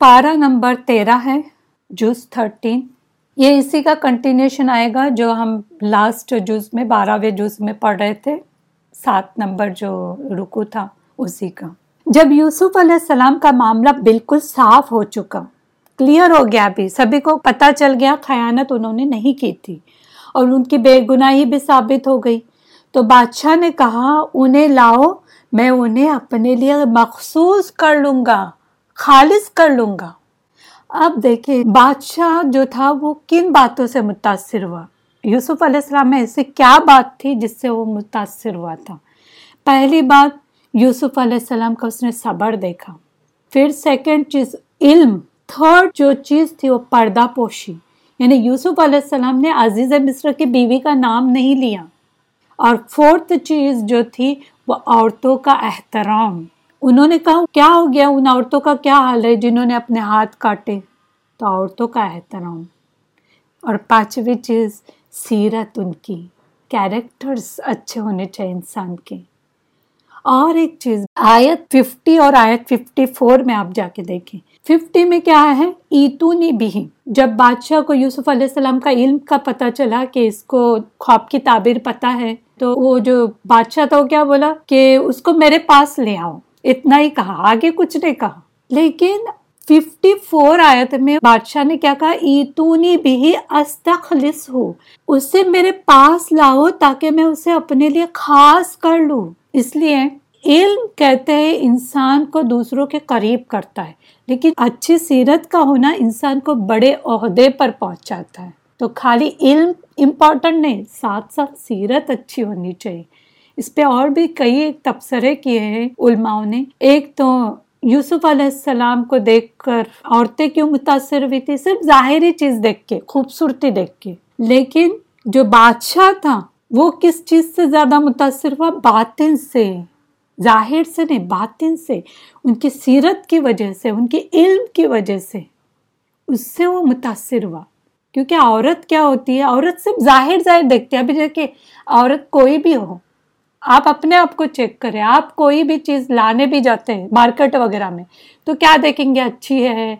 پارا نمبر تیرہ ہے جوز تھرٹین۔ یہ اسی کا کنٹینیوشن آئے گا جو ہم لاسٹ جوز میں، بارہویں جوز میں پڑھ رہے تھے۔ سات نمبر جو رکو تھا، اسی کا۔ جب یوسف علیہ السلام کا معاملہ بالکل صاف ہو چکا کلیئر ہو گیا بھی، سبھی کو پتہ چل گیا خیانت انہوں نے نہیں کی تھی اور ان کی بے گناہی بھی ثابت ہو گئی۔ تو بادشاہ نے کہا، انہیں لاؤ، میں انہیں اپنے لیے مخصوص کر لوں گا۔ خالص کر لوں گا۔ اب دیکھیں، بادشاہ جو تھا وہ کن باتوں سے متاثر ہوا؟ یوسف علیہ السلام میں ایسی کیا بات تھی جس سے وہ متاثر ہوا تھا؟ پہلی بات، یوسف علیہ السلام کا اس نے صبر دیکھا۔ پھر سیکنڈ چیز، علم۔ تھرڈ جو چیز تھی وہ پردہ پوشی۔ یعنی یوسف علیہ السلام نے عزیز مصر کی بیوی کا نام نہیں لیا۔ اور فورتھ چیز جو تھی وہ عورتوں کا احترام۔ انہوں نے کہا، کیا ہو گیا؟ ان عورتوں کا کیا حال ہے جنہوں نے اپنے ہاتھ کاٹے؟ تو عورتوں کا احترام۔ اور پانچویں چیز، سیرت ان کی۔ کیریکٹرز اچھے ہونے چاہیے انسان کے۔ اور ایک چیز، آیت ففٹی اور آیت ففٹی فور میں آپ جا کے دیکھیں۔ ففٹی میں کیا ہے؟ ایتونی بھی جب بادشاہ کو یوسف علیہ السلام کا علم کا پتہ چلا کہ اس کو خواب کی تعبیر پتہ ہے، تو وہ جو بادشاہ تھا، وہ کیا بولا کہ اس کو میرے پاس لے آؤ۔ اتنا ہی کہا، آگے کچھ نہیں کہا۔ لیکن ففٹی فور آیت میں بادشاہ نے کیا کہا، ایتونی بھی استخلص ہو اسے میرے پاس لاؤ تاکہ میں اسے اپنے لیے خاص کر لوں۔ اس لیے علم کہتے ہیں، انسان کو دوسروں کے قریب کرتا ہے۔ لیکن اچھی سیرت کا ہونا انسان کو بڑے عہدے پر پہنچاتا ہے۔ تو خالی علم امپورٹنٹ نہیں، ساتھ ساتھ سیرت اچھی ہونی چاہیے۔ اس پہ اور بھی کئی تبصرے کیے ہیں علماؤں نے۔ ایک تو یوسف علیہ السلام کو دیکھ کر عورتیں کیوں متاثر ہوئی تھی؟ صرف ظاہری چیز دیکھ کے، خوبصورتی دیکھ کے۔ لیکن جو بادشاہ تھا، وہ کس چیز سے زیادہ متاثر ہوا؟ باطن سے۔ ظاہر سے نہیں، باطن سے۔ ان کی سیرت کی وجہ سے، ان کی علم کی وجہ سے۔ اس سے وہ متاثر ہوا۔ کیونکہ عورت کیا ہوتی ہے؟ عورت صرف ظاہر ظاہر دیکھتی ہے۔ ابھی دیکھیں عورت کوئی بھی ہو آپ اپنے آپ کو چیک کریں، آپ کوئی بھی چیز لانے بھی جاتے ہیں مارکیٹ وغیرہ میں، تو کیا دیکھیں گے؟ اچھی ہے،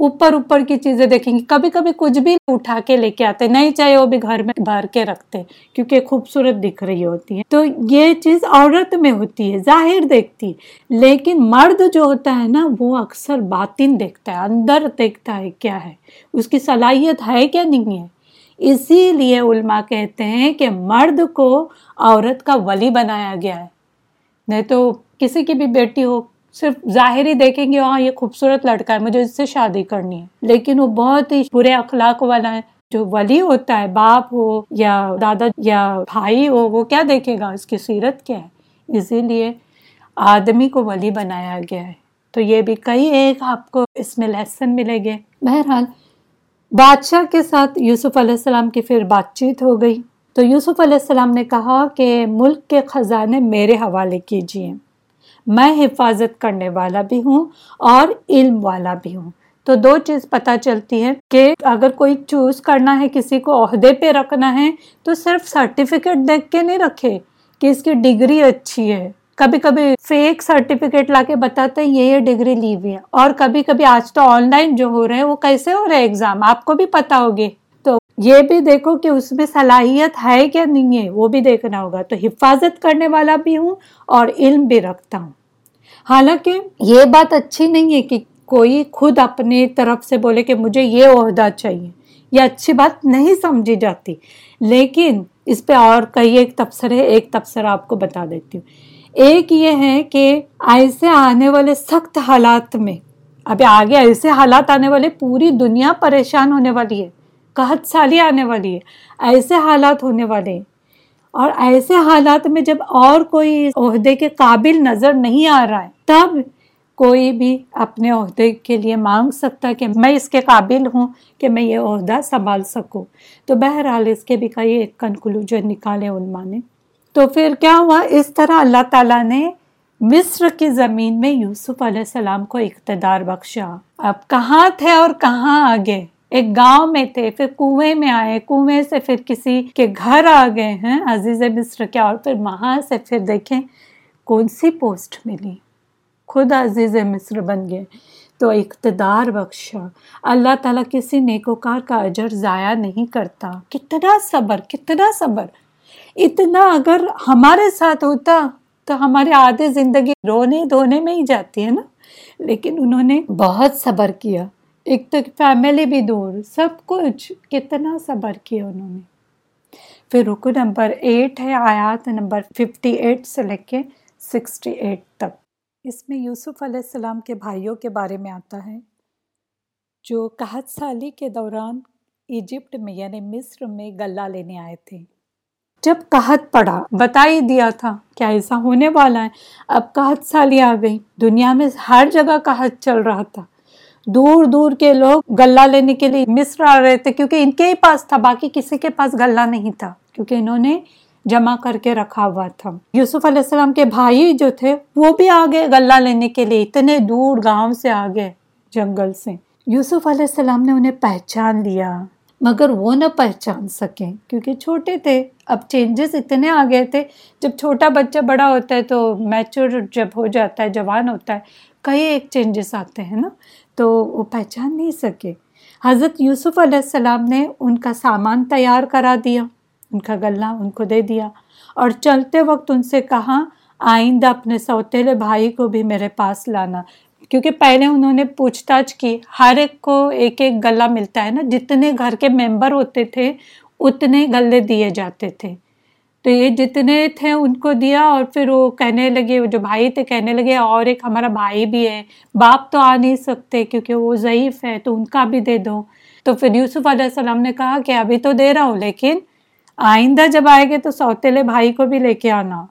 اوپر اوپر کی چیزیں دیکھیں گے۔ کبھی کبھی کچھ بھی اٹھا کے لے کے آتے نہیں چاہے وہ بھی گھر میں بھر کے رکھتے کیونکہ خوبصورت دکھ رہی ہوتی ہے۔ تو یہ چیز عورت میں ہوتی ہے، ظاہر دیکھتی لیکن مرد جو ہوتا ہے نا، وہ اکثر باطن دیکھتا ہے، اندر دیکھتا ہے کیا ہے، اس کی صلاحیت ہے کیا نہیں ہے۔ اسی لیے علماء کہتے ہیں کہ مرد کو عورت کا ولی بنایا گیا ہے۔ نہیں تو کسی کی بھی بیٹی ہو، صرف ظاہری دیکھیں گے ہاں یہ خوبصورت لڑکا ہے، مجھے اس سے شادی کرنی ہے۔ لیکن وہ بہت ہی برے اخلاق والا ہے۔ جو ولی ہوتا ہے، باپ ہو یا دادا یا بھائی ہو، وہ کیا دیکھے گا؟ اس کی سیرت کیا ہے؟ اسی لیے آدمی کو ولی بنایا گیا ہے۔ تو یہ بھی کئی ایک آپ کو اس میں لیسن ملے گے۔ بہرحال بادشاہ کے ساتھ یوسف علیہ السلام کی پھر بات چیت ہو گئی۔ تو یوسف علیہ السلام نے کہا کہ ملک کے خزانے میرے حوالے کیجیے میں حفاظت کرنے والا بھی ہوں اور علم والا بھی ہوں۔ تو دو چیز پتہ چلتی ہے کہ اگر کوئی چوز کرنا ہے، کسی کو عہدے پہ رکھنا ہے، تو صرف سرٹیفکیٹ دیکھ کے نہیں رکھے کہ اس کی ڈگری اچھی ہے۔ کبھی کبھی فیک سرٹیفکیٹ لا کے بتاتے ہیں، یہ یہ ڈگری لی ہوئی ہے اور کبھی کبھی آج تو آن لائن جو ہو رہے ہیں، وہ کیسے ہو رہے ہیں ایگزام آپ کو بھی پتا ہوگی۔ تو یہ بھی دیکھو کہ اس میں صلاحیت ہے کیا نہیں ہے، وہ بھی دیکھنا ہوگا۔ تو حفاظت کرنے والا بھی ہوں اور علم بھی رکھتا ہوں۔ حالانکہ یہ بات اچھی نہیں ہے کہ کوئی خود اپنی طرف سے بولے کہ مجھے یہ عہدہ چاہیے۔ یہ اچھی بات نہیں سمجھی جاتی۔ لیکن اس پہ اور کئی ایک تبصرے، ایک تبصرہ آپ کو بتا دیتی ہوں۔ ایک یہ ہے کہ ایسے آنے والے سخت حالات میں، ابھی آگے ایسے حالات آنے والے، پوری دنیا پریشان ہونے والی ہے، قحط سالی آنے والی ہے ایسے حالات ہونے والے ہیں۔ اور ایسے حالات میں جب اور کوئی عہدے کے قابل نظر نہیں آ رہا ہے، تب کوئی بھی اپنے عہدے کے لیے مانگ سکتا کہ میں اس کے قابل ہوں کہ میں یہ عہدہ سنبھال سکوں۔ تو بہرحال اس کے بھی کئی ایک کنکلوژن نکالے علماء نے۔ تو پھر کیا ہوا؟ اس طرح اللہ تعالیٰ نے مصر کی زمین میں یوسف علیہ السلام کو اقتدار بخشا۔ اب کہاں تھے اور کہاں آگے؟ ایک گاؤں میں تھے، پھر کنویں میں آئے۔ کنویں سے پھر کسی کے گھر آ گئے ہیں۔ عزیز مصر کے اور پھر وہاں سے پھر دیکھیں کون سی پوسٹ ملی۔ خود عزیز مصر بن گئے تو اقتدار بخشا۔ اللہ تعالیٰ کسی نیکوکار کا اجر ضائع نہیں کرتا۔ کتنا صبر کتنا صبر۔ اتنا اگر ہمارے ساتھ ہوتا تو ہمارے آدھے زندگی رونے دھونے میں ہی جاتی ہے نا۔ لیکن انہوں نے بہت صبر کیا۔ ایک تو فیملی بھی دور، سب کچھ، کتنا صبر کیا انہوں نے۔ پھر رکو نمبر ایٹ ہے، آیات نمبر ففٹی ایٹ سے لے کے سکسٹی ایٹ تک۔ اس میں یوسف علیہ السلام کے بھائیوں کے بارے میں آتا ہے۔ جو قحط سالی کے دوران ایجپٹ میں یعنی مصر میں، گلہ لینے آئے تھے۔ جب قحط پڑا، بتا ہی دیا تھا، کیا ایسا ہونے والا ہے؟ اب قحط سالی آ گئی۔ دنیا میں ہر جگہ قحط چل رہا تھا۔ دور دور کے لوگ گلہ لینے کے لیے مصر آ رہے تھے، کیونکہ ان کے ہی پاس تھا، باقی کسی کے پاس گلہ نہیں تھا، کیونکہ انہوں نے جمع کر کے رکھا ہوا تھا۔ یوسف علیہ السلام کے بھائی جو تھے، وہ بھی آگے گلہ لینے کے لیے، اتنے دور گاؤں سے آگے جنگل سے۔ یوسف علیہ السلام نے انہیں پہچان لیا، مگر وہ نہ پہچان سکے کیونکہ چھوٹے تھے۔ اب چینجز اتنے آ گئے تھے۔ جب چھوٹا بچہ بڑا ہوتا ہے تو میچور جب ہو جاتا ہے، جوان ہوتا ہے، کئی ایک چینجز آتے ہیں نا۔ تو وہ پہچان نہیں سکے۔ حضرت یوسف علیہ السلام نے ان کا سامان تیار کرا دیا، ان کا گلہ ان کو دے دیا۔ اور چلتے وقت ان سے کہا، آئندہ اپنے سوتےلے بھائی کو بھی میرے پاس لانا۔ کیونکہ پہلے انہوں نے پوچھ تاچھ کی، ہر ایک کو ایک ایک گلہ ملتا ہے نا۔ جتنے گھر کے ممبر ہوتے تھے اتنے گلے دیے جاتے تھے۔ تو یہ جتنے تھے ان کو دیا اور پھر وہ کہنے لگے جو بھائی تھے، کہنے لگے، اور ایک ہمارا بھائی بھی ہے، باپ تو آ نہیں سکتے کیونکہ وہ ضعیف ہے، تو ان کا بھی دے دو۔ تو پھر یوسف علیہ السلام نے کہا کہ ابھی تو دے رہا ہوں، لیکن آئندہ جب آئے گے تو سوتےلے بھائی کو بھی لے کے آنا۔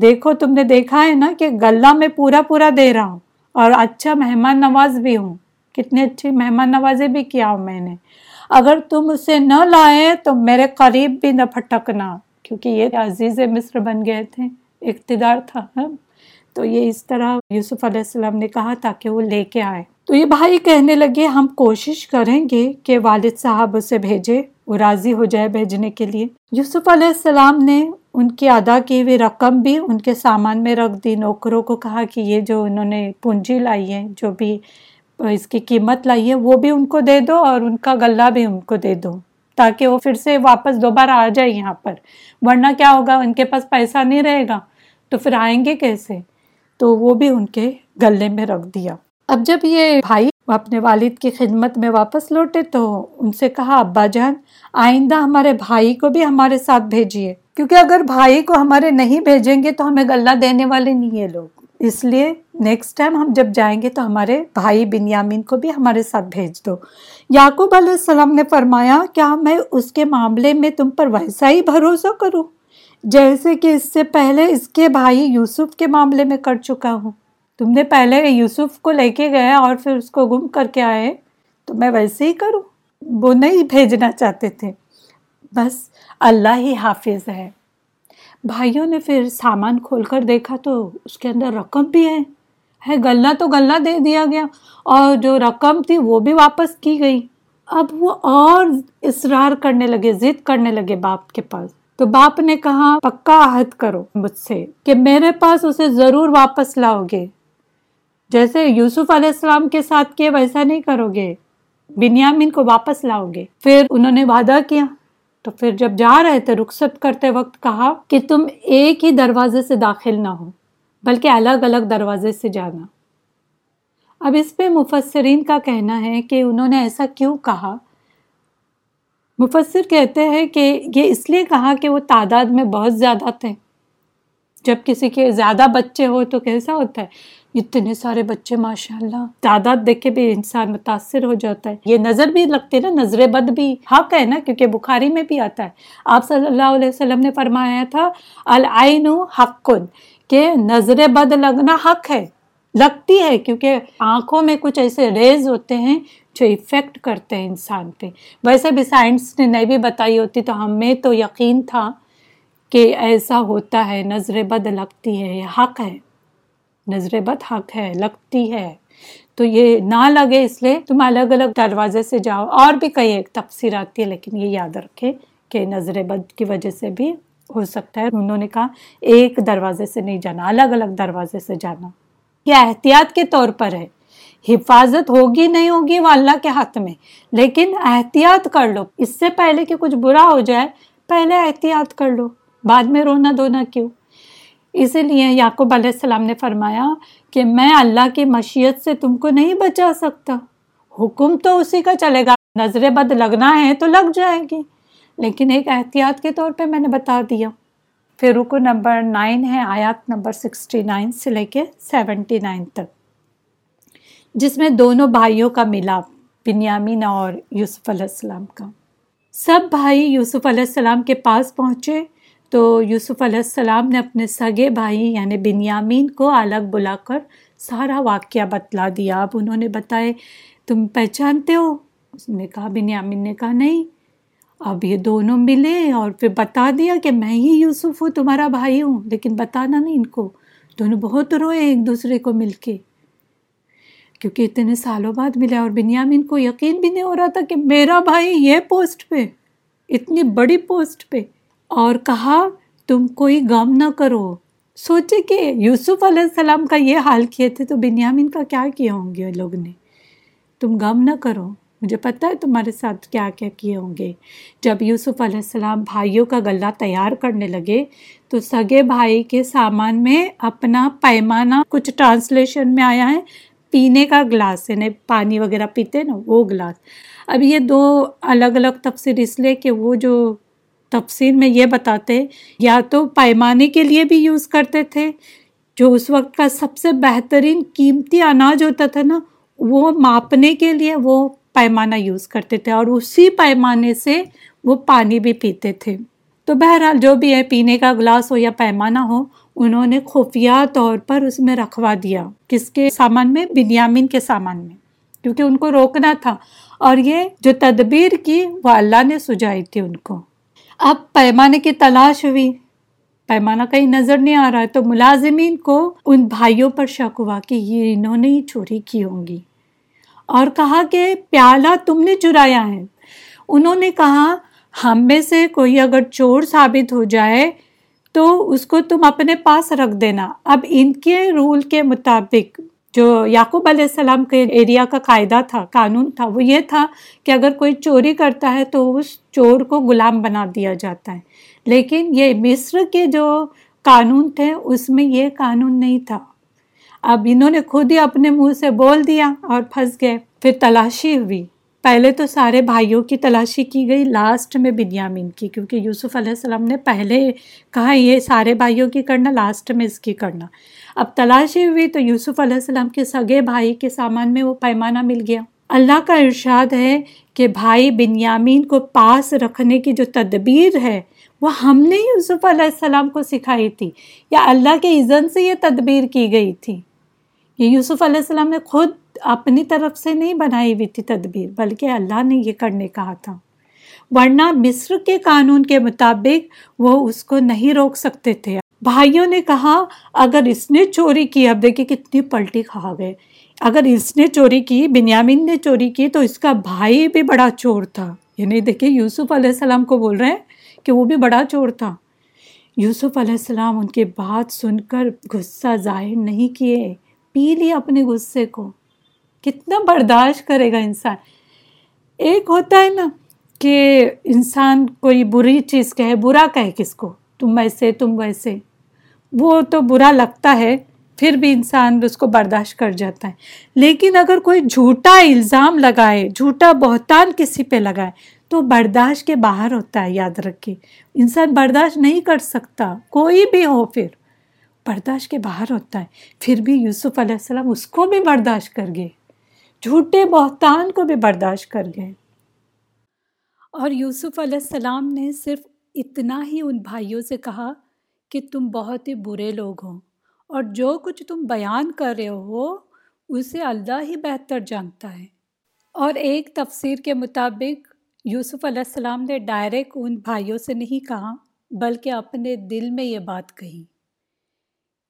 دیکھو، تم نے دیکھا ہے نا کہ گلہ میں پورا پورا دے رہا ہوں اور اچھا مہمان نواز بھی ہوں۔ کتنی اچھی مہمان نوازی بھی کیا ہوں میں نے۔ اگر تم اسے نہ لائے تو میرے قریب بھی نہ پھٹکنا کیونکہ یہ عزیز مصر بن گئے تھے، اقتدار تھا تو یہ اس طرح یوسف علیہ السلام نے کہا تاکہ وہ لے کے آئے۔ تو یہ بھائی کہنے لگے، ہم کوشش کریں گے کہ والد صاحب اسے بھیجے وہ راضی ہو جائے بھیجنے کے لیے۔ یوسف علیہ السلام نے ان کی ادا کی ہوئی رقم بھی ان کے سامان میں رکھ دی۔ نوکروں کو کہا کہ یہ جو انہوں نے پونجی لائی ہے جو بھی اس کی قیمت لائی ہے وہ بھی ان کو دے دو اور ان کا غلہ بھی ان کو دے دو، تاکہ وہ پھر سے واپس دوبارہ آ جائے یہاں پر۔ ورنہ کیا ہوگا، ان کے پاس پیسہ نہیں رہے گا۔ تو پھر آئیں گے کیسے؟ تو وہ بھی ان کے گلے میں رکھ دیا۔ اب جب یہ بھائی اپنے والد کی خدمت میں واپس لوٹے تو ان سے کہا، ابا جان، آئندہ ہمارے بھائی کو بھی ہمارے ساتھ بھیجیے۔ کیونکہ اگر بھائی کو ہمارے نہیں بھیجیں گے تو ہمیں گلہ دینے والے نہیں ہے لوگ۔ اس لیے نیکسٹ ٹائم ہم جب جائیں گے تو ہمارے بھائی بنیامین کو بھی ہمارے ساتھ بھیج دو۔ یعقوب علیہ السلام نے فرمایا، کیا میں اس کے معاملے میں تم پر ویسا ہی بھروسہ کروں؟ جیسے کہ اس سے پہلے اس کے بھائی یوسف کے معاملے میں کر چکا ہوں۔ تم نے پہلے یوسف کو لے کے گئے اور پھر اس کو گم کر کے آئے۔ تو میں ویسے ہی کروں؟ وہ نہیں بھیجنا چاہتے تھے۔ بس اللہ ہی حافظ ہے۔ بھائیوں نے پھر سامان کھول کر دیکھا تو اس کے اندر رقم بھی ہے۔ ہے گلہ تو گلہ دے دیا گیا۔ اور جو رقم تھی وہ بھی واپس کی گئی۔ اب وہ اور اصرار کرنے لگے، ضد کرنے لگے باپ کے پاس۔ تو باپ نے کہا، پکا عہد کرو مجھ سے کہ میرے پاس اسے ضرور واپس لاؤ گے جیسے یوسف علیہ السلام کے ساتھ کیے، ویسا نہیں کرو گے۔ بنیامین کو واپس لاؤ گے پھر انہوں نے وعدہ کیا۔ تو پھر جب جا رہے تھے، رخصت کرتے وقت کہا کہ تم ایک ہی دروازے سے داخل نہ ہو، بلکہ الگ الگ دروازے سے جانا۔ اب اس پہ مفسرین کا کہنا ہے کہ انہوں نے ایسا کیوں کہا۔ مفسر کہتے ہیں کہ یہ اس لیے کہا کہ وہ تعداد میں بہت زیادہ تھے۔ جب کسی کے زیادہ بچے ہو تو کیسا ہوتا ہے؟ اتنے سارے بچے ماشاء اللہ تعداد دیکھ کے بھی انسان متاثر ہو جاتا ہے۔ یہ نظر بھی لگتے نا، نظر بد بھی حق ہے نا، کیونکہ بخاری میں بھی آتا ہے۔ آپ صلی اللہ علیہ وسلم نے فرمایا تھا، العین حق کہ نظر بد لگنا حق ہے، لگتی ہے، کیونکہ آنکھوں میں کچھ ایسے ریز ہوتے ہیں جو افیکٹ کرتے ہیں انسان پہ۔ ویسے بھی سائنس نے نہیں بھی بتائی ہوتی تو ہمیں تو یقین تھا کہ ایسا ہوتا ہے، نظر بد لگتی ہے، یہ حق ہے۔ نظر بد حق ہے، لگتی ہے۔ تو یہ نہ لگے اس لیے تم الگ الگ دروازے سے جاؤ۔ اور بھی کئی ایک تفسیر آتی ہے، لیکن یہ یاد رکھے کہ نظر بد کی وجہ سے بھی ہو سکتا ہے۔ انہوں نے کہا، ایک دروازے سے نہیں جانا، الگ الگ دروازے سے جانا۔ یہ احتیاط کے طور پر ہے۔ حفاظت ہوگی نہیں ہوگی وہ اللہ کے ہاتھ میں، لیکن احتیاط کر لو۔ اس سے پہلے کہ کچھ برا ہو جائے، پہلے احتیاط کر لو۔ بعد میں رونا دھونا کیوں؟ اسی لیے یعقوب علیہ السلام نے فرمایا کہ میں اللہ کی مشیت سے تم کو نہیں بچا سکتا۔ حکم تو اسی کا چلے گا۔ نظر بد لگنا ہے تو لگ جائے گی۔ لیکن ایک احتیاط کے طور پہ میں نے بتا دیا۔ پھر رکو نمبر نائن ہے، آیات نمبر سکسٹی نائن سے لے کے سیونٹی نائن تک۔ جس میں دونوں بھائیوں کا ملاپ، بنیامین اور یوسف علیہ السلام کا۔ سب بھائی یوسف علیہ السلام کے پاس پہنچے۔ تو یوسف علیہ السلام نے اپنے سگے بھائی یعنی بنیامین کو الگ بلا کر سارا واقعہ بتلا دیا۔ اب انہوں نے بتائے، تم پہچانتے ہو؟ اس نے کہا، بنیامین نے کہا، نہیں۔ اب یہ دونوں ملے اور پھر بتا دیا کہ میں ہی یوسف ہوں، تمہارا بھائی ہوں۔ لیکن بتانا نہیں ان کو۔ دونوں بہت روئے ایک دوسرے کو مل کے۔ کیونکہ اتنے سالوں بعد ملے اور بنیامین کو یقین بھی نہیں ہو رہا تھا کہ میرا بھائی یہ پوسٹ پہ، اتنی بڑی پوسٹ پہ اور کہا، تم کوئی غم نہ کرو. سوچے کہ یوسف علیہ السلام کا یہ حال کیے تھے تو بنیامین کا کیا کیا ہوں گے لوگ نے؟ تم غم نہ کرو، مجھے پتہ ہے تمہارے ساتھ کیا کیا کیے ہوں گے۔ جب یوسف علیہ السلام بھائیوں کا غلہ تیار کرنے لگے تو سگے بھائی کے سامان میں اپنا پیمانہ کچھ ٹرانسلیشن میں آیا ہے۔ پینے کا گلاس یعنی پانی وغیرہ پیتے نا، وہ گلاس۔ اب یہ دو الگ الگ تفسیر اس لیے کہ وہ جو تفسیر میں یہ بتاتے، یا تو پیمانے کے لیے بھی یوز کرتے تھے، جو اس وقت کا سب سے بہترین قیمتی اناج ہوتا تھا نا، وہ ماپنے کے لیے وہ پیمانہ یوز کرتے تھے، اور اسی پیمانے سے وہ پانی بھی پیتے تھے۔ تو بہرحال جو بھی ہے، پینے کا گلاس ہو یا پیمانہ ہو، انہوں نے خفیہ طور پر اس میں رکھوا دیا، کس کے سامان میں؟ بنیامین کے سامان میں، کیونکہ ان کو روکنا تھا۔ اور یہ جو تدبیر کی وہ اللہ نے سجائی تھی ان کو۔ اب پیمانے کی تلاش ہوئی۔ پیمانہ کہیں نظر نہیں آ رہا ہے تو ملازمین کو ان بھائیوں پر شک ہوا کہ یہ انہوں نے ہی چوری کی ہوں گی۔ اور کہا کہ پیالہ تم نے چرایا ہے۔ انہوں نے کہا، ہم میں سے کوئی اگر چور ثابت ہو جائے تو اس کو تم اپنے پاس رکھ دینا۔ اب ان کے رول کے مطابق جو یعقوب علیہ السلام کے ایریا کا قاعدہ تھا، قانون تھا، وہ یہ تھا کہ اگر کوئی چوری کرتا ہے تو اس چور کو غلام بنا دیا جاتا ہے۔ لیکن یہ مصر کے جو قانون تھے، اس میں یہ قانون نہیں تھا۔ اب انہوں نے خود ہی اپنے منہ سے بول دیا اور پھنس گئے، پھر تلاشی ہوئی۔ پہلے تو سارے بھائیوں کی تلاشی کی گئی لاسٹ میں بنیامین کی، کیونکہ یوسف علیہ السلام نے پہلے کہا یہ سارے بھائیوں کی کرنا، لاسٹ میں اس کی کرنا۔ اب تلاشی ہوئی تو یوسف علیہ السلام کے سگے بھائی کے سامان میں وہ پیمانہ مل گیا۔ اللہ کا ارشاد ہے کہ بھائی بنیامین کو پاس رکھنے کی جو تدبیر ہے، وہ ہم نے یوسف علیہ السلام کو سکھائی تھی، یا اللہ کے اذن سے یہ تدبیر کی گئی تھی۔ یہ یوسف علیہ السلام نے خود اپنی طرف سے نہیں بنائی ہوئی تھی تدبیر، بلکہ اللہ نے یہ کرنے کہا تھا۔ ورنہ مصر کے قانون کے مطابق وہ اس کو نہیں روک سکتے تھے۔ بھائیوں نے کہا، اگر اس نے چوری کی، اب دیکھیں کتنی پلٹی کھا گئے۔ اگر اس نے چوری کی، بنیامین نے چوری کی، تو اس کا بھائی بھی بڑا چور تھا۔ یعنی دیکھیں یوسف علیہ السلام کو بول رہے ہیں کہ وہ بھی بڑا چور تھا۔ یوسف علیہ السلام ان کے بات سن کر غصہ ظاہر نہیں کیے، پی لی اپنے غصے کو۔ کتنا برداشت کرے گا انسان۔ ایک ہوتا ہے نا کہ انسان کوئی بری چیز کہے، برا کہے کس کو، تم ویسے تم ویسے۔ وہ تو برا لگتا ہے، پھر بھی انسان اس کو برداشت کر جاتا ہے۔ لیکن اگر کوئی جھوٹا الزام لگائے، جھوٹا بہتان کسی پہ لگائے، تو برداشت کے باہر ہوتا ہے، یاد رکھے انسان برداشت نہیں کر سکتا، کوئی بھی ہو پھر برداشت کے باہر ہوتا ہے۔ پھر بھی یوسف علیہ السلام اس کو بھی برداشت کر گئے۔ جھوٹے بہتان کو بھی برداشت کر گئے۔ اور یوسف علیہ السلام نے صرف اتنا ہی ان بھائیوں سے کہا کہ تم بہت ہی برے لوگ ہو اور جو کچھ تم بیان کر رہے ہو، اسے اللہ ہی بہتر جانتا ہے۔ اور ایک تفسیر کے مطابق، یوسف علیہ السلام نے ڈائریکٹ ان بھائیوں سے نہیں کہا، بلکہ اپنے دل میں یہ بات کہی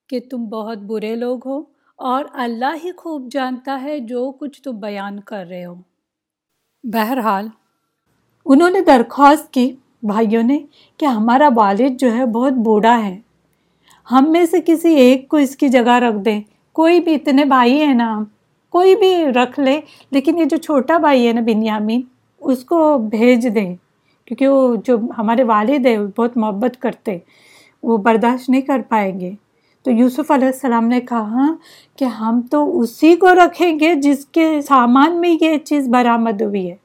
کہ تم بہت برے لوگ ہو اور اللہ ہی خوب جانتا ہے جو کچھ تم بیان کر رہے ہو۔ بہرحال، انہوں نے درخواست کی بھائیوں نے کہ ہمارا والد جو ہے بہت بوڑھا ہے۔ ہم میں سے کسی ایک کو اس کی جگہ رکھ دیں۔ کوئی بھی اتنے بھائی ہیں نا، کوئی بھی رکھ لے، لیکن یہ جو چھوٹا بھائی ہے نا بنیامین، اس کو بھیج دیں۔ کیونکہ وہ جو ہمارے والد ہیں بہت محبت کرتے، وہ برداشت نہیں کر پائیں گے۔ تو یوسف علیہ السلام نے کہا کہ ہم تو اسی کو رکھیں گے جس کے سامان میں یہ چیز برآمد ہوئی ہے۔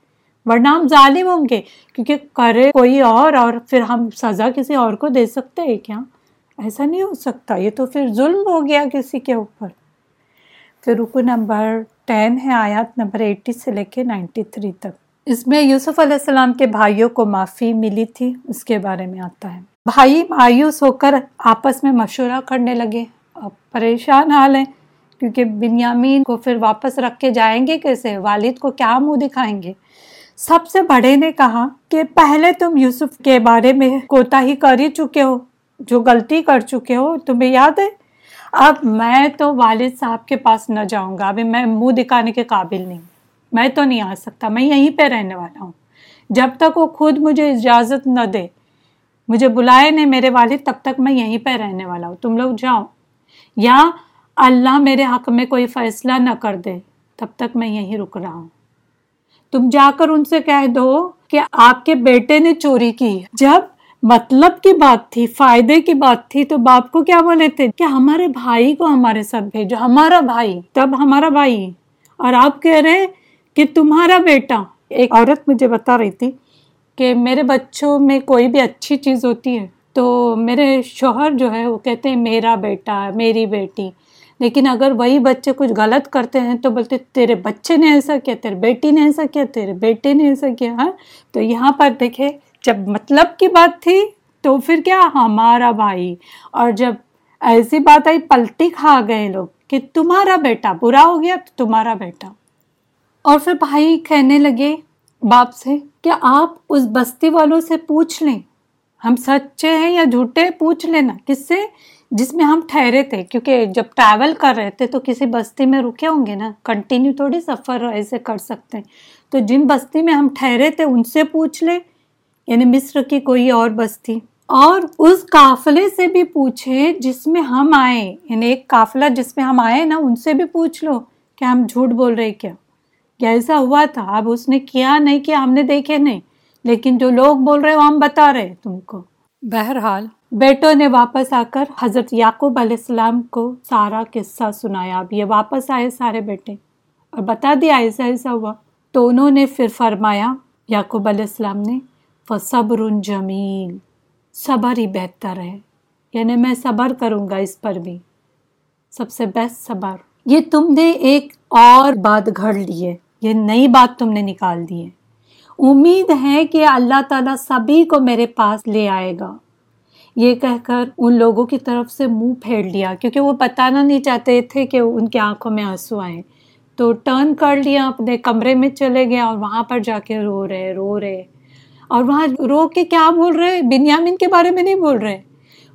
ورنہ ہم ظالم ہوں گے، کیونکہ کرے کوئی اور اور پھر ہم سزا کسی اور کو دے سکتے ہیں کیا؟ ایسا نہیں ہو سکتا، یہ تو پھر ظلم ہو گیا کسی کے اوپر۔ پھر رکو نمبر ٹین ہے آیات نمبر ایٹی سے لے کے نائنٹی تھری تک۔ اس میں یوسف علیہ السلام کے بھائیوں کو معافی ملی تھی، اس کے بارے میں آتا ہے۔ بھائی مایوس ہو کر آپس میں مشورہ کرنے لگے۔ اب پریشان حال ہیں، کیونکہ بنیامین کو پھر واپس رکھ کے جائیں گے کیسے؟ والد کو کیا منہ دکھائیں گے؟ سب سے بڑے نے کہا کہ پہلے تم یوسف کے بارے میں کوتا ہی کر ہی چکے ہو، جو غلطی کر چکے ہو، تمہیں یاد ہے؟ اب میں تو والد صاحب کے پاس نہ جاؤں گا، ابھی میں منہ دکھانے کے قابل نہیں۔ میں تو نہیں آ سکتا، میں یہیں پہ رہنے والا ہوں۔ جب تک وہ خود مجھے اجازت نہ دے، مجھے بلائے نہیں میرے والد، تب تک میں یہیں پہ رہنے والا ہوں۔ تم لوگ جاؤ۔ یا اللہ میرے حق میں کوئی فیصلہ نہ کر دے، تب تک میں یہیں رک رہا ہوں۔ تم جا کر ان سے کہہ دو کہ آپ کے بیٹے نے چوری کی۔ جب مطلب کی بات تھی، فائدے کی بات تھی، تو باپ کو کیا بولے تھے؟ کہ ہمارے بھائی کو ہمارے ساتھ بھیجو، ہمارا بھائی، تب ہمارا بھائی۔ اور آپ کہہ رہے کہ تمہارا بیٹا، ایک عورت مجھے بتا رہی تھی کہ میرے بچوں میں کوئی بھی اچھی چیز ہوتی ہے تو میرے شوہر جو ہے وہ کہتے ہیں میرا بیٹا، میری بیٹی۔ لیکن اگر وہی بچے کچھ غلط کرتے ہیں تو بولتے تیرے بچے نے ایسا کیا، تیرے بیٹی نے ایسا کیا، تیرے بیٹے نے ایسا کیا ہاں؟ تو یہاں پر دیکھے جب مطلب کی بات تھی تو پھر کیا؟ ہمارا بھائی۔ اور جب ایسی بات آئی، پلٹی کھا گئے لوگ کہ تمہارا بیٹا، برا ہو گیا تو تمہارا بیٹا۔ اور پھر بھائی کہنے لگے باپ سے کہ آپ اس بستی والوں سے پوچھ لیں۔ ہم سچے ہیں یا جھوٹے؟ پوچھ لینا۔ کس سے؟ جس میں ہم ٹھہرے تھے۔ کیونکہ جب ٹریول کر رہے تھے تو کسی بستی میں رکے ہوں گے نا۔ کنٹینیو تھوڑی سفر ایسے کر سکتے ہیں۔ تو جن بستی میں ہم ٹھہرے تھے، ان سے پوچھ لے یعنی مصر کی کوئی اور بستی۔ اور اس قافلے سے بھی پوچھے جس میں ہم آئے۔ یعنی ایک قافلہ جس میں ہم آئے نا، ان سے بھی پوچھ لو کہ ہم جھوٹ بول رہے کیا۔ ایسا ہوا تھا اب اس نے کیا نہیں کیا ہم نے دیکھے نہیں لیکن جو لوگ بول رہے وہ ہم بتا رہے تم کو۔ بہرحال بیٹوں نے واپس آ کر حضرت یعقوب علیہ السلام کو سارا قصہ سنایا۔ اب یہ واپس آئے سارے بیٹے۔ اور بتا دیا ایسا ایسا ہوا۔ تو انہوں نے پھر فرمایا یعقوب علیہ السلام نے فصبر جمیل صبر ہی بہتر ہے۔ یعنی میں صبر کروں گا اس پر بھی۔ سب سے بیسٹ صبر۔ یہ تم نے ایک اور بات گھڑ لی ہے، یہ نئی بات تم نے نکال دی ہے۔ امید ہے کہ اللہ تعالیٰ سبھی کو میرے پاس لے آئے گا۔ یہ کہہ کر ان لوگوں کی طرف سے منہ پھیڑ لیا، کیونکہ وہ بتانا نہیں چاہتے تھے کہ ان کی آنکھوں میں آنسو آئے تو ٹرن کر لیا، اپنے کمرے میں چلے گئے اور وہاں پر جا کے رو رہے رو رہے۔ اور وہاں رو کے کیا بول رہے؟ بنیامین کے بارے میں نہیں بول رہے۔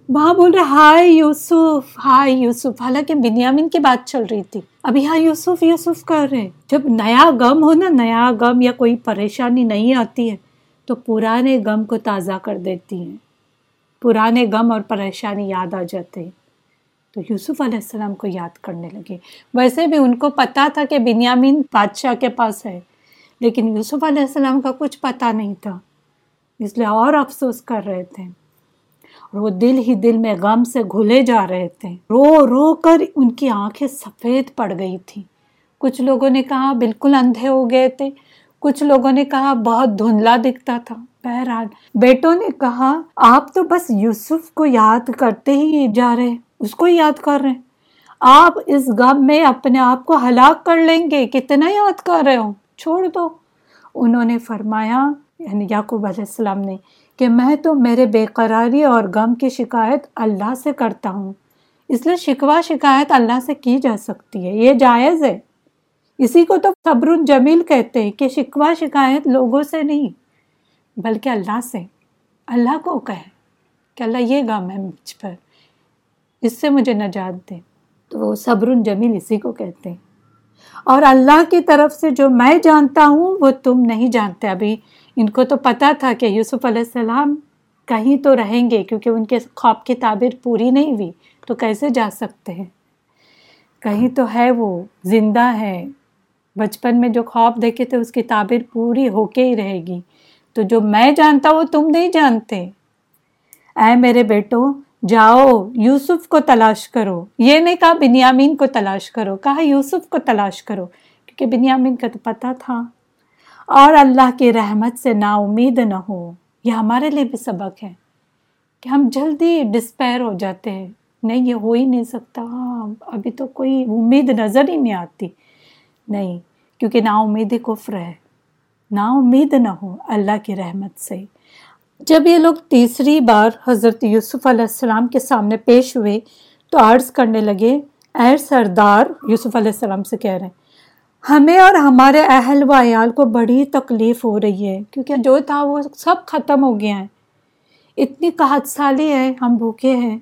وہاں بول رہے، ہائے یوسف ہائے یوسف. حالانکہ بنیامین کی بات چل رہی تھی۔ ابھی ہاں یوسف یوسف کر رہے ہیں۔ جب نیا غم ہو نا، نیا غم یا کوئی پریشانی نہیں آتی ہے، تو پرانے غم کو تازہ کر دیتی ہیں۔ پرانے غم اور پریشانی یاد آ جاتے ہیں۔ تو یوسف علیہ السلام کو یاد کرنے لگے۔ ویسے بھی ان کو پتا تھا کہ بنیامین بادشاہ کے پاس ہے، لیکن یوسف علیہ السلام کا کچھ پتا نہیں تھا۔ اس لیے اور افسوس کر رہے تھے۔ اور وہ دل ہی دل میں غم سے گھلے جا رہے تھے۔ رو رو کر ان کی آنکھیں سفید پڑ گئی تھی کچھ لوگوں نے کہا، بالکل اندھے ہو گئے تھے۔ کچھ لوگوں نے کہا، بہت دھندلا دکھتا تھا۔ بہرحال، بیٹوں نے کہا، آپ تو بس یوسف کو یاد کرتے ہی جا رہے اس کو یاد کر رہے آپ اس غم میں اپنے آپ کو ہلاک کر لیں گے، کتنا یاد کر رہے ہو؟ چھوڑ دو۔ انہوں نے فرمایا یعنی یعقوب علیہ السلام نے کہ میں تو میرے بے قراری اور غم کی شکایت اللہ سے کرتا ہوں۔ اس لیے شکوہ شکایت اللہ سے کی جا سکتی ہے، یہ جائز ہے۔ اسی کو تو صبر جمیل کہتے ہیں کہ شکوہ شکایت لوگوں سے نہیں، بلکہ اللہ سے۔ اللہ کو کہے کہ اللہ یہ غم ہے مجھ پر، اس سے مجھے نجات دے۔ تو وہ صبر جمیل اسی کو کہتے ہیں۔ اور اللہ کی طرف سے جو میں جانتا ہوں، وہ تم نہیں جانتے۔ ابھی ان کو تو پتا تھا کہ یوسف علیہ السلام کہیں تو رہیں گے کیونکہ ان کے خواب کی تعبیر پوری نہیں ہوئی، تو کیسے جا سکتے ہیں؟ کہیں تو ہے وہ، زندہ ہے۔ بچپن میں جو خواب دیکھے تھے، اس کی تعبیر پوری ہو کے ہی رہے گی۔ تو جو میں جانتا وہ تم نہیں جانتے۔ اے میرے بیٹو، جاؤ، یوسف کو تلاش کرو۔ یہ نہیں کہا بنیامین کو تلاش کرو، کہا یوسف کو تلاش کرو۔ کیونکہ بنیامین کا تو پتہ تھا۔ اور اللہ کی رحمت سے نا امید نہ ہو۔ یہ ہمارے لیے بھی سبق ہے کہ ہم جلدی ڈسپیر ہو جاتے ہیں۔ نہیں، یہ ہو ہی نہیں سکتا۔ ابھی تو کوئی امید نظر ہی نہیں آتی۔ نہیں، کیونکہ نا امید کفر ہے۔ نا امید نہ ہو اللہ کی رحمت سے۔ جب یہ لوگ تیسری بار حضرت یوسف علیہ السلام کے سامنے پیش ہوئے تو عرض کرنے لگے، اے سردار، یوسف علیہ السلام سے کہہ رہے ہیں ہمیں اور ہمارے اہل و عیال کو بڑی تکلیف ہو رہی ہے، کیونکہ جو تھا وہ سب ختم ہو گیا ہے۔ اتنی قحط سالی ہے، ہم بھوکے ہیں۔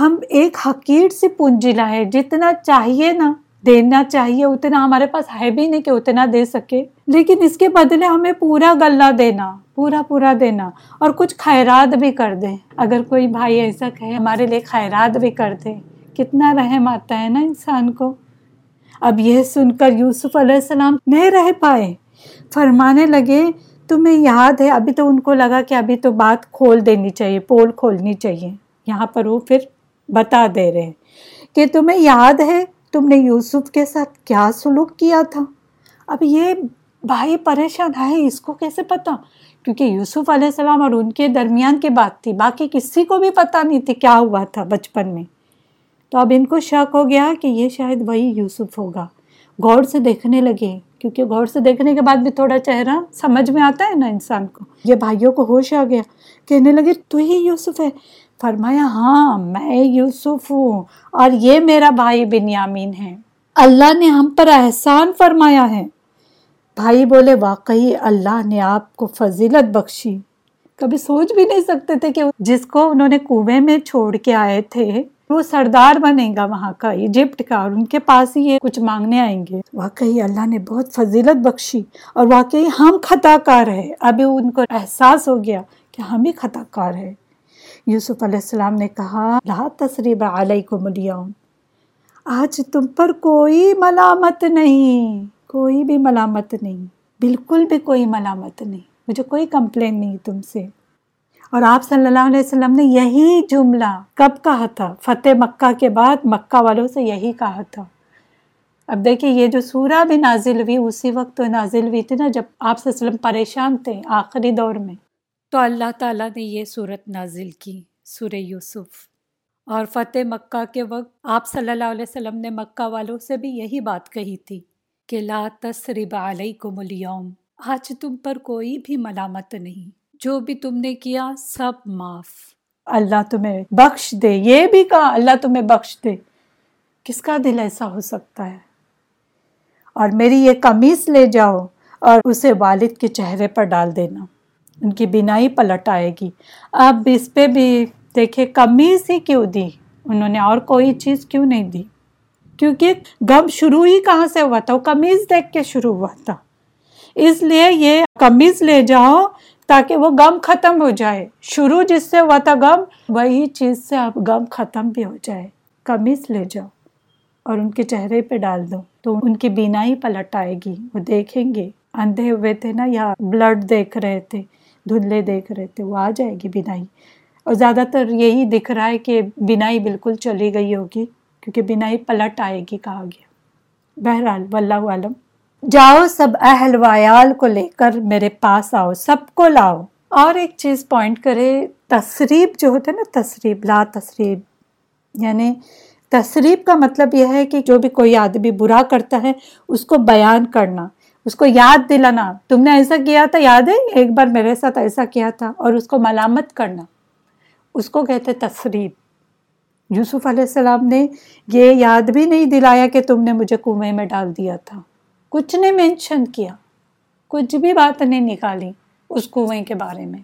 ہم ایک حقیر سے پونجی لائے جتنا چاہیے نا، دینا چاہیے، اتنا ہمارے پاس ہے بھی نہیں کہ اتنا دے سکے۔ لیکن اس کے بدلے ہمیں پورا غلہ دینا، پورا پورا دینا۔ اور کچھ خیرات بھی کر دیں۔ اگر کوئی بھائی ایسا کہے، ہمارے لیے خیرات بھی کر دے۔ کتنا رحم آتا ہے نا انسان کو۔ اب یہ سن کر یوسف علیہ السلام نہیں رہ پائے۔ فرمانے لگے، تمہیں یاد ہے، ابھی تو ان کو لگا کہ ابھی تو بات کھول دینی چاہیے، پول کھولنی چاہیے۔ یہاں پر وہ پھر بتا دے رہے کہ تمہیں یاد ہے، تم نے یوسف کے ساتھ کیا سلوک کیا تھا۔ اب یہ بھائی پریشان ہے، اس کو کیسے پتا؟ کیونکہ یوسف علیہ السلام اور ان کے درمیان کی بات تھی، باقی کسی کو بھی پتا نہیں تھی کیا ہوا تھا بچپن میں۔ تو اب ان کو شک ہو گیا کہ یہ شاید وہی یوسف ہوگا۔ غور سے دیکھنے لگے، کیونکہ غور سے دیکھنے کے بعد بھی تھوڑا چہرہ سمجھ میں آتا ہے نا انسان کو۔ یہ بھائیوں کو ہوش آ گیا، کہنے لگے، تو ہی یوسف ہے۔ فرمایا ہاں میں یوسف ہوں اور یہ میرا بھائی بنیامین ہے۔ اللہ نے ہم پر احسان فرمایا ہے۔ بھائی بولے، واقعی اللہ نے آپ کو فضیلت بخشی۔ کبھی سوچ بھی نہیں سکتے تھے کہ جس کو انہوں نے کنویں میں چھوڑ کے آئے تھے وہ سردار بنے گا وہاں کا، ایجپٹ کا، اور ان کے پاس ہی یہ کچھ مانگنے آئیں گے۔ واقعی اللہ نے بہت فضیلت بخشی اور واقعی ہم خطا کار ہے ابھی ان کو احساس ہو گیا کہ ہم ہی خطا کار ہے یوسف علیہ السلام نے کہا، لا تصریب علیکم اليوم۔ آج تم پر کوئی ملامت نہیں، کوئی بھی ملامت نہیں، بالکل بھی کوئی ملامت نہیں۔ مجھے کوئی کمپلین نہیں تم سے۔ اور آپ صلی اللہ علیہ وسلم نے یہی جملہ کب کہا تھا؟ فتح مکہ کے بعد مکہ والوں سے یہی کہا تھا۔ اب دیکھیں یہ جو سورہ بھی نازل ہوئی، اسی وقت تو نازل ہوئی تھی نا، جب آپ صلی اللہ علیہ وسلم پریشان تھے آخری دور میں۔ تو اللہ تعالیٰ نے یہ صورت نازل کی، سورہ یوسف۔ اور فتح مکہ کے وقت آپ صلی اللہ علیہ وسلم نے مکہ والوں سے بھی یہی بات کہی تھی کہ لا تصرب علیکم اليوم۔ آج تم پر کوئی بھی ملامت نہیں۔ جو بھی تم نے کیا سب معاف۔ اللہ تمہیں بخش دے۔ یہ بھی کہا، اللہ تمہیں بخش دے۔ کس کا دل ایسا ہو سکتا ہے؟ اور میری یہ قمیص لے جاؤ اور اسے والد کے چہرے پر ڈال دینا۔ ان کی بینائی پلٹ آئے گی۔ اب اس پہ بھی دیکھے، قمیص ہی کیوں دی؟ انہوں نے اور کوئی چیز کیوں نہیں دی؟ کیونکہ غم شروع ہی کہاں سے ہوا تھا؟ وہ قمیض دیکھ کے شروع ہوا تھا۔ اس لیے یہ قمیض لے جاؤ تاکہ وہ غم ختم ہو جائے۔ شروع جس سے ہوا تھا غم، وہی چیز سے اب غم ختم بھی ہو جائے۔ قمیض لے جاؤ اور ان کے چہرے پہ ڈال دو تو ان کی بینائی پلٹ آئے گی۔ وہ دیکھیں گے۔ اندھے ہوئے تھے نا، یا بلڈ دیکھ رہے تھے، دھندلے دیکھ رہے تھے، وہ آ جائے گی بینائی۔ اور زیادہ تر یہی دکھ رہا ہے کہ بینائی بالکل چلی گئی ہوگی، کیونکہ بینائی پلٹ آئے گی کہا گیا۔ بہرحال، واللہ عالم۔ جاؤ، سب اہل ویال کو لے کر میرے پاس آؤ، سب کو لاؤ۔ اور ایک چیز پوائنٹ کرے تصریب جو ہوتا ہے نا تصریب لا تصریب یعنی تصریب کا مطلب یہ ہے کہ جو بھی کوئی آدمی برا کرتا ہے، اس کو بیان کرنا، اس کو یاد دلانا۔ تم نے ایسا کیا تھا، یاد ہے؟ ایک بار میرے ساتھ ایسا کیا تھا اور اس کو ملامت کرنا۔ اس کو کہتے تصریب یوسف علیہ السلام نے یہ یاد بھی نہیں دلایا کہ تم نے مجھے کنویں میں ڈال دیا تھا۔ کچھ نے مینشن کیا۔ کچھ بھی بات نہیں نکالی اس کنویں کے بارے میں۔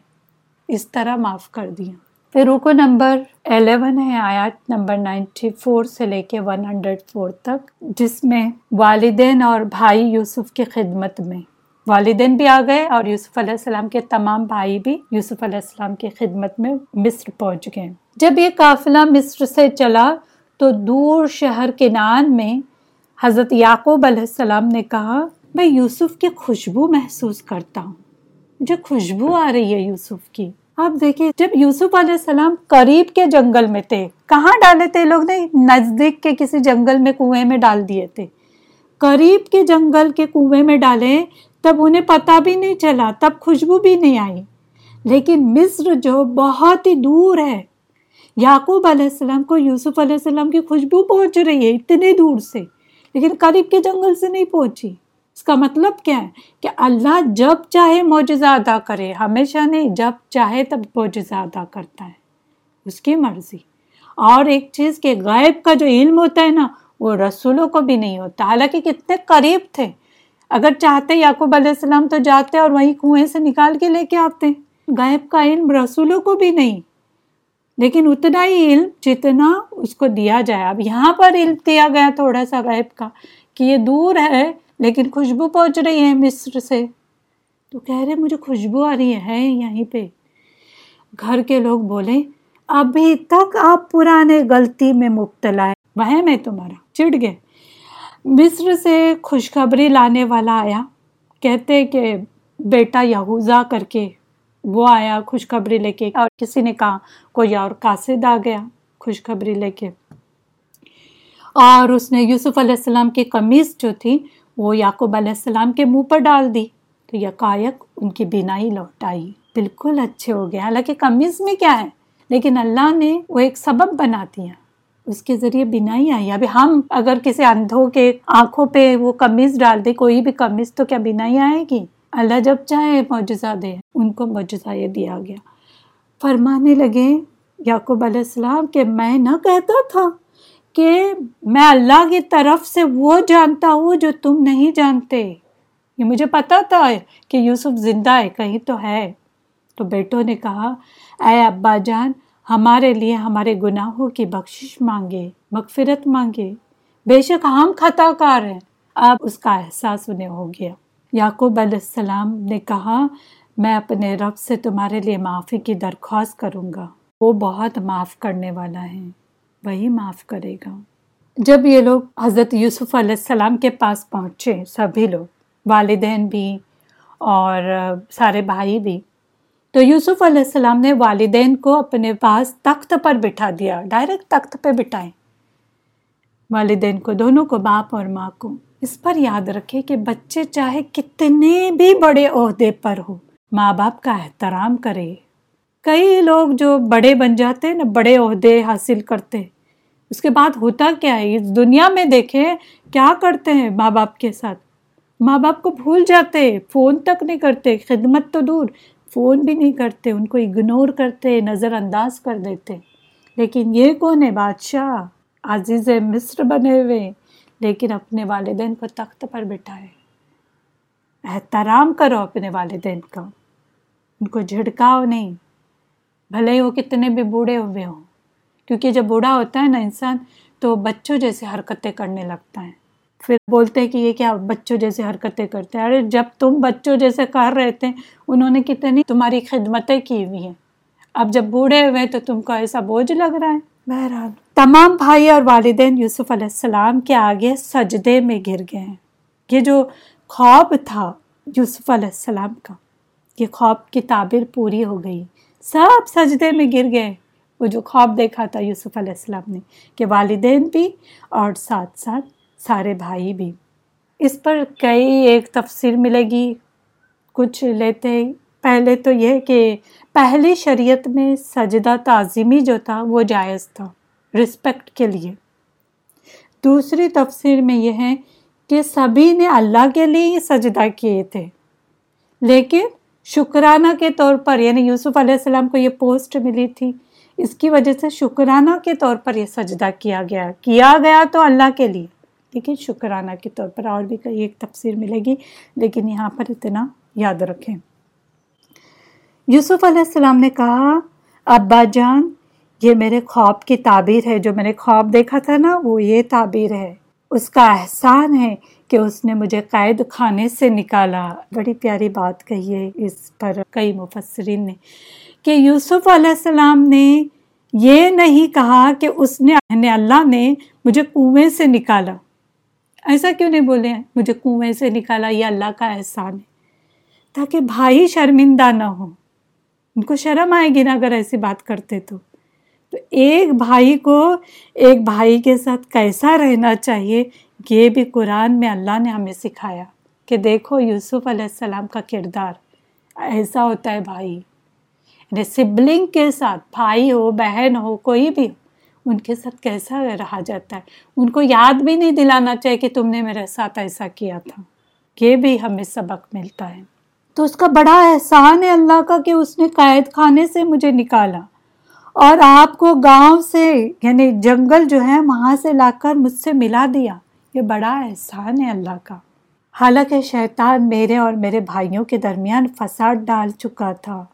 اس طرح معاف کر دیا۔ پھر رکو نمبر الیون ہے آیات نمبر نائنٹی فور سے لے کے ون ہنڈریڈ فور تک، جس میں والدین اور بھائی یوسف کی خدمت میں۔ والدین بھی آ گئے اور یوسف علیہ السلام کے تمام بھائی بھی یوسف علیہ السلام کی خدمت میں مصر پہنچ گئے۔ جب یہ قافلہ مصر سے چلا تو دور شہر کے نان میں حضرت یعقوب علیہ السلام نے کہا، میں یوسف کی خوشبو محسوس کرتا ہوں۔ مجھے خوشبو آ رہی ہے یوسف کی۔ آپ دیکھیں، جب یوسف علیہ السلام قریب کے جنگل میں تھے، کہاں ڈالے تھے لوگ؟ نے نزدیک کے کسی جنگل میں کنویں میں ڈال دیے تھے۔ قریب کے جنگل کے کنویں میں ڈالے، تب انہیں پتا بھی نہیں چلا، تب خوشبو بھی نہیں آئی۔ لیکن مصر جو بہت ہی دور ہے، یعقوب علیہ السلام کو یوسف علیہ السلام کی خوشبو پہنچ رہی ہے اتنے دور سے۔ لیکن قریب کے جنگل سے نہیں پہنچی۔ اس کا مطلب کیا ہے؟ کہ اللہ جب چاہے معجزہ ادا کرے، ہمیشہ نہیں، جب چاہے تب معجزہ ادا کرتا ہے۔ اس کی مرضی۔ اور ایک چیز کہ غائب کا جو علم ہوتا ہے نا، وہ رسولوں کو بھی نہیں ہوتا۔ حالانکہ کتنے قریب تھے۔ اگر چاہتے یعقوب علیہ السلام تو جاتے اور وہیں کنویں سے نکال کے لے کے آتے۔ غائب کا علم رسولوں کو بھی نہیں۔ لیکن اتنا ہی علم جتنا اس کو دیا جائے۔ اب یہاں پر علم دیا گیا تھوڑا سا غائب کا کہ یہ دور ہے لیکن خوشبو پہنچ رہی ہے مصر سے۔ تو کہہ رہے مجھے خوشبو آ رہی ہے یہیں پہ۔ گھر کے لوگ بولے، ابھی تک آپ پرانے غلطی میں مبتلا ہے وہ میں تمہارا چڑ گئے۔ مصر سے خوشخبری لانے والا آیا، کہتے کہ بیٹا یہوزا کر کے وہ آیا، خوشخبری لے کے اور کسی نے کہا، کوئی اور قاصد آ گیا خوشخبری لے کے۔ اور اس نے یوسف علیہ السلام کی قمیض جو تھی، وہ یعقوب علیہ السلام کے منہ پر ڈال دی۔ تو یکایک ان کی بینائی لوٹ آئی۔ بالکل اچھے ہو گئے۔ حالانکہ قمیض میں کیا ہے؟ لیکن اللہ نے وہ ایک سبب بنا دیا۔ اس کے ذریعے بینائی آئی۔ ابھی ہم اگر کسی اندھوں کے آنکھوں پہ وہ قمیض ڈال دے کوئی بھی قمیض، تو کیا بینائی آئے گی؟ اللہ جب چاہے معجزہ دے، ان کو معجزہ یہ دیا گیا۔ فرمانے لگے یعقوب علیہ السلام کہ میں نہ کہتا تھا کہ میں اللہ کی طرف سے وہ جانتا ہوں جو تم نہیں جانتے۔ یہ مجھے پتا تھا کہ یوسف زندہ ہے، کہیں تو ہے۔ تو بیٹوں نے کہا، اے ابا جان، ہمارے لیے ہمارے گناہوں کی بخشش مانگے، مغفرت مانگے۔ بے شک ہم خطا کار ہیں۔ اب اس کا احساس انہیں ہو گیا۔ یعقوب علیہ السلام نے کہا، میں اپنے رب سے تمہارے لیے معافی کی درخواست کروں گا۔ وہ بہت معاف کرنے والا ہے، وہی معاف کرے گا۔ جب یہ لوگ حضرت یوسف علیہ السلام کے پاس پہنچے، سبھی لوگ، والدین بھی اور سارے بھائی بھی، تو یوسف علیہ السلام نے والدین کو اپنے پاس تخت پر بٹھا دیا، ڈائریکٹ تخت پہ بٹھائے۔ والدین کو، دونوں کو، باپ اور ماں کو۔ اس پر یاد رکھے کہ بچے چاہے کتنے بھی بڑے عہدے پر ہو، ماں باپ کا احترام کرے۔ کئی لوگ جو بڑے بن جاتے نا، بڑے عہدے حاصل کرتے۔ اس کے بعد ہوتا کیا ہے؟ اس دنیا میں دیکھے کیا کرتے ہیں ماں باپ کے ساتھ۔ ماں باپ کو بھول جاتے، فون تک نہیں کرتے، خدمت تو دور، فون بھی نہیں کرتے، ان کو اگنور کرتے، نظر انداز کر دیتے۔ لیکن یہ کون ہے؟ بادشاہ، عزیز مصر بنے ہوئے۔ لیکن اپنے والدین کو تخت پر بٹھائے۔ احترام کرو اپنے والدین کا۔ ان کو جھڑکاؤ نہیں۔ بھلے ہی وہ کتنے بھی بوڑھے ہوئے ہوں۔ کیونکہ جب بوڑھا ہوتا ہے نا انسان، تو بچوں جیسے حرکتیں کرنے لگتا ہے۔ پھر بولتے ہیں کہ یہ کیا بچوں جیسے حرکتیں کرتے ہیں؟ ارے، جب تم بچوں جیسے کر رہے تھے، انہوں نے کتنی تمہاری خدمتیں کی ہوئی ہیں۔ اب جب بوڑھے ہوئے تو تم کو ایسا بوجھ لگ رہا ہے؟ بہرحال تمام بھائی اور والدین یوسف علیہ السلام کے آگے سجدے میں گر گئے ہیں۔ یہ جو خواب تھا یوسف علیہ السلام کا، یہ خواب کی تعبیر پوری ہو گئی۔ سب سجدے میں گر گئے۔ وہ جو خواب دیکھا تھا یوسف علیہ السلام نے، کہ والدین بھی اور ساتھ ساتھ سارے بھائی بھی۔ اس پر کئی ایک تفسیر ملے گی۔ کچھ لیتے پہلے تو یہ کہ پہلی شریعت میں سجدہ تعظیمی جو تھا وہ جائز تھا رسپیکٹ کے لیے۔ دوسری تفسیر میں یہ ہے کہ سبھی نے اللہ کے لیے ہی سجدہ کیے تھے۔ لیکن شکرانہ کے طور پر یعنی یوسف علیہ السلام کو یہ پوسٹ ملی تھی، اس کی وجہ سے شکرانہ کے طور پر یہ سجدہ کیا گیا۔ کیا گیا تو اللہ کے لیے۔ لیکن شکرانہ کے طور پر اور بھی کئی ایک تفسیر ملے گی، لیکن یہاں پر اتنا یاد رکھیں۔ یوسف علیہ السلام نے کہا، ابا جان، یہ میرے خواب کی تعبیر ہے۔ جو میں نے خواب دیکھا تھا نا، وہ یہ تعبیر ہے۔ اس کا احسان ہے کہ اس نے مجھے قید خانے سے نکالا۔ بڑی پیاری بات کہی ہے اس پر۔ کئی مفسرین نے کہ یوسف علیہ السلام نے یہ نہیں کہا کہ اس نے یعنی اللہ نے مجھے کنویں سے نکالا۔ ایسا کیوں نہیں بولے؟ ہیں مجھے کنویں سے نکالا، یہ اللہ کا احسان ہے۔ تاکہ بھائی شرمندہ نہ ہو ان کو شرم آئے گی نا اگر ایسی بات کرتے تو۔ تو ایک بھائی کو ایک بھائی کے ساتھ کیسا رہنا چاہیے، یہ بھی قرآن میں اللہ نے ہمیں سکھایا کہ دیکھو یوسف علیہ السلام کا کردار ایسا ہوتا ہے بھائی۔ یعنی سبلنگ کے ساتھ، بھائی ہو، بہن ہو، کوئی بھی ہو، ان کے ساتھ کیسا رہا جاتا ہے۔ ان کو یاد بھی نہیں دلانا چاہیے کہ تم نے میرے ساتھ ایسا کیا تھا۔ یہ بھی ہمیں سبق ملتا ہے۔ تو اس کا بڑا احسان ہے اللہ کا کہ اس نے قید خانے سے مجھے نکالا۔ اور آپ کو گاؤں سے یعنی جنگل جو ہے، وہاں سے لا کر مجھ سے ملا دیا۔ یہ بڑا احسان ہے اللہ کا۔ حالانکہ شیطان میرے اور میرے بھائیوں کے درمیان فساد ڈال چکا تھا۔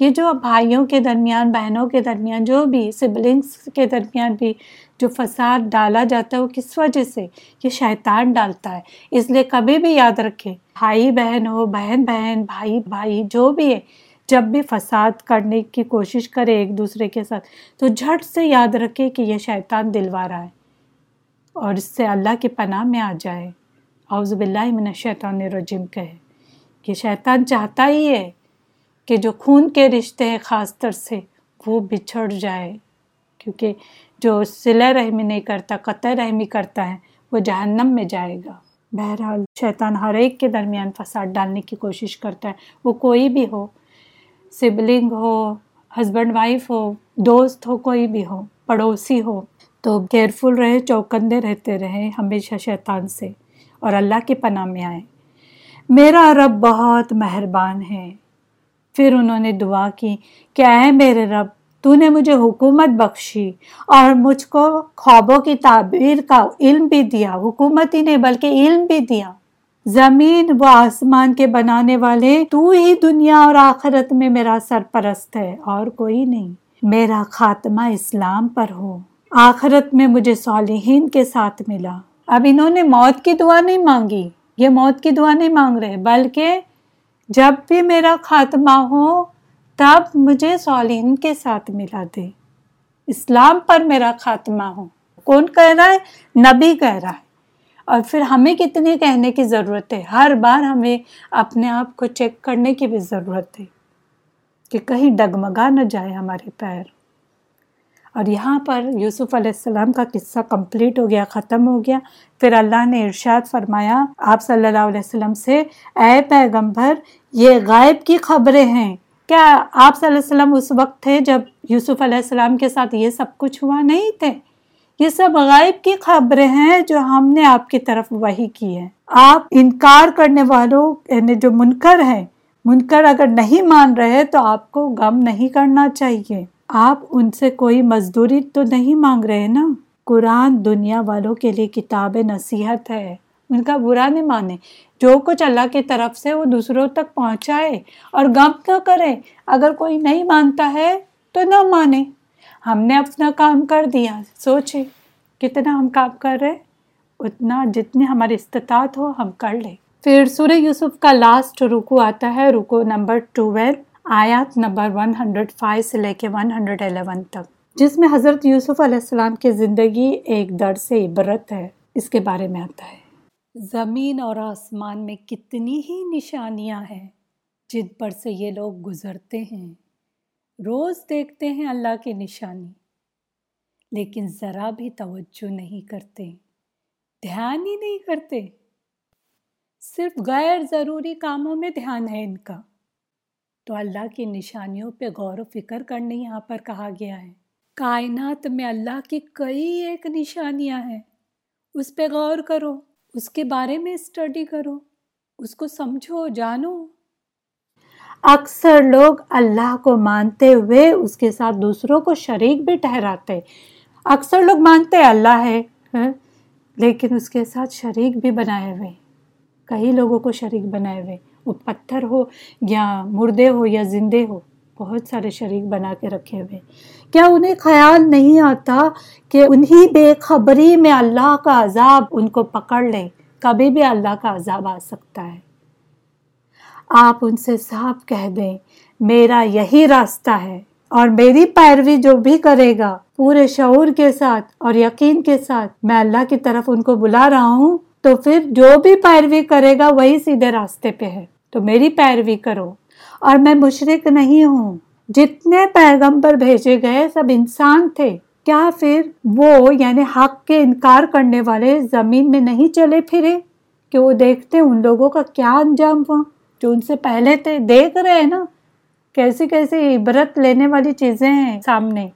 یہ جو بھائیوں کے درمیان، بہنوں کے درمیان، جو بھی سبلنگس کے درمیان بھی جو فساد ڈالا جاتا ہے وہ کس وجہ سے؟ یہ شیطان ڈالتا ہے۔ اس لیے کبھی بھی یاد رکھے بھائی بہن ہو، بہن بہن، بھائی بھائی، جو بھی ہے، جب بھی فساد کرنے کی کوشش کرے ایک دوسرے کے ساتھ، تو جھٹ سے یاد رکھے کہ یہ شیطان دلوا رہا ہے اور اس سے اللہ کے پناہ میں آ جائے۔ اعوذ باللہ من الشیطان الرجیم کہے۔ کہ شیطان چاہتا ہی ہے کہ جو خون کے رشتے ہیں خاص طر سے وہ بچھڑ جائے، کیونکہ جو سلا رحمی نہیں کرتا، قطع رحمی کرتا ہے، وہ جہنم میں جائے گا۔ بہرحال شیطان ہر ایک کے درمیان فساد ڈالنے کی کوشش کرتا ہے۔ وہ کوئی بھی ہو، سبلنگ ہو، ہسبینڈ وائف ہو، دوست ہو، کوئی بھی ہو، پڑوسی ہو، تو کیئرفل رہے، چوکندے رہتے رہے ہمیشہ شیطان سے اور اللہ کی پناہ میں آئے۔ میرا رب بہت مہربان ہے۔ پھر انہوں نے دعا کی، کیا ہے میرے رب؟ تو نے مجھے حکومت بخشی اور مجھ کو خوابوں کی تعبیر کا علم بھی دیا۔ حکومت ہی نہیں بلکہ علم بھی دیا۔ زمین و آسمان کے بنانے والے تو ہی دنیا اور آخرت میں میرا سرپرست ہے اور کوئی نہیں۔ میرا خاتمہ اسلام پر ہو۔ آخرت میں مجھے صالحین کے ساتھ ملا۔ اب انہوں نے موت کی دعا نہیں مانگی۔ یہ موت کی دعا نہیں مانگ رہے، بلکہ جب بھی میرا خاتمہ ہو تب مجھے صالحین کے ساتھ ملا دے۔ اسلام پر میرا خاتمہ ہو۔ کون کہہ رہا ہے؟ نبی کہہ رہا ہے۔ اور پھر ہمیں کتنی کہنے کی ضرورت ہے؟ ہر بار ہمیں اپنے آپ کو چیک کرنے کی بھی ضرورت ہے کہ کہیں ڈگمگا نہ جائے ہمارے پیر۔ اور یہاں پر یوسف علیہ السلام کا قصہ کمپلیٹ ہو گیا، ختم ہو گیا۔ پھر اللہ نے ارشاد فرمایا، آپ صلی اللہ علیہ وسلم سے، اے پیغمبر، یہ غائب کی خبریں ہیں۔ کیا آپ صلی اللہ علیہ وسلم اس وقت تھے جب یوسف علیہ السلام کے ساتھ یہ سب کچھ ہوا؟ نہیں تھے۔ یہ سب غائب کی خبریں ہیں جو ہم نے آپ کی طرف وہی کی ہے آپ انکار کرنے والوں یعنی جو منکر ہیں، منکر اگر نہیں مان رہے تو آپ کو غم نہیں کرنا چاہیے۔ آپ ان سے کوئی مزدوری تو نہیں مانگ رہے نا؟ قرآن دنیا والوں کے لیے کتاب نصیحت ہے۔ ان کا برا نہیں مانے۔ جو کچھ اللہ کی طرف سے وہ دوسروں تک پہنچائے اور غم نہ کرے، اگر کوئی نہیں مانتا ہے تو نہ مانے۔ ہم نے اپنا کام کر دیا۔ سوچے، کتنا ہم کام کر رہے اتنا جتنی ہماری استطاعت ہو، ہم کر لیں۔ پھر سورہ یوسف کا لاسٹ رکو آتا ہے رکو نمبر ٹویلو، آیات نمبر 105 سے لے کے 111 تک۔ جس میں حضرت یوسف علیہ السلام کی زندگی ایک درد سے عبرت ہے۔ اس کے بارے میں آتا ہے۔ زمین اور آسمان میں کتنی ہی نشانیاں ہیں جن پر سے یہ لوگ گزرتے ہیں۔ روز دیکھتے ہیں اللہ کی نشانی، لیکن ذرا بھی توجہ نہیں کرتے، دھیان ہی نہیں کرتے۔ صرف غیر ضروری کاموں میں دھیان ہے ان کا۔ تو اللہ کی نشانیوں پہ غور و فکر کرنے یہاں پر کہا گیا ہے۔ کائنات میں اللہ کی کئی ایک نشانیاں ہیں، اس پہ غور کرو۔ اس کے بارے میں اسٹڈی کرو، اس کو سمجھو، جانو۔ اکثر لوگ اللہ کو مانتے ہوئے اس کے ساتھ دوسروں کو شریک بھی ٹھہراتے۔ اکثر لوگ مانتے اللہ ہے ہاں، لیکن اس کے ساتھ شریک بھی بنائے ہوئے۔ کئی لوگوں کو شریک بنائے ہوئے۔ وہ پتھر ہو یا مردے ہو یا زندے ہو۔ بہت سارے شریک بنا کے رکھے ہوئے۔ کیا انہیں خیال نہیں آتا کہ انہی بے خبری میں اللہ کا عذاب ان کو پکڑ لے کبھی بھی اللہ کا عذاب آ سکتا ہے۔ آپ ان سے صاف کہہ دیں، میرا یہی راستہ ہے اور میری پیروی جو بھی کرے گا، پورے شعور کے ساتھ اور یقین کے ساتھ میں اللہ کی طرف ان کو بلا رہا ہوں، تو پھر جو بھی پیروی کرے گا وہی سیدھے راستے پہ ہے۔ تو میری پیروی کرو۔ اور میں مشرق نہیں ہوں۔ جتنے پیغمبر بھیجے گئے سب انسان تھے۔ کیا پھر وہ یعنی حق کے انکار کرنے والے زمین میں نہیں چلے پھرے؟ کہ وہ دیکھتے ان لوگوں کا کیا انجام ہوا؟ جو ان سے پہلے تھے، دیکھ رہے ہیں نا۔ کیسی کیسی عبرت لینے والی چیزیں ہیں سامنے۔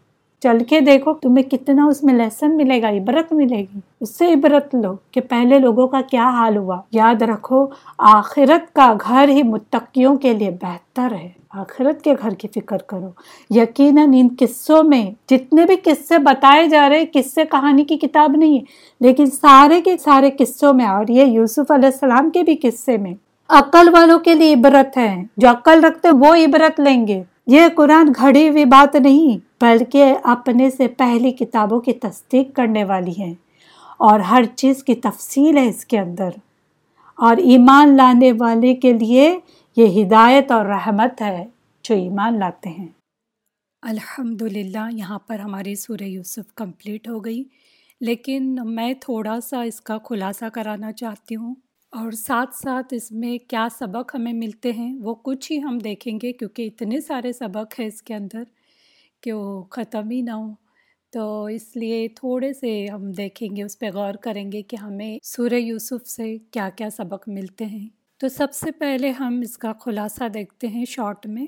چل کے دیکھو، تمہیں کتنا اس میں لیسن ملے گا، عبرت ملے گی۔ اس سے عبرت لو کہ پہلے لوگوں کا کیا حال ہوا۔ یاد رکھو، آخرت کا گھر ہی متقیوں کے لیے بہتر ہے۔ آخرت کے گھر کی فکر کرو۔ یقیناً ان قصوں میں جتنے بھی قصے بتائے جا رہے، قصے کہانی کی کتاب نہیں ہے، لیکن سارے کے سارے قصوں میں، اور یہ یوسف علیہ السلام کے بھی قصے میں عقل والوں کے لیے عبرت ہے۔ جو عقل رکھتے، وہ عبرت لیں گے۔ یہ قرآن گھڑی ہوئی بات نہیں۔ بلکہ اپنے سے پہلی کتابوں کی تصدیق کرنے والی ہے اور ہر چیز کی تفصیل ہے اس کے اندر۔ اور ایمان لانے والے کے لیے یہ ہدایت اور رحمت ہے جو ایمان لاتے ہیں۔ الحمد للہ یہاں پر ہماری سورہ یوسف کمپلیٹ ہو گئی، لیکن میں تھوڑا سا اس کا خلاصہ کرانا چاہتی ہوں۔ اور ساتھ ساتھ اس میں کیا سبق ہمیں ملتے ہیں وہ کچھ ہی ہم دیکھیں گے، کیونکہ اتنے سارے سبق ہیں اس کے اندر۔ کہ وہ ختم ہی نہ ہو تو اس لیے تھوڑے سے ہم دیکھیں گے، اس پہ غور کریں گے کہ ہمیں سورہ یوسف سے کیا کیا سبق ملتے ہیں۔ تو سب سے پہلے ہم اس کا خلاصہ دیکھتے ہیں شارٹ میں۔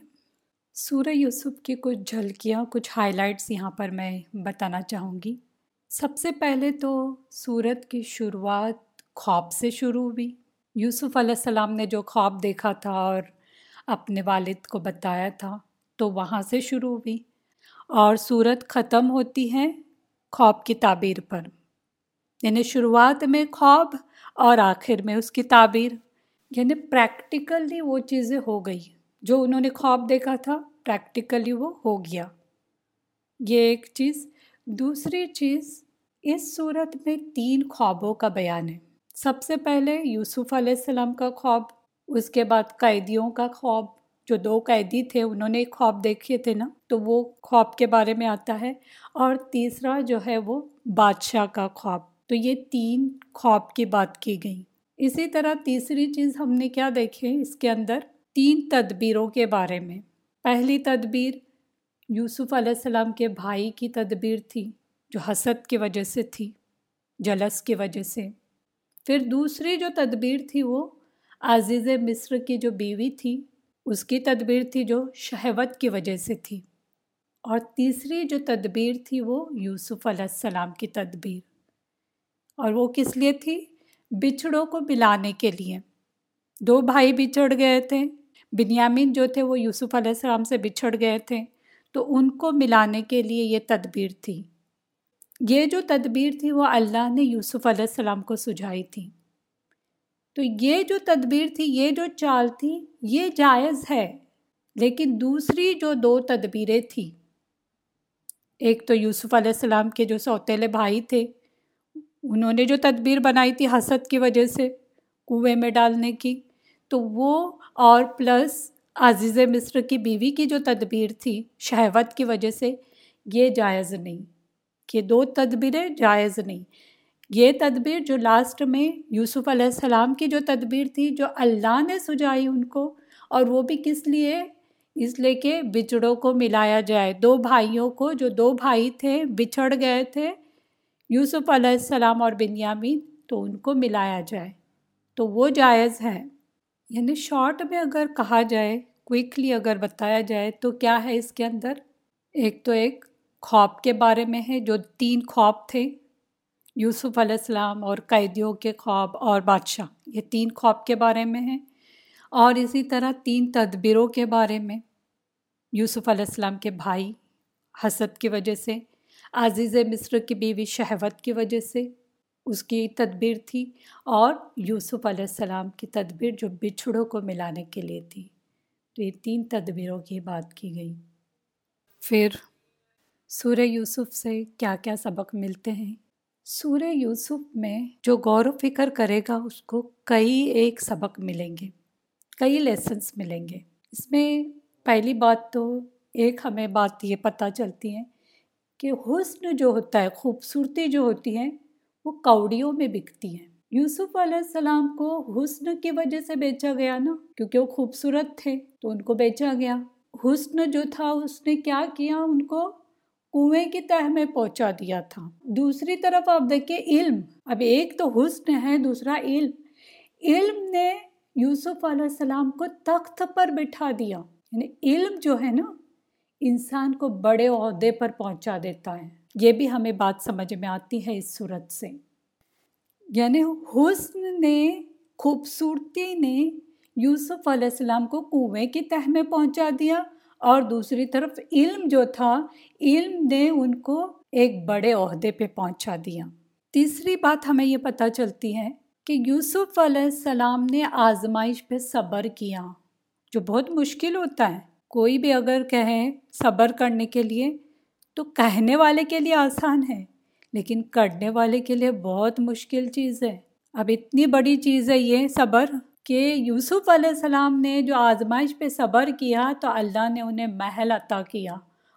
سورہ یوسف کی کچھ جھلکیاں، کچھ ہائی لائٹس یہاں پر میں بتانا چاہوں گی۔ سب سے پہلے تو سورت کی شروعات خواب سے شروع ہوئی۔ یوسف علیہ السلام نے جو خواب دیکھا تھا اور اپنے والد کو بتایا تھا، تو وہاں سے شروع ہوئی۔ اور صورت ختم ہوتی ہے خواب کی تعبیر پر۔ یعنی شروعات میں خواب اور آخر میں اس کی تعبیر۔ یعنی پریکٹیکلی وہ چیزیں ہو گئی۔ جو انہوں نے خواب دیکھا تھا پریکٹیکلی وہ ہو گیا۔ یہ ایک چیز۔ دوسری چیز، اس صورت میں تین خوابوں کا بیان ہے۔ سب سے پہلے یوسف علیہ السلام کا خواب، اس کے بعد قیدیوں کا خواب۔ جو دو قیدی تھے، انہوں نے خواب دیکھے تھے نا، تو وہ خواب کے بارے میں آتا ہے۔ اور تیسرا جو ہے وہ بادشاہ کا خواب۔ تو یہ تین خواب کی بات کی گئی اسی طرح تیسری چیز ہم نے کیا دیکھے اس کے اندر؟ تین تدبیروں کے بارے میں۔ پہلی تدبیر یوسف علیہ السلام کے بھائی کی تدبیر تھی، جو حسد کی وجہ سے تھی، جلس کی وجہ سے۔ پھر دوسری جو تدبیر تھی وہ عزیز مصر کی جو بیوی تھی اس کی تدبیر تھی جو شہوت کی وجہ سے تھی۔ اور تیسری جو تدبیر تھی وہ یوسف علیہ السلام کی تدبیر۔ اور وہ کس لیے تھی؟ بچھڑوں کو ملانے کے لیے۔ دو بھائی بچھڑ گئے تھے۔ بنیامین جو تھے وہ یوسف علیہ السلام سے بچھڑ گئے تھے۔ تو ان کو ملانے کے لیے یہ تدبیر تھی۔ یہ جو تدبیر تھی وہ اللہ نے یوسف علیہ السلام کو سجھائی تھی۔ تو یہ جو تدبیر تھی، یہ جو چال تھی، یہ جائز ہے۔ لیکن دوسری جو دو تدبیریں تھیں، ایک تو یوسف علیہ السلام کے جو سوتیلے بھائی تھے، انہوں نے جو تدبیر بنائی تھی حسد کی وجہ سے کنویں میں ڈالنے کی، تو وہ اور پلس عزیز مصر کی بیوی کی جو تدبیر تھی شہوت کی وجہ سے، یہ جائز نہیں۔ کہ دو تدبیریں جائز نہیں۔ یہ تدبیر جو لاسٹ میں یوسف علیہ السلام کی جو تدبیر تھی، جو اللہ نے سجائی ان کو، اور وہ بھی کس لیے؟ اس لیے کہ بچڑوں کو ملایا جائے۔ دو بھائیوں کو، جو دو بھائی تھے، بچھڑ گئے تھے، یوسف علیہ السلام اور بنیامین، تو ان کو ملایا جائے۔ تو وہ جائز ہے۔ یعنی شارٹ میں اگر کہا جائے کوئکلی اگر بتایا جائے، تو کیا ہے اس کے اندر؟ ایک تو ایک خواب کے بارے میں ہے، جو تین خواب تھے۔ یوسف علیہ السلام اور قیدیوں کے خواب اور بادشاہ، یہ تین خواب کے بارے میں ہیں۔ اور اسی طرح تین تدبیروں کے بارے میں یوسف علیہ السلام کے بھائی حسد کی وجہ سے، عزیز مصر کی بیوی شہوت کی وجہ سے اس کی تدبیر تھی، اور یوسف علیہ السلام کی تدبیر جو بچھڑوں کو ملانے کے لیے تھی۔ تو یہ تین تدبیروں کی بات کی گئی۔ پھر سورہ یوسف سے کیا کیا سبق ملتے ہیں؟ سورہ یوسف میں جو غور و فکر کرے گا، اس کو کئی ایک سبق ملیں گے، کئی لیسنس ملیں گے۔ اس میں پہلی بات تو ایک ہمیں بات یہ پتہ چلتی ہے کہ حسن جو ہوتا ہے، خوبصورتی جو ہوتی ہے، وہ کوڑیوں میں بکتی ہے۔ یوسف علیہ السلام کو حسن کی وجہ سے بیچا گیا نا، کیونکہ وہ خوبصورت تھے، تو ان کو بیچا گیا۔ حسن جو تھا، اس نے کیا کیا؟ ان کو کنویں کی تہ میں پہنچا دیا تھا۔ دوسری طرف آپ دیکھیں علم۔ اب ایک تو حسن ہے، دوسرا علم۔ علم نے یوسف علیہ السلام کو تخت پر بٹھا دیا۔ یعنی علم جو ہے نا، انسان کو بڑے عہدے پر پہنچا دیتا ہے۔ یہ بھی ہمیں بات سمجھ میں آتی ہے اس صورت سے۔ یعنی حسن نے، خوبصورتی نے یوسف علیہ السلام کو کنویں کی تہ میں پہنچا دیا۔ اور دوسری طرف علم جو تھا، علم نے ان کو ایک بڑے عہدے پہ پہنچا دیا۔ تیسری بات ہمیں یہ پتہ چلتی ہے کہ یوسف علیہ السلام نے آزمائش پہ صبر کیا، جو بہت مشکل ہوتا ہے۔ کوئی بھی اگر کہیں صبر کرنے کے لیے، تو کہنے والے کے لیے آسان ہے، لیکن کرنے والے کے لیے بہت مشکل چیز ہے۔ اب اتنی بڑی چیز ہے یہ صبر۔ کہ یوسف علیہ السلام نے جو آزمائش پہ صبر کیا تو اللہ نے انہیں محل عطا کیا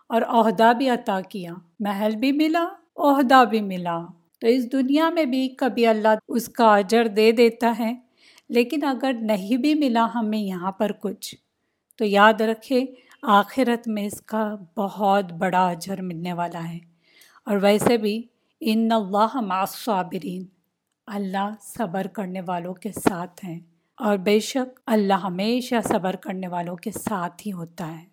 اور عہدہ بھی عطا کیا۔ محل بھی ملا، عہدہ بھی ملا۔ تو اس دنیا میں بھی کبھی اللہ اس کا اجر دے دیتا ہے، لیکن اگر نہیں بھی ملا ہمیں یہاں پر کچھ۔ تو یاد رکھے، آخرت میں اس کا بہت بڑا اجر ملنے والا ہے۔ اور ویسے بھی، ان اللہ معصابرین اللہ صبر کرنے والوں کے ساتھ ہیں۔ اور بے شک اللہ ہمیشہ صبر کرنے والوں کے ساتھ ہی ہوتا ہے۔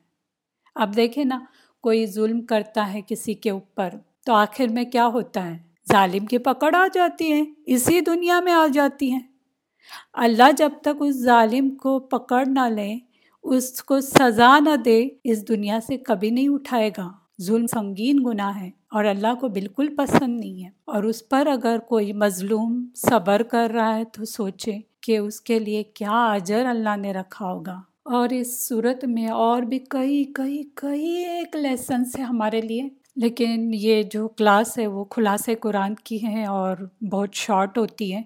اب دیکھیں نا، کوئی ظلم کرتا ہے کسی کے اوپر تو آخر میں کیا ہوتا ہے؟ ظالم کی پکڑ آ جاتی ہے، اسی دنیا میں آ جاتی ہیں اللہ جب تک اس ظالم کو پکڑ نہ لے، اس کو سزا نہ دے، اس دنیا سے کبھی نہیں اٹھائے گا۔ ظلم سنگین گناہ ہے اور اللہ کو بالکل پسند نہیں ہے۔ اور اس پر اگر کوئی مظلوم صبر کر رہا ہے تو سوچے کہ اس کے لیے کیا اجر اللہ نے رکھا ہوگا۔ اور اس صورت میں اور بھی کئی کئی کئی ایک لیسنس ہے ہمارے لیے۔ لیکن یہ جو کلاس ہے وہ خلاص قرآن کی ہے اور بہت شارٹ ہوتی ہے۔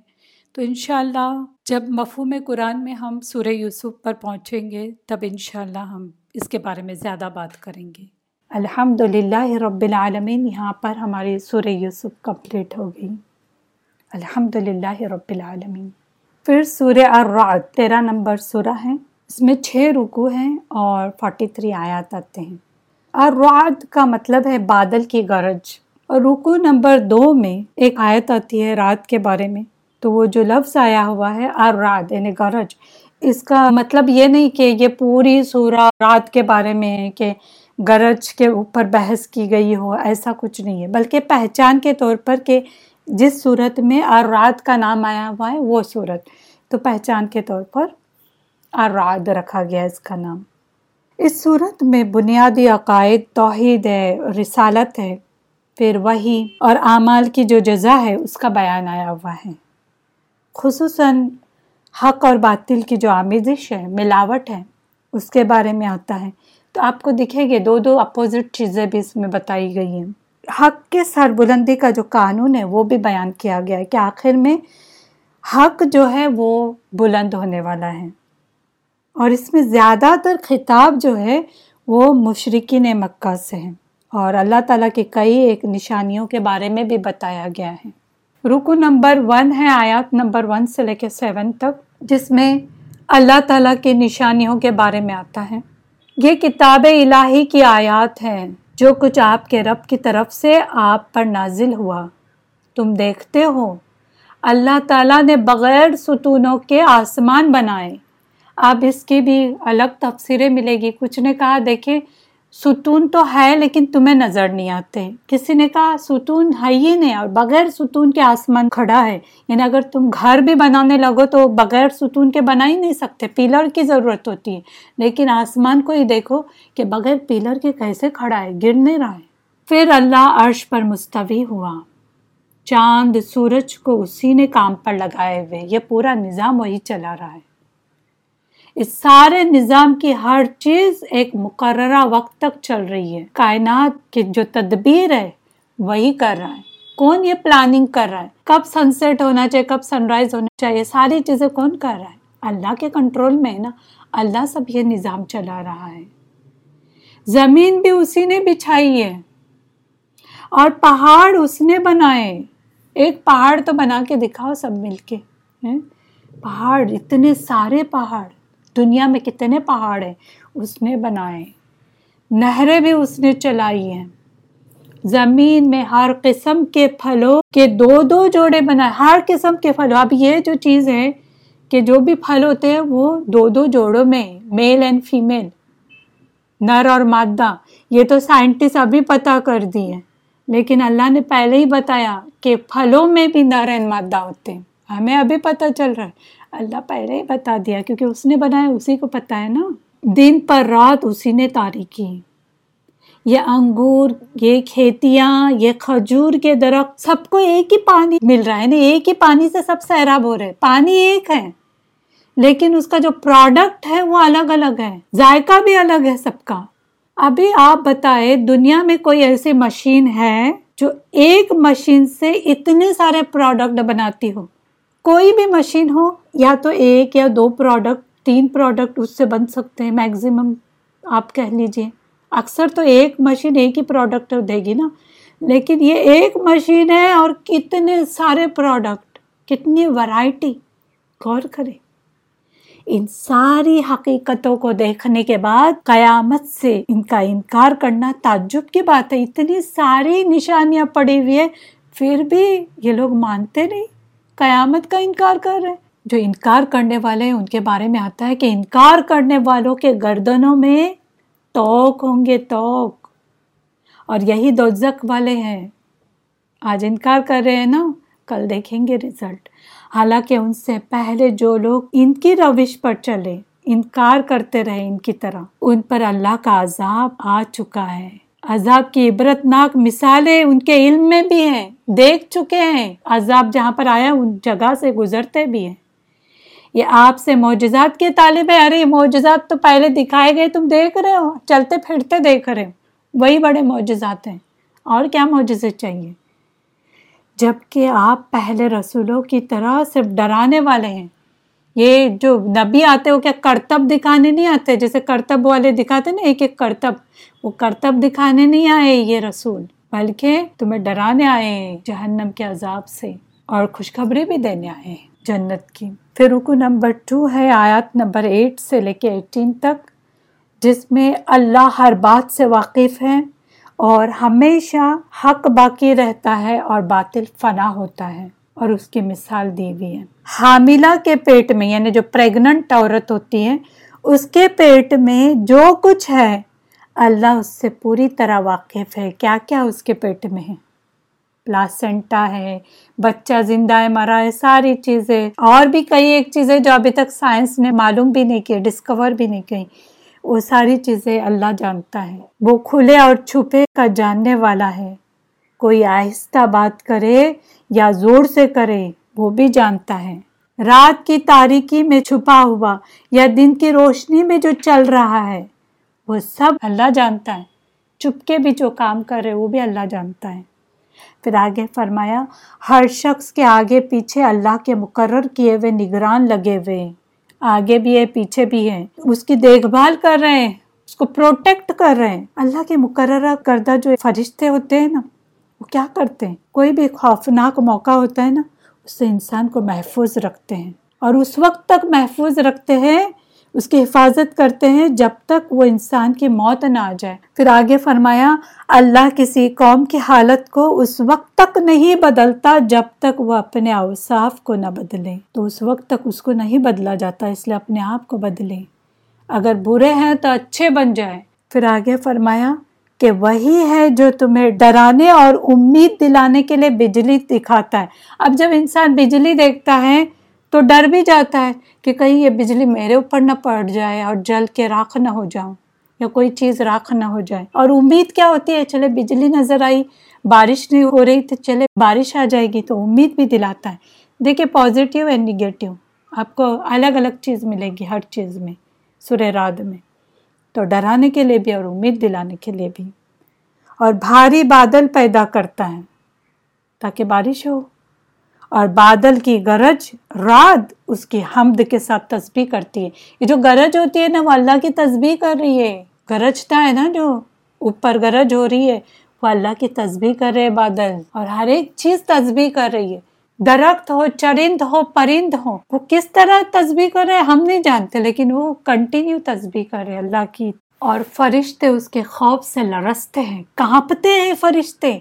تو انشاءاللہ جب مفہوم قرآن میں ہم سورہ یوسف پر پہنچیں گے، تب انشاءاللہ ہم اس کے بارے میں زیادہ بات کریں گے۔ الحمد للہ رب العالمین، یہاں پر ہماری سورہ یوسف کمپلیٹ ہو گئی۔ الحمد للہ رب العالمین۔ پھر سورہ الرعد، تیرہ نمبر سورہ ہے۔ اس میں چھ رکو ہیں اور فورٹی تھری آیات آتے ہیں۔ الرعد کا مطلب ہے بادل کی گرج۔ اور رکو نمبر دو میں ایک آیت آتی ہے رات کے بارے میں۔ تو وہ جو لفظ آیا ہوا ہے الرعد یعنی گرج، اس کا مطلب یہ نہیں کہ یہ پوری سورہ رات کے بارے میں ہے کہ گرج کے اوپر بحث کی گئی ہو، ایسا کچھ نہیں ہے۔ بلکہ پہچان کے طور پر کہ جس صورت میں اراد کا نام آیا ہوا ہے، وہ صورت۔ تو پہچان کے طور پر اراد رکھا گیا اس کا نام۔ اس صورت میں بنیادی عقائد، توحید ہے، رسالت ہے، پھر وہی اور اعمال کی جو جزا ہے، اس کا بیان آیا ہوا ہے۔ خصوصاً حق اور باطل کی جو آمیزش ہے، ملاوٹ ہے، اس کے بارے میں آتا ہے۔ تو آپ کو دکھے گے دو دو اپوزٹ چیزیں بھی اس میں بتائی گئی ہیں۔ حق کے سر بلندی کا جو قانون ہے وہ بھی بیان کیا گیا ہے کہ آخر میں حق جو ہے وہ بلند ہونے والا ہے۔ اور اس میں زیادہ تر خطاب جو ہے وہ مشرقین مکہ سے ہیں۔ اور اللہ تعالیٰ کی کئی ایک نشانیوں کے بارے میں بھی بتایا گیا ہے۔ رکو نمبر ون ہے آیات نمبر ون سے لے کے سیون تک، جس میں اللہ تعالیٰ کی نشانیوں کے بارے میں آتا ہے۔ یہ کتاب الہی کی آیات ہیں۔ جو کچھ آپ کے رب کی طرف سے آپ پر نازل ہوا۔ تم دیکھتے ہو، اللہ تعالیٰ نے بغیر ستونوں کے آسمان بنائے۔ اب اس کی بھی الگ تفسیریں ملے گی۔ کچھ نے کہا، دیکھیں ستون تو ہے لیکن تمہیں نظر نہیں آتے۔ کسی نے کہا، ستون ہے ہی نہیں اور بغیر ستون کے آسمان کھڑا ہے۔ یعنی اگر تم گھر بھی بنانے لگو تو بغیر ستون کے بنا ہی نہیں سکتے۔ پیلر کی ضرورت ہوتی ہے۔ لیکن آسمان کو ہی دیکھو کہ بغیر پیلر کے کیسے کھڑا ہے، گر نہیں رہا ہے۔ پھر اللہ عرش پر مستوی ہوا۔ چاند سورج کو اسی نے کام پر لگائے ہوئے۔ یہ پورا نظام وہی چلا رہا ہے۔ اس سارے نظام کی ہر چیز ایک مقررہ وقت تک چل رہی ہے۔ کائنات کی جو تدبیر ہے، وہی کر رہا ہے۔ کون یہ پلاننگ کر رہا ہے؟ کب سن سیٹ ہونا چاہیے، کب سن رائز ہونا چاہیے؟ ساری چیزیں کون کر رہا ہے؟ اللہ کے کنٹرول میں ہے نا۔ اللہ سب یہ نظام چلا رہا ہے۔ زمین بھی اسی نے بچھائی ہے۔ اور پہاڑ اس نے بنائے۔ ایک پہاڑ تو بنا کے دکھاؤ سب مل کے۔ پہاڑ، اتنے سارے پہاڑ۔ دنیا میں کتنے پہاڑ ہیں، اس نے بنائے۔ نہریں بھی اس نے چلائی ہیں۔ زمین میں ہر قسم کے پھلوں کے دو دو جوڑے بنائے۔ ہر قسم کے پھلوں۔ اب یہ جو چیز ہے کہ جو بھی پھل ہوتے ہیں، وہ دو دو جوڑوں میں میل اینڈ فیمیل نر اور مادہ۔ یہ تو سائنٹسٹ ابھی پتا کر دی ہے لیکن اللہ نے پہلے ہی بتایا کہ پھلوں میں بھی نر اینڈ مادہ ہوتے ہیں۔ ہمیں ابھی پتا چل رہا ہے۔ اللہ پہلے ہی بتا دیا کیونکہ اس نے بنایا، اسی کو پتا ہے نا۔ دن پر رات اسی نے تاریخی۔ یہ انگور، یہ کھیتیاں، یہ کھجور کے درخت، سب کو ایک ہی پانی مل رہا ہے نا ایک ہی پانی سے سب سیراب ہو رہے پانی ایک ہے، لیکن اس کا جو پروڈکٹ ہے وہ الگ الگ ہے۔ ذائقہ بھی الگ ہے سب کا۔ ابھی آپ بتائے دنیا میں کوئی ایسی مشین ہے جو ایک مشین سے اتنے سارے پروڈکٹ بناتی ہو؟ کوئی بھی مشین ہو، یا تو ایک یا دو پروڈکٹ تین پروڈکٹ اس سے بن سکتے ہیں میکزیمم آپ کہہ لیجیے۔ اکثر تو ایک مشین ایک ہی پروڈکٹ دے گی نا۔ لیکن یہ ایک مشین ہے اور کتنے سارے پروڈکٹ کتنی ورائٹی غور کرے ان ساری حقیقتوں کو دیکھنے کے بعد قیامت سے ان کا انکار کرنا تعجب کی بات ہے۔ اتنی ساری نشانیاں پڑی ہوئی ہے پھر بھی یہ لوگ مانتے نہیں۔ قیامت کا انکار کر رہے جو انکار کرنے والے ہیں، ان کے بارے میں آتا ہے کہ انکار کرنے والوں کے گردنوں میں توک ہوں گے، توک۔ اور یہی دوزک والے ہیں۔ آج انکار کر رہے ہیں نا، کل دیکھیں گے ریزلٹ حالانکہ ان سے پہلے جو لوگ ان کی روش پر چلے، انکار کرتے رہے ان کی طرح، ان پر اللہ کا عذاب آ چکا ہے۔ عذاب کی عبرت ناک مثالیں ان کے علم میں بھی ہیں، دیکھ چکے ہیں۔ عذاب جہاں پر آیا، ان جگہ سے گزرتے بھی ہیں۔ یہ آپ سے معجزات کے طالب ہے ارے، معجزات تو پہلے دکھائے گئے، تم دیکھ رہے ہو۔ چلتے پھرتے دیکھ رہے ہو۔ وہی بڑے معجزات ہیں۔ اور کیا معجزے چاہیے؟ جبکہ آپ پہلے رسولوں کی طرح صرف ڈرانے والے ہیں۔ یہ جو نبی آتے وہ کیا کرتب دکھانے نہیں آتے؟ جیسے کرتب والے دکھاتے نا، ایک ایک کرتب، وہ کرتب دکھانے نہیں آئے یہ رسول، بلکہ تمہیں ڈرانے آئے ہیں جہنم کے عذاب سے اور خوشخبری بھی دینے آئے ہیں جنت کی۔ پھر رکو نمبر ٹو ہے آیات نمبر ایٹ سے لے کے ایٹین تک، جس میں اللہ ہر بات سے واقف ہے اور ہمیشہ حق باقی رہتا ہے اور باطل فنا ہوتا ہے۔ اور اس کی مثال دی ہوئی ہے۔ حاملہ کے پیٹ میں یعنی جو پریگننٹ عورت ہوتی ہے، اس کے پیٹ میں جو کچھ ہے، اللہ اس سے پوری طرح واقف ہے۔ کیا کیا اس کے پیٹ میں ہے؟ پلاسنٹا ہے، بچہ زندہ ہے، مرا ہے، ساری چیزیں۔ اور بھی کئی ایک چیزیں جو ابھی تک سائنس نے معلوم بھی نہیں کی ڈسکور بھی نہیں کی، وہ ساری چیزیں اللہ جانتا ہے۔ وہ کھلے اور چھپے کا جاننے والا ہے۔ کوئی آہستہ بات کرے یا زور سے کرے، وہ بھی جانتا ہے۔ رات کی تاریکی میں چھپا ہوا یا دن کی روشنی میں جو چل رہا ہے، وہ سب اللہ جانتا ہے۔ چپ کے بھی جو کام کر رہے، وہ بھی اللہ جانتا ہے۔ پھر آگے فرمایا، ہر شخص کے آگے پیچھے اللہ کے مقرر کیے ہوئے نگران لگے ہوئے۔ آگے بھی ہے، پیچھے بھی ہے۔ اس کی دیکھ بھال کر رہے ہیں، اس کو پروٹیکٹ کر رہے ہیں۔ اللہ کے مقررہ کردہ جو فرشتے ہوتے ہیں نا کیا کرتے ہیں؟ کوئی بھی خوفناک موقع ہوتا ہے نا، اس سے انسان کو محفوظ رکھتے ہیں۔ اور اس وقت تک محفوظ رکھتے ہیں، اس کی حفاظت کرتے ہیں جب تک وہ انسان کی موت نہ آ جائے۔ پھر آگے فرمایا، اللہ کسی قوم کی حالت کو اس وقت تک نہیں بدلتا جب تک وہ اپنے اوصاف کو نہ بدلے۔ تو اس وقت تک اس کو نہیں بدلا جاتا، اس لیے اپنے آپ کو بدلے۔ اگر برے ہیں تو اچھے بن جائے پھر آگے فرمایا کہ وہی ہے جو تمہیں ڈرانے اور امید دلانے کے لیے بجلی دکھاتا ہے۔ اب جب انسان بجلی دیکھتا ہے تو ڈر بھی جاتا ہے کہ کہیں یہ بجلی میرے اوپر نہ پڑ جائے اور جل کے راکھ نہ ہو جاؤں یا کوئی چیز راکھ نہ ہو جائے۔ اور امید کیا ہوتی ہے؟ چلے بجلی نظر آئی، بارش نہیں ہو رہی تو چلے بارش آ جائے گی تو امید بھی دلاتا ہے۔ دیکھیے پازیٹیو اینڈ نگیٹیو آپ کو الگ الگ چیز ملے گی ہر چیز میں سر راد میں۔ تو ڈرانے کے لیے بھی اور امید دلانے کے لیے بھی۔ اور بھاری بادل پیدا کرتا ہے تاکہ بارش ہو۔ اور بادل کی گرج رات اس کی حمد کے ساتھ تسبیح کرتی ہے۔ یہ جو گرج ہوتی ہے نا وہ اللہ کی تسبیح کر رہی ہے۔ گرجتا ہے نا جو اوپر گرج ہو رہی ہے وہ اللہ کی تسبیح کر رہے بادل۔ اور ہر ایک چیز تسبیح کر رہی ہے۔ درخت ہو، چرند ہو، پرند ہو، وہ کس طرح تسبیح کر رہے ہم نہیں جانتے، لیکن وہ کنٹینیو تسبیح کر رہے اللہ کی۔ اور فرشتے اس کے خوف سے لرستے ہیں، کانپتے ہیں فرشتے۔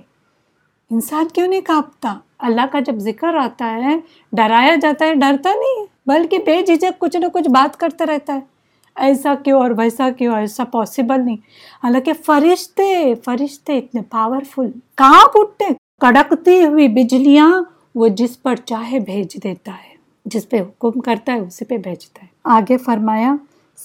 انسان کیوں نہیں کانپتا؟ اللہ کا جب ذکر آتا ہے، ڈرایا جاتا ہے، ڈرتا نہیں ہے بلکہ بے جھجک کچھ نہ کچھ بات کرتا رہتا ہے۔ ایسا کیوں اور ویسا کیوں؟ ایسا پاسبل نہیں۔ حالانکہ فرشتے فرشتے اتنے پاورفل کہاں اٹھتے، کڑکتی ہوئی بجلیاں وہ جس پر چاہے بھیج دیتا ہے، جس پہ حکم کرتا ہے، اسی پہ بھیجتا ہے۔ آگے فرمایا،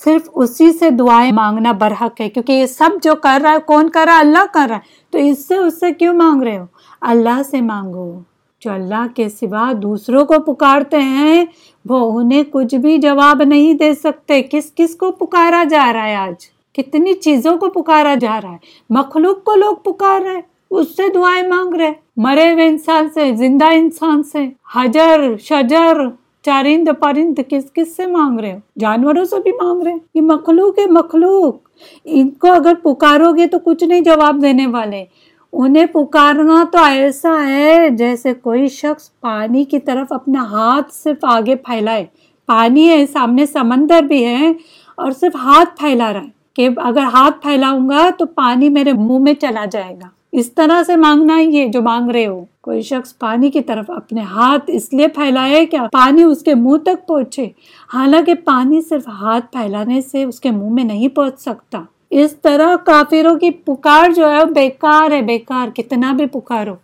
صرف اسی سے دعائیں مانگنا برحق ہے، کیونکہ یہ سب جو کر رہا ہے، کون کر رہا ہے؟ اللہ کر رہا ہے۔ تو اس سے اس سے کیوں مانگ رہے ہو؟ اللہ سے مانگو۔ جو اللہ کے سوا دوسروں کو پکارتے ہیں، وہ انہیں کچھ بھی جواب نہیں دے سکتے۔ کس کس کو پکارا جا رہا ہے آج؟ کتنی چیزوں کو پکارا جا رہا ہے۔ مخلوق کو لوگ پکار رہے اس سے دعائیں مانگ رہے مرے ہوئے انسان سے، زندہ انسان سے۔ حجر، شجر، چارند پرند کس کس سے مانگ رہے ہو؟ جانوروں سے بھی مانگ رہے یہ مخلوق ہے، مخلوق۔ ان کو اگر پکارو گے تو کچھ نہیں جواب دینے والے۔ انہیں پکارنا تو ایسا ہے جیسے کوئی شخص پانی کی طرف اپنا ہاتھ صرف آگے پھیلائے۔ پانی ہے، سامنے سمندر بھی ہے اور صرف ہاتھ پھیلا رہا ہے۔ کہ اگر ہاتھ پھیلاؤں گا تو پانی میرے منہ میں چلا جائے گا۔ اس طرح سے مانگنا ہی ہے جو مانگ رہے ہو۔ کوئی شخص پانی کی طرف اپنے ہاتھ اس لیے پھیلائے کیا پانی اس کے منہ تک پہنچے۔ حالانکہ پانی صرف ہاتھ پھیلانے سے اس کے منہ میں نہیں پہنچ سکتا۔ اس طرح کافروں کی پکار جو ہے بیکار ہے۔ بیکار، کتنا بھی پکارو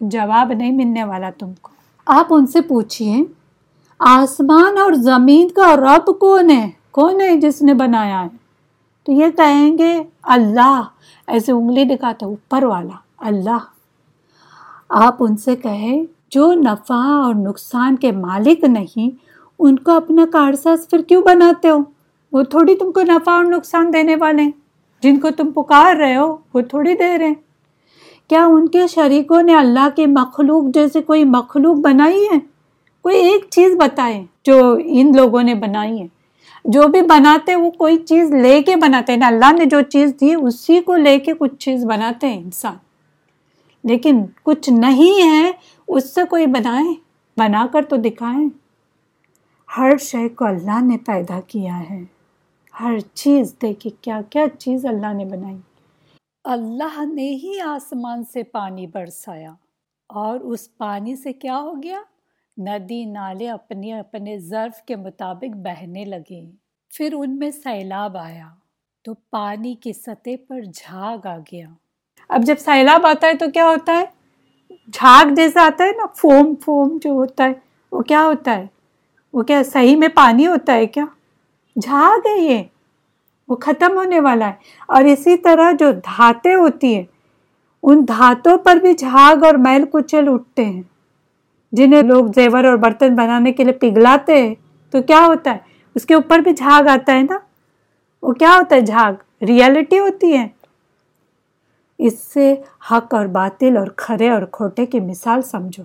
جواب نہیں ملنے والا تم کو۔ آپ ان سے پوچھئے، آسمان اور زمین کا رب کون ہے؟ کون ہے جس نے بنایا ہے؟ تو یہ کہیں گے، اللہ۔ ایسے انگلی دکھاتا اوپر والا۔ اللہ۔ آپ ان سے کہیں، جو نفع اور نقصان کے مالک نہیں، ان کو اپنا کارساز پھر کیوں بناتے ہو؟ وہ تھوڑی تم کو نفع اور نقصان دینے والے۔ ہیں جن کو تم پکار رہے ہو، وہ تھوڑی دے رہے ہیں۔ کیا ان کے شریکوں نے اللہ کے مخلوق جیسے کوئی مخلوق بنائی ہے؟ کوئی ایک چیز بتائے جو ان لوگوں نے بنائی ہے۔ جو بھی بناتے وہ کوئی چیز لے کے بناتے ہیں۔ یعنی اللہ نے جو چیز دی اسی کو لے کے کچھ چیز بناتے ہیں انسان۔ لیکن کچھ نہیں ہے، اس سے کوئی بنائے، بنا کر تو دکھائیں۔ ہر شے کو اللہ نے پیدا کیا ہے۔ ہر چیز دیکھے کیا کیا چیز اللہ نے بنائی۔ اللہ نے ہی آسمان سے پانی برسایا اور اس پانی سے کیا ہو گیا؟ ندی، نالے اپنے اپنے ظرف کے مطابق بہنے لگے۔ پھر ان میں سیلاب آیا تو پانی کی سطح پر جھاگ آ گیا۔ اب جب سیلاب آتا ہے تو کیا ہوتا ہے؟ جھاگ جیسا آتا ہے نا، فوم فوم جو ہوتا ہے، وہ کیا ہوتا ہے؟ وہ کیا صحیح میں پانی ہوتا ہے کیا؟ جھاگ ہے یہ۔ وہ ختم ہونے والا ہے۔ اور اسی طرح جو دھاتیں ہوتی ہیں، ان دھاتوں پر بھی جھاگ اور میل کچل اٹھتے ہیں۔ جنہیں لوگ زیور اور برتن بنانے کے لیے پگھلاتے ہیں، تو کیا ہوتا ہے؟ اس کے اوپر بھی جھاگ آتا ہے نا؟ وہ کیا ہوتا ہے جھاگ؟ ریالٹی ہوتی ہے۔ اس سے حق اور باطل اور کھرے اور کھوٹے کی مثال سمجھو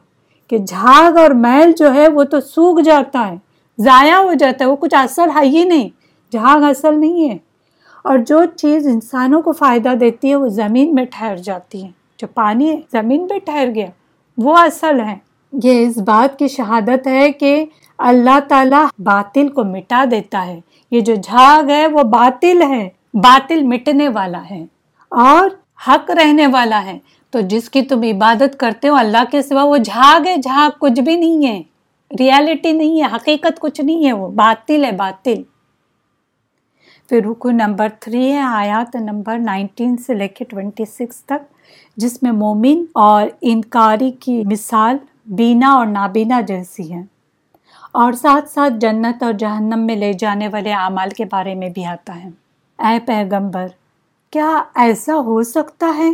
کہ جھاگ اور میل جو ہے وہ تو سوکھ جاتا ہے، ضائع ہو جاتا ہے، وہ کچھ اصل ہے ہی نہیں۔ جھاگ اصل نہیں ہے۔ اور جو چیز انسانوں کو فائدہ دیتی ہے وہ زمین میں ٹھہر جاتی ہے۔ جو پانی زمین پہ ٹھہر گیا، وہ اصل ہے۔ یہ اس بات کی شہادت ہے کہ اللہ تعالیٰ باطل کو مٹا دیتا ہے۔ یہ جو جھاگ ہے وہ باطل ہے، باطل مٹنے والا ہے اور حق رہنے والا ہے۔ تو جس کی تم عبادت کرتے ہو، اللہ کے سوا وہ جھاگ ہے، جھاگ کچھ بھی نہیں ہے۔ ریالٹی نہیں ہے، حقیقت کچھ نہیں ہے، وہ باطل ہے، باطل۔ پھر رکو نمبر تھری ہے، آیات نمبر نائنٹین سے لے کے ٹوینٹی سکس تک، جس میں مومن اور انکاری کی مثال بینا اور نابینا جیسی ہے اور ساتھ ساتھ جنت اور جہنم میں لے جانے والے اعمال کے بارے میں بھی آتا ہے۔ اے پیغمبر، کیا ایسا ہو سکتا ہے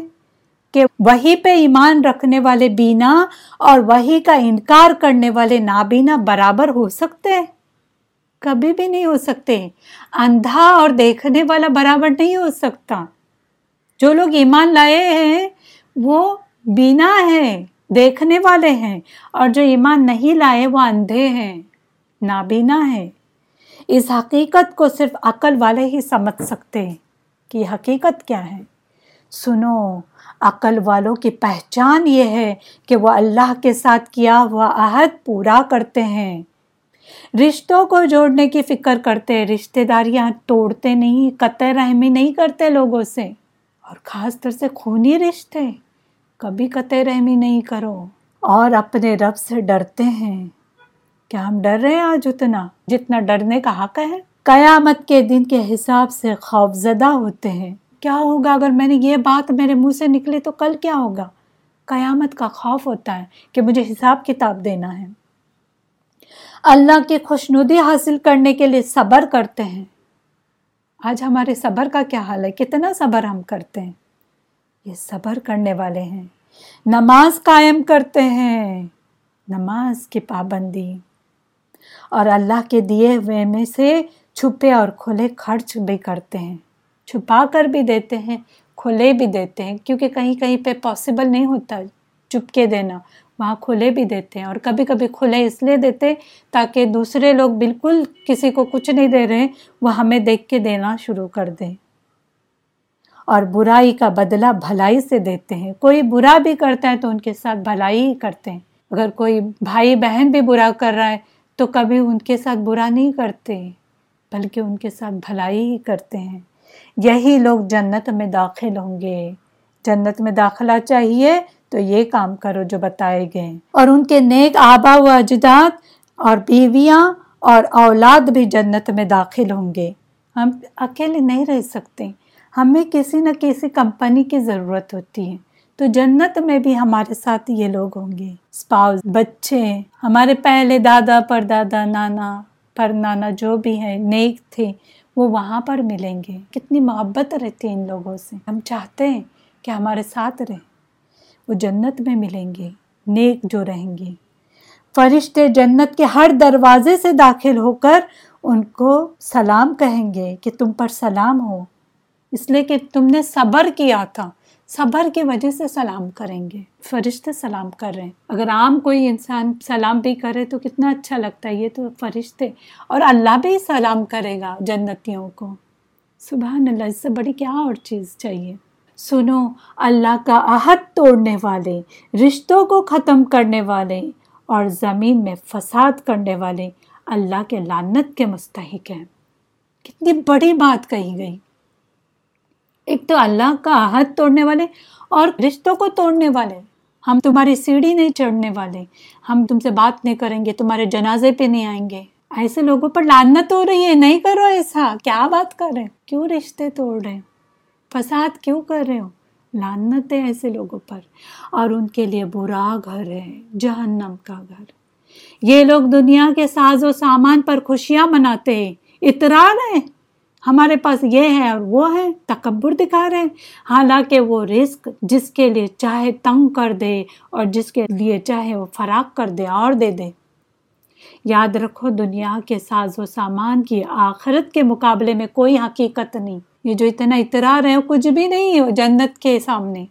کہ وہی پہ ایمان رکھنے والے بینا اور وہی کا انکار کرنے والے نابینا برابر ہو سکتے؟ ہیں کبھی بھی نہیں ہو سکتے۔ اندھا اور دیکھنے والا برابر نہیں ہو سکتا۔ جو لوگ ایمان لائے ہیں، وہ بینا ہے دیکھنے والے ہیں اور جو ایمان نہیں لائے وہ اندھے ہیں، نابینا ہے۔ اس حقیقت کو صرف عقل والے ہی سمجھ سکتے ہیں کہ حقیقت کیا ہے۔ سنو، عقل والوں کی پہچان یہ ہے کہ وہ اللہ کے ساتھ کیا ہوا عہد پورا کرتے ہیں۔ رشتوں کو جوڑنے کی فکر کرتے، رشتہ داریاں توڑتے نہیں، قطع رحمی نہیں کرتے لوگوں سے، اور خاص طور سے خونی رشتے۔ کبھی قطع رحمی نہیں کرو۔ اور اپنے رب سے ڈرتے ہیں۔ کیا ہم ڈر رہے ہیں آج اتنا؟ جتنا ڈرنے کا حق ہے۔ قیامت کے دن کے حساب سے خوف زدہ ہوتے ہیں۔ کیا ہوگا اگر میں نے یہ بات میرے منہ سے نکلی تو کل کیا ہوگا؟ قیامت کا خوف ہوتا ہے کہ مجھے حساب کتاب دینا ہے۔ اللہ کی خوشنودی حاصل کرنے کے لیے صبر کرتے ہیں۔ آج ہمارے صبر کا کیا حال ہے؟ کتنا صبر ہم کرتے ہیں۔ یہ صبر کرنے والے ہیں۔ نماز قائم کرتے ہیں۔ نماز کی پابندی۔ اور اللہ کے دیے ہوئے میں سے چھپے اور کھلے خرچ بھی کرتے ہیں۔ چھپا کر بھی دیتے ہیں، کھلے بھی دیتے ہیں۔ کیونکہ کہیں کہیں پہ پاسبل نہیں ہوتا چپ کے دینا۔ وہاں کھلے بھی دیتے ہیں اور کبھی کبھی کھلے اس لیے دیتے تاکہ دوسرے لوگ بالکل کسی کو کچھ نہیں دے رہے وہ ہمیں دیکھ کے دینا شروع کر دیں۔ اور برائی کا بدلہ بھلائی سے دیتے ہیں۔ کوئی برا بھی کرتا ہے تو ان کے ساتھ بھلائی ہی کرتے ہیں۔ اگر کوئی بھائی بہن بھی برا کر رہا ہے تو کبھی ان کے ساتھ برا نہیں کرتے، بلکہ ان کے ساتھ بھلائی ہی کرتے ہیں۔ یہی لوگ جنت میں داخل ہوں گے۔ جنت میں داخلہ چاہیے تو یہ کام کرو جو بتائے گئے۔ اور ان کے نیک آبا و اجداد اور بیویاں اور اولاد بھی جنت میں داخل ہوں گے۔ ہم اکیلے نہیں رہ سکتے۔ ہمیں کسی نہ کسی کمپنی کی ضرورت ہوتی ہے۔ تو جنت میں بھی ہمارے ساتھ یہ لوگ ہوں گے۔ اسپاؤس، بچے، ہمارے پہلے دادا پر دادا نانا پر نانا جو بھی ہے نیک تھے، وہ وہاں پر ملیں گے۔ کتنی محبت رہتی ہے ان لوگوں سے۔ ہم چاہتے ہیں کہ ہمارے ساتھ رہیں۔ وہ جنت میں ملیں گے، نیک جو رہیں گے۔ فرشتے جنت کے ہر دروازے سے داخل ہو کر ان کو سلام کہیں گے کہ تم پر سلام ہو۔ اس لیے کہ تم نے صبر کیا تھا۔ صبر کی وجہ سے سلام کریں گے۔ فرشتے سلام کر رہے ہیں۔ اگر عام کوئی انسان سلام بھی کرے تو کتنا اچھا لگتا ہے۔ یہ تو فرشتے اور اللہ بھی سلام کرے گا جنتیوں کو۔ سبحان اللہ، اس سے بڑی کیا اور چیز چاہیے؟ سنو، اللہ کا عہد توڑنے والے، رشتوں کو ختم کرنے والے اور زمین میں فساد کرنے والے اللہ کے لانت کے مستحق ہیں۔ کتنی بڑی بات کہی گئی۔ ایک تو اللہ کا عہد توڑنے والے اور رشتوں کو توڑنے والے۔ ہم تمہاری سیڑھی نہیں چڑھنے والے۔ ہم تم سے بات نہیں کریں گے، تمہارے جنازے پہ نہیں آئیں گے۔ ایسے لوگوں پر لانت ہو رہی ہے۔ نہیں کرو ایسا۔ کیا بات کر رہے کیوں رشتے توڑ رہے فساد کیوں کر رہے ہو؟ لانت ہے ایسے لوگوں پر۔ اور ان کے لیے برا گھر ہے، جہنم کا گھر۔ یہ لوگ دنیا کے ساز و سامان پر خوشیاں مناتے ہیں۔ اطرار ہیں ہمارے پاس یہ ہے اور وہ ہے، تکبر دکھا رہے ہیں۔ حالانکہ وہ رزق جس کے لیے چاہے تنگ کر دے اور جس کے لیے چاہے وہ فراق کر دے اور دے دے۔ یاد رکھو، دنیا کے ساز و سامان کی آخرت کے مقابلے میں کوئی حقیقت نہیں۔ یہ جو اتنا اترار ہے کچھ بھی نہیں ہو جنت کے سامنے۔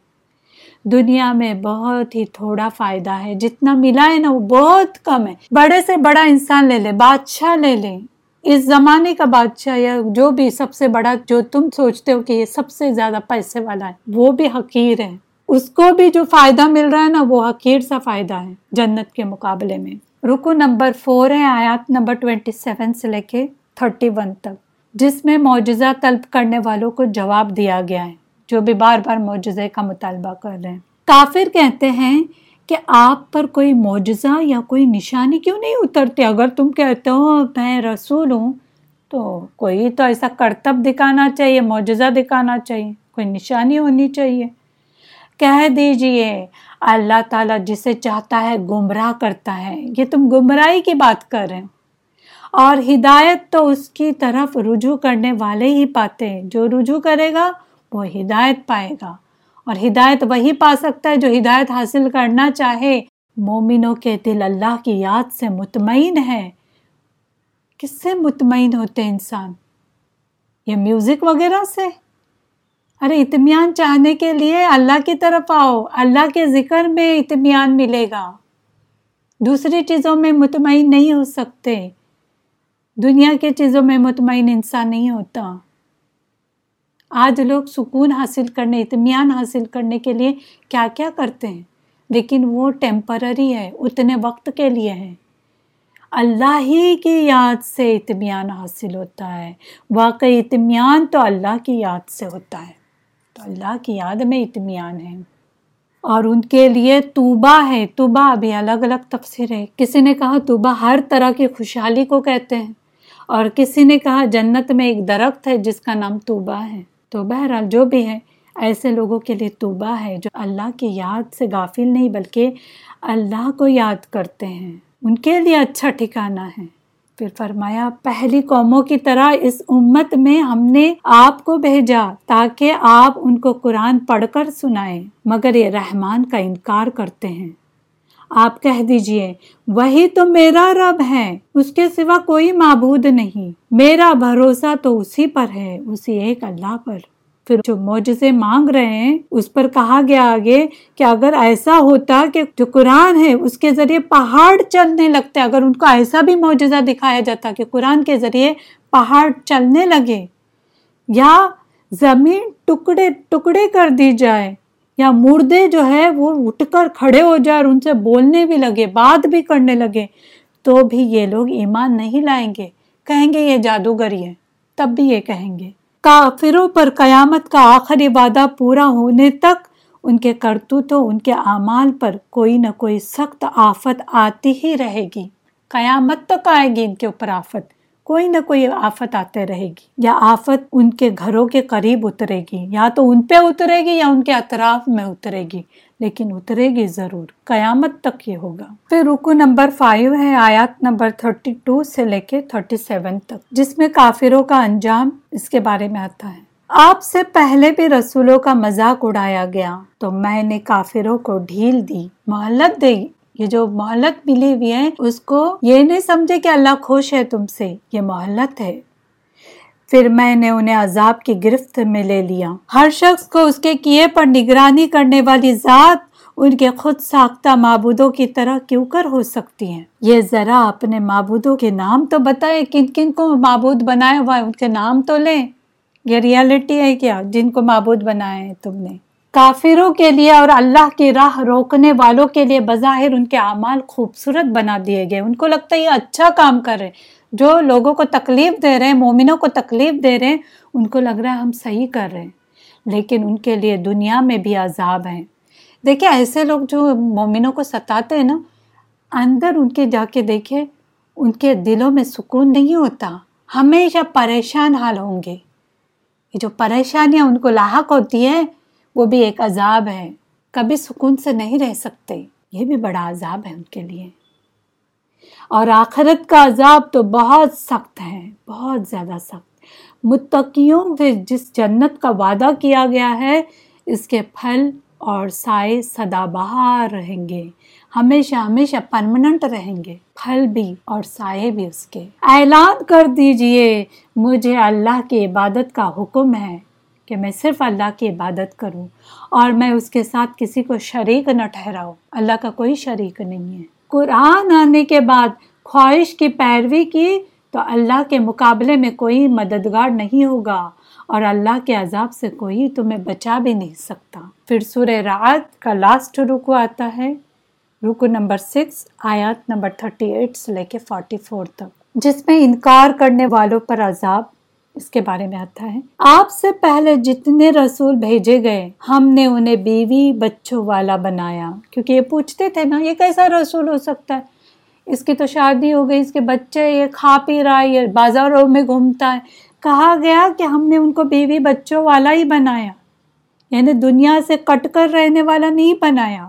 دنیا میں بہت ہی تھوڑا فائدہ ہے۔ جتنا ملا ہے نا، وہ بہت کم ہے۔ بڑے سے بڑا انسان لے لے، بادشاہ لے لے۔ اس زمانے کا بادشاہ یا جو بھی سب سے بڑا جو تم سوچتے ہو کہ یہ سب سے زیادہ پیسے والا ہے، وہ بھی حقیر ہے۔ اس کو بھی جو فائدہ مل رہا ہے نا، وہ حقیر سا فائدہ ہے جنت کے مقابلے میں۔ رکو نمبر فور ہے آیات نمبر ٹوینٹی سیون سے لے کے تھرٹی ون تک، جس میں معجزہ طلب کرنے والوں کو جواب دیا گیا ہے، جو بھی بار بار معجزے کا مطالبہ کر رہے ہیں۔ کافر کہتے ہیں کہ آپ پر کوئی معجزہ یا کوئی نشانی کیوں نہیں اترتے؟ اگر تم کہتے ہو میں رسول ہوں، تو کوئی تو ایسا کرتب دکھانا چاہیے، معجزہ دکھانا چاہیے، کوئی نشانی ہونی چاہیے۔ کہہ دیجیے، اللہ تعالیٰ جسے چاہتا ہے گمراہ کرتا ہے۔ یہ تم گمراہی کی بات کر رہے اور ہدایت تو اس کی طرف رجوع کرنے والے ہی پاتے ہیں۔ جو رجوع کرے گا، وہ ہدایت پائے گا۔ اور ہدایت وہی پا سکتا ہے جو ہدایت حاصل کرنا چاہے۔ مومنوں کے دل اللہ کی یاد سے مطمئن ہے۔ کس سے مطمئن ہوتے انسان؟ یہ میوزک وغیرہ سے؟ ارے، اطمینان چاہنے کے لیے اللہ کی طرف آؤ۔ اللہ کے ذکر میں اطمینان ملے گا۔ دوسری چیزوں میں مطمئن نہیں ہو سکتے۔ دنیا کی چیزوں میں مطمئن انسان نہیں ہوتا۔ آج لوگ سکون حاصل کرنے، اطمینان حاصل کرنے کے لیے کیا کیا کرتے ہیں؟ لیکن وہ ٹیمپرری ہے اتنے وقت کے لیے ہے اللہ ہی کی یاد سے اطمینان حاصل ہوتا ہے۔ واقعی اطمینان تو اللہ کی یاد سے ہوتا ہے۔ تو اللہ کی یاد میں اطمینان ہے۔ اور ان کے لیے توبہ ہے۔ توبہ ابھی الگ الگ تفسیر ہے۔ کسی نے کہا توبہ ہر طرح کی خوشحالی کو کہتے ہیں۔ اور کسی نے کہا جنت میں ایک درخت ہے جس کا نام توبہ ہے۔ تو بہرحال جو بھی ہے ایسے لوگوں کے لیے توبہ ہے جو اللہ کی یاد سے غافل نہیں، بلکہ اللہ کو یاد کرتے ہیں۔ ان کے لیے اچھا ٹھکانہ ہے۔ پھر فرمایا، پہلی قوموں کی طرح اس امت میں ہم نے آپ کو بھیجا تاکہ آپ ان کو قرآن پڑھ کر سنائیں، مگر یہ رحمان کا انکار کرتے ہیں۔ آپ کہہ دیجیے، وہی تو میرا رب ہے، اس کے سوا کوئی معبود نہیں۔ میرا بھروسہ تو اسی پر ہے، اسی ایک اللہ پر۔ پھر جو موجزے مانگ رہے ہیں، اس پر کہا گیا آگے کہ اگر ایسا ہوتا کہ جو قرآن ہے، اس کے ذریعے پہاڑ چلنے لگتے، اگر ان کو ایسا بھی معجزہ دکھایا جاتا کہ قرآن کے ذریعے پہاڑ چلنے لگے، یا زمین ٹکڑے ٹکڑے کر دی جائے یا مردے جو ہے وہ اٹھ کر کھڑے ہو جائے اور ان سے بولنے بھی لگے، بات بھی کرنے لگے، تو بھی یہ لوگ ایمان نہیں لائیں گے۔ کہیں گے یہ جادوگری ہے، تب بھی یہ کہیں گے۔ کافروں پر قیامت کا آخری وعدہ پورا ہونے تک ان کے کرتوتوں ان کے اعمال پر کوئی نہ کوئی سخت آفت آتی ہی رہے گی۔ قیامت تک آئے گی ان کے اوپر آفت۔ کوئی نہ کوئی آفت آتے رہے گی، یا آفت ان کے گھروں کے قریب اترے گی، یا تو ان پہ اترے گی یا ان کے اطراف میں اترے گی، لیکن اترے گی ضرور۔ قیامت تک یہ ہوگا۔ پھر رکو نمبر فائیو ہے، آیات نمبر تھرٹی ٹو سے لے کے تھرٹی سیون تک، جس میں کافروں کا انجام اس کے بارے میں آتا ہے۔ آپ سے پہلے بھی رسولوں کا مذاق اڑایا گیا، تو میں نے کافروں کو ڈھیل دی محلت دی۔ یہ جو محلت ملی ہوئی ہے، اس کو یہ نہیں سمجھے کہ اللہ خوش ہے تم سے، یہ محلت ہے۔ پھر میں نے انہیں عذاب کی گرفت میں لے لیا۔ ہر شخص کو اس کے کیے پر نگرانی کرنے والی ذات ان کے خود ساختہ معبودوں کی طرح کیوں کر ہو سکتی ہیں یہ ذرا اپنے معبودوں کے نام تو بتائے، کن کن کو معبود بنایا ہوا ہے؟ ان کے نام تو لیں۔ یہ ریالٹی ہے کیا؟ جن کو معبود بنایا ہے تم نے۔ کافروں کے لیے اور اللہ کی راہ روکنے والوں کے لیے بظاہر ان کے اعمال خوبصورت بنا دیے گئے۔ ان کو لگتا ہے یہ اچھا کام کر رہے ہیں۔ جو لوگوں کو تکلیف دے رہے ہیں، مومنوں کو تکلیف دے رہے ہیں، ان کو لگ رہا ہے ہم صحیح کر رہے ہیں۔ لیکن ان کے لیے دنیا میں بھی عذاب ہیں دیکھیں ایسے لوگ جو مومنوں کو ستاتے ہیں نا، اندر ان کے جا کے دیکھے ان کے دلوں میں سکون نہیں ہوتا۔ ہمیشہ پریشان حال ہوں گے۔ یہ جو پریشانیاں ان کو لاحق ہوتی ہیں وہ بھی ایک عذاب ہے کبھی سکون سے نہیں رہ سکتے۔ یہ بھی بڑا عذاب ہے ان کے لیے۔ اور آخرت کا عذاب تو بہت سخت ہے، بہت زیادہ سخت۔ متقیوں سے جس جنت کا وعدہ کیا گیا ہے، اس کے پھل اور سائے سدا بہار رہیں گے۔ ہمیشہ ہمیشہ پرمننٹ رہیں گے۔ پھل بھی اور سائے بھی اس کے۔ اعلان کر دیجیے، مجھے اللہ کی عبادت کا حکم ہے۔ کہ میں صرف اللہ کی عبادت کروں اور میں اس کے ساتھ کسی کو شریک نہ ٹھہراؤں۔ اللہ کا کوئی شریک نہیں ہے۔ قرآن آنے کے بعد خواہش کی پیروی کی تو اللہ کے مقابلے میں کوئی مددگار نہیں ہوگا اور اللہ کے عذاب سے کوئی تمہیں بچا بھی نہیں سکتا۔ پھر سورہ رات کا لاسٹ رکو آتا ہے۔ رکو نمبر سکس آیات نمبر تھرٹی ایٹ سے لے کے فورٹی فور تک۔ جس میں انکار کرنے والوں پر عذاب اس کے بارے میں آتا ہے۔ آپ سے پہلے جتنے رسول بھیجے گئے، ہم نے انہیں بیوی بچوں والا بنایا۔ کیونکہ یہ پوچھتے تھے نا، یہ کیسا رسول ہو سکتا ہے؟ اس کی تو شادی ہو گئی، اس کے بچے، یہ کھا پی رہا ہے، یہ بازاروں میں گھومتا ہے۔ کہا گیا کہ ہم نے ان کو بیوی بچوں والا ہی بنایا۔ یعنی دنیا سے کٹ کر رہنے والا نہیں بنایا۔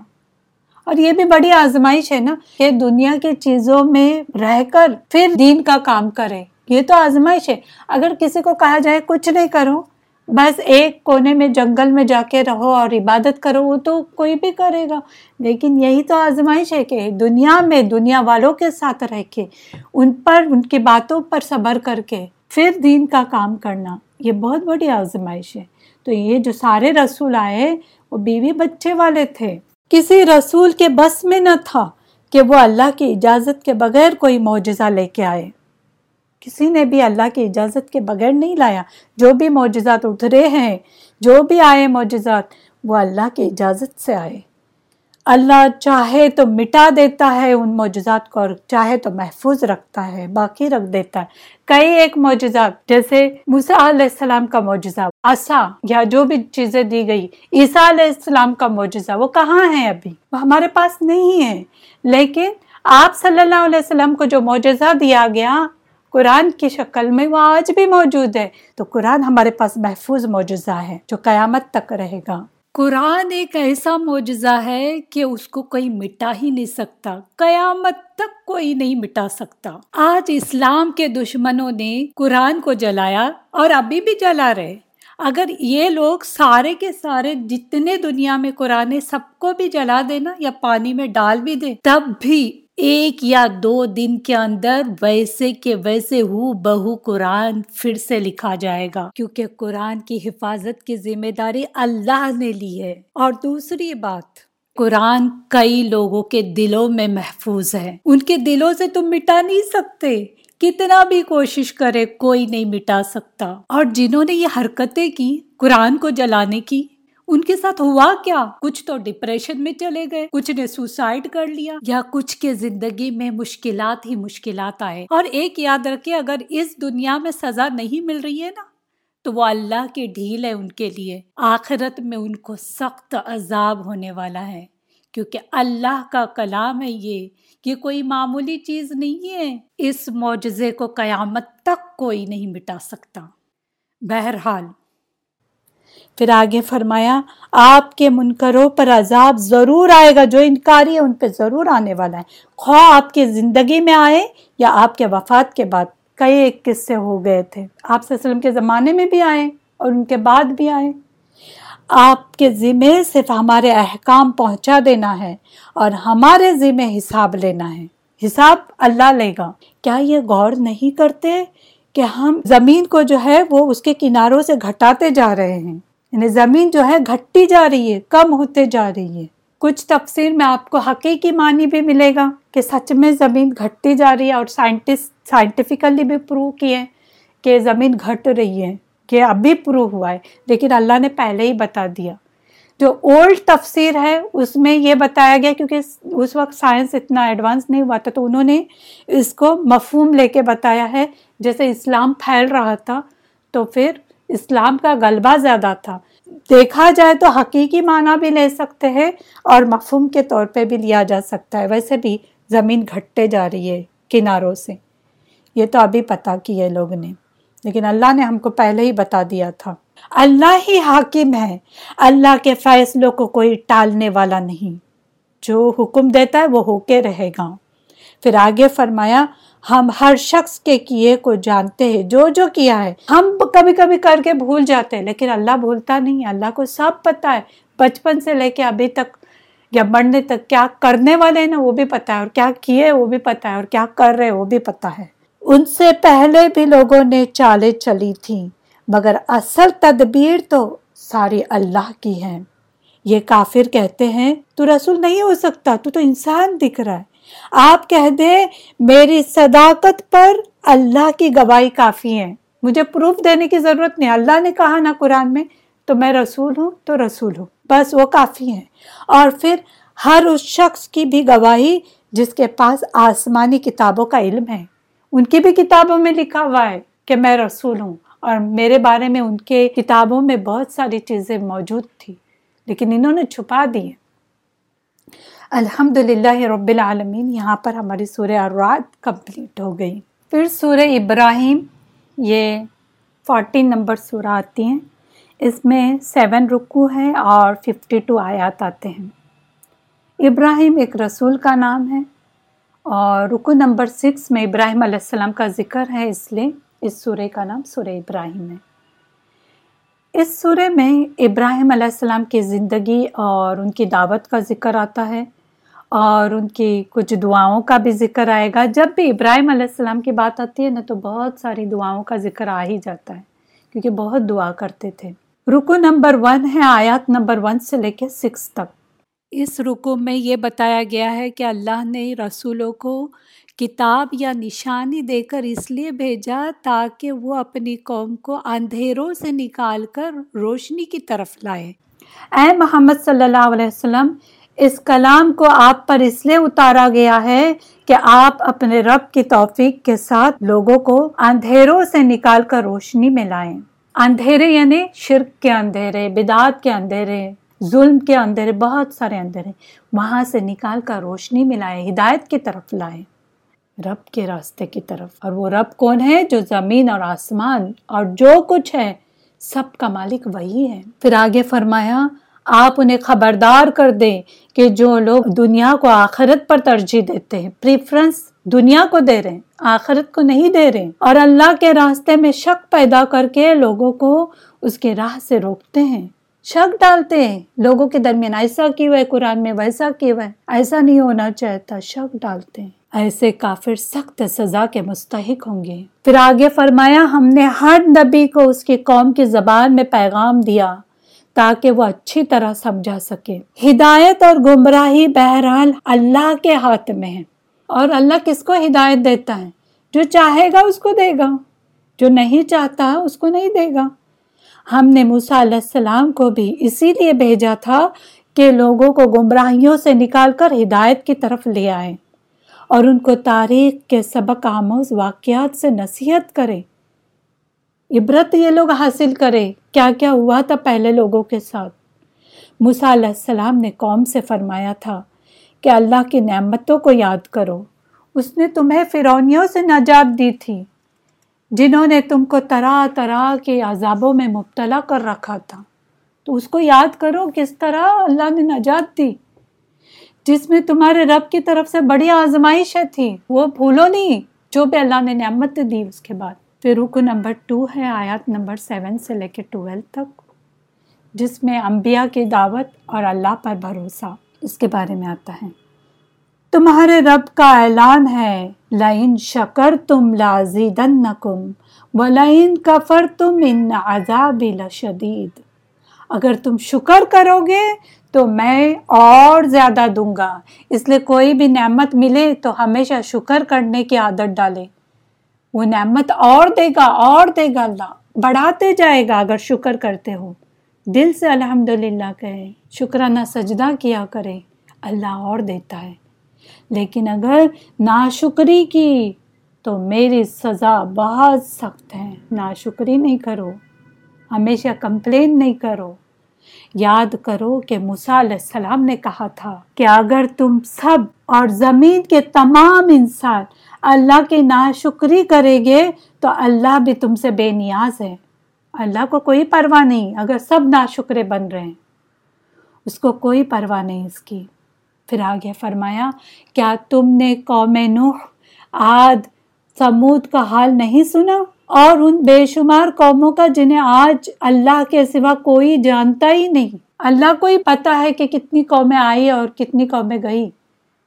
اور یہ بھی بڑی آزمائش ہے نا کہ دنیا کی چیزوں میں رہ کر پھر دین کا کام کرے۔ یہ تو آزمائش ہے۔ اگر کسی کو کہا جائے کچھ نہیں کرو، بس ایک کونے میں، جنگل میں جا کے رہو اور عبادت کرو، وہ تو کوئی بھی کرے گا۔ لیکن یہی تو آزمائش ہے کہ دنیا میں دنیا والوں کے ساتھ رہ کے، ان پر، ان کی باتوں پر صبر کر کے پھر دین کا کام کرنا، یہ بہت بڑی آزمائش ہے۔ تو یہ جو سارے رسول آئے، وہ بیوی بچے والے تھے۔ کسی رسول کے بس میں نہ تھا کہ وہ اللہ کی اجازت کے بغیر کوئی معجزہ لے کے آئے۔ کسی نے بھی اللہ کی اجازت کے بغیر نہیں لایا۔ جو بھی معجزات اترے ہیں، جو بھی آئے معجزات، وہ اللہ کی اجازت سے آئے۔ اللہ چاہے تو مٹا دیتا ہے ان معجزات کو اور چاہے تو محفوظ رکھتا ہے، باقی رکھ دیتا ہے۔ کئی ایک معجزات، جیسے موسیٰ علیہ السلام کا معجزہ آسا یا جو بھی چیزیں دی گئی، عیسیٰ علیہ السلام کا معجزہ، وہ کہاں ہے ابھی؟ وہ ہمارے پاس نہیں ہے۔ لیکن آپ صلی اللہ علیہ وسلم کو جو معجزہ دیا گیا قرآن کی شکل میں وہ آج بھی موجود ہے۔ تو قرآن ہمارے پاس محفوظ معجزہ ہے جو قیامت تک رہے گا۔ قرآن ایک ایسا معجزہ ہے کہ اس کو کوئی مٹا ہی نہیں سکتا۔ قیامت تک کوئی نہیں مٹا سکتا۔ آج اسلام کے دشمنوں نے قرآن کو جلایا اور ابھی بھی جلا رہے۔ اگر یہ لوگ سارے کے سارے جتنے دنیا میں قرآن سب کو بھی جلا دینا یا پانی میں ڈال بھی دے، تب بھی ایک یا دو دن کے اندر ویسے کے ویسے ہو بہو قرآن پھر سے لکھا جائے گا۔ کیونکہ قرآن کی حفاظت کی ذمہ داری اللہ نے لی ہے۔ اور دوسری بات، قرآن کئی لوگوں کے دلوں میں محفوظ ہے۔ ان کے دلوں سے تم مٹا نہیں سکتے۔ کتنا بھی کوشش کرے، کوئی نہیں مٹا سکتا۔ اور جنہوں نے یہ حرکتیں کی، قرآن کو جلانے کی ان کے ساتھ ہوا کیا؟ کچھ تو ڈپریشن میں چلے گئے، کچھ نے سوسائڈ کر لیا، یا کچھ کے زندگی میں مشکلات ہی مشکلات آئے۔ اور ایک یاد رکھے اگر اس دنیا میں سزا نہیں مل رہی ہے نا، تو وہ اللہ کی ڈھیل ہے ان کے لیے۔ آخرت میں ان کو سخت عذاب ہونے والا ہے۔ کیونکہ اللہ کا کلام ہے یہ یہ کوئی معمولی چیز نہیں ہے۔ اس معجزے کو قیامت تک کوئی نہیں مٹا سکتا۔ بہرحال پھر آگے فرمایا، آپ کے منکروں پر عذاب ضرور آئے گا، جو انکاری ہے ان پہ ضرور آنے والا ہے۔ خواہ آپ کی زندگی میں آئے یا آپ کے وفات کے بعد، کئی ایک قصے ہو گئے تھے۔ آپ صلی اللہ علیہ وسلم کے زمانے میں بھی آئے اور ان کے بعد بھی آئے۔ آپ کے ذمے صرف ہمارے احکام پہنچا دینا ہے اور ہمارے ذمے حساب لینا ہے۔ حساب اللہ لے گا۔ کیا یہ غور نہیں کرتے کہ ہم زمین کو جو ہے وہ اس کے کناروں سے گھٹاتے جا رہے ہیں؟ یعنی زمین جو ہے گھٹتی جا رہی ہے، کم ہوتے جا رہی ہے۔ کچھ تفسیر میں آپ کو حقیقی معنی بھی ملے گا کہ سچ میں زمین گھٹتی جا رہی ہے اور سائنٹسٹ سائنٹیفکلی بھی پروو کیے کہ زمین گھٹ رہی ہے، کہ اب بھی پروو ہوا ہے۔ لیکن اللہ نے پہلے ہی بتا دیا۔ جو اولڈ تفسیر ہے، اس میں یہ بتایا گیا کیونکہ اس وقت سائنس اتنا ایڈوانس نہیں ہوا تھا، تو انہوں نے اس کو مفہوم لے کے بتایا ہے۔ جیسے اسلام پھیل رہا تھا، تو پھر اسلام کا غلبہ زیادہ تھا۔ دیکھا جائے تو حقیقی معنی بھی لے سکتے ہیں اور مفہوم کے طور پہ بھی لیا جا سکتا ہے۔ ویسے بھی زمین گھٹتے جا رہی ہے کناروں سے۔ یہ تو ابھی پتا کیا لوگ نے۔ لیکن اللہ نے ہم کو پہلے ہی بتا دیا تھا۔ اللہ ہی حاکم ہے۔ اللہ کے فیصلوں کو کوئی ٹالنے والا نہیں۔ جو حکم دیتا ہے وہ ہو کے رہے گا۔ پھر آگے فرمایا ہم ہر شخص کے کیے کو جانتے ہیں، جو جو کیا ہے۔ ہم کبھی کبھی کر کے بھول جاتے ہیں، لیکن اللہ بھولتا نہیں اللہ کو سب پتا ہے۔ بچپن سے لے کے ابھی تک یا بڑھنے تک کیا کرنے والے ہیں نا، وہ بھی پتا ہے۔ اور کیا کیے، وہ بھی پتا ہے۔ اور کیا کر رہے، وہ بھی پتا ہے۔ ان سے پہلے بھی لوگوں نے چالیں چلی تھیں، مگر اصل تدبیر تو ساری اللہ کی ہے۔ یہ کافر کہتے ہیں، تو رسول نہیں ہو سکتا، تو تو انسان دکھ رہا ہے۔ آپ کہہ دیں میری صداقت پر اللہ کی گواہی کافی ہے مجھے پروف دینے کی ضرورت نہیں۔ اللہ نے کہا نا قرآن میں، تو میں رسول ہوں، تو رسول ہوں۔ بس وہ کافی ہے اور پھر ہر اس شخص کی بھی گواہی جس کے پاس آسمانی کتابوں کا علم ہے۔ ان کی بھی کتابوں میں لکھا ہوا ہے کہ میں رسول ہوں۔ اور میرے بارے میں ان کے کتابوں میں بہت ساری چیزیں موجود تھی لیکن انہوں نے چھپا دی ہیں۔ الحمد للہ رب العالمین، یہاں پر ہماری سورہ ارات کمپلیٹ ہو گئی۔ پھر سورہ ابراہیم، یہ فورٹین نمبر سورہ آتی ہیں۔ اس میں سیون رکو ہے اور ففٹی ٹو آیات آتے ہیں۔ ابراہیم ایک رسول کا نام ہے اور رکو نمبر سکس میں ابراہیم علیہ السلام کا ذکر ہے، اس لیے اس سورہ کا نام سورہ ابراہیم ہے۔ اس سورہ میں ابراہیم علیہ السلام کی زندگی اور ان کی دعوت کا ذکر آتا ہے۔ اور ان کی کچھ دعاؤں کا بھی ذکر آئے گا۔ جب بھی ابراہیم علیہ السلام کی بات آتی ہے نا تو بہت ساری دعاؤں کا ذکر آ ہی جاتا ہے کیونکہ بہت دعا کرتے تھے۔ رکو نمبر ون ہے آیات نمبر ون سے لے کے سکس تک۔ اس رکو میں یہ بتایا گیا ہے کہ اللہ نے رسولوں کو کتاب یا نشانی دے کر اس لیے بھیجا تاکہ وہ اپنی قوم کو اندھیروں سے نکال کر روشنی کی طرف لائے۔ اے محمد صلی اللہ علیہ وسلم اس کلام کو آپ پر اس لیے اتارا گیا ہے کہ آپ اپنے رب کی توفیق کے ساتھ لوگوں کو اندھیروں سے نکال کر روشنی میں لائیں۔ اندھیرے یعنی شرک کے اندھیرے، بدعات کے اندھیرے، ظلم کے اندھیرے، بہت سارے اندھیرے۔ وہاں سے نکال کر روشنی میں لائے ہدایت کی طرف لائے رب کے راستے کی طرف۔ اور وہ رب کون ہے جو زمین اور آسمان اور جو کچھ ہے، سب کا مالک وہی ہے۔ پھر آگے فرمایا آپ انہیں خبردار کر دیں کہ جو لوگ دنیا کو آخرت پر ترجیح دیتے ہیں پریفرنس دنیا کو دے رہے ہیں، آخرت کو نہیں دے رہے اور اللہ کے راستے میں شک پیدا کر کے لوگوں کو اس کے راہ سے روکتے ہیں۔ شک ڈالتے ہیں۔ لوگوں کے درمیان ایسا کی ہے؟ قرآن میں ویسا کی ہے؟ ایسا نہیں ہونا چاہتا شک ڈالتے ہیں۔ ایسے کافر سخت سزا کے مستحق ہوں گے۔ پھر آگے فرمایا، ہم نے ہر نبی کو اس کی قوم کی زبان میں پیغام دیا۔ تاکہ وہ اچھی طرح سمجھا سکے۔ ہدایت اور گمراہی بہرحال اللہ کے ہاتھ میں ہے۔ اور اللہ کس کو ہدایت دیتا ہے؟ جو چاہے گا اس کو دے گا۔ جو نہیں چاہتا اس کو نہیں دے گا۔ ہم نے موسیٰ علیہ السلام کو بھی اسی لیے بھیجا تھا کہ لوگوں کو گمراہیوں سے نکال کر ہدایت کی طرف لے آئے اور ان کو تاریخ کے سبق آموز واقعات سے نصیحت کرے۔ عبرت یہ لوگ حاصل کرے کیا کیا ہوا تھا پہلے لوگوں کے ساتھ۔ موسیٰ علیہ السلام نے قوم سے فرمایا تھا کہ اللہ کی نعمتوں کو یاد کرو۔ اس نے تمہیں فرونیوں سے نجات دی تھی، جنہوں نے تم کو طرح طرح کے عذابوں میں مبتلا کر رکھا تھا۔ تو اس کو یاد کرو کس طرح اللہ نے نجات دی۔ جس میں تمہارے رب کی طرف سے بڑی آزمائش تھی وہ بھولو نہیں جو بھی اللہ نے نعمت دی اس کے بعد۔ پھر رکو نمبر ٹو ہے آیات نمبر سیون سے لے کے ٹویلو تک، جس میں انبیاء کی دعوت اور اللہ پر بھروسہ۔ اس کے بارے میں آتا ہے۔ تمہارے رب کا اعلان ہے لائن شکر تم لازیدن نکم و لائن کفر تم ان عذاب لشدید۔ اگر تم شکر کرو گے تو میں اور زیادہ دوں گا۔ اس لیے کوئی بھی نعمت ملے تو ہمیشہ شکر کرنے کی عادت ڈالے وہ نعمت اور دے گا، اور دے گا اللہ۔ بڑھاتے جائے گا اگر شکر کرتے ہو۔ دل سے الحمد للہ کہے، شکرانہ سجدہ کیا کرے، اللہ اور دیتا ہے۔ لیکن اگر ناشکری کی، تو میری سزا بہت سخت ہے۔ ناشکری نہیں کرو، ہمیشہ کمپلین نہیں کرو۔ یاد کرو کہ موسیٰ علیہ السلام نے کہا تھا کہ اگر تم سب اور زمین کے تمام انسان اللہ کی ناشکری کرے گے تو اللہ بھی تم سے بے نیاز ہے۔ اللہ کو کوئی پرواہ نہیں اگر سب ناشکرے بن رہے ہیں۔ اس کو کوئی پرواہ نہیں اس کی۔ پھر آگے فرمایا، کیا تم نے قوم نوح آد سمود کا حال نہیں سنا؟ اور ان بے شمار قوموں کا جنہیں آج اللہ کے سوا کوئی جانتا ہی نہیں۔ اللہ کو ہی پتا ہے کہ کتنی قومیں آئی اور کتنی قومیں گئی۔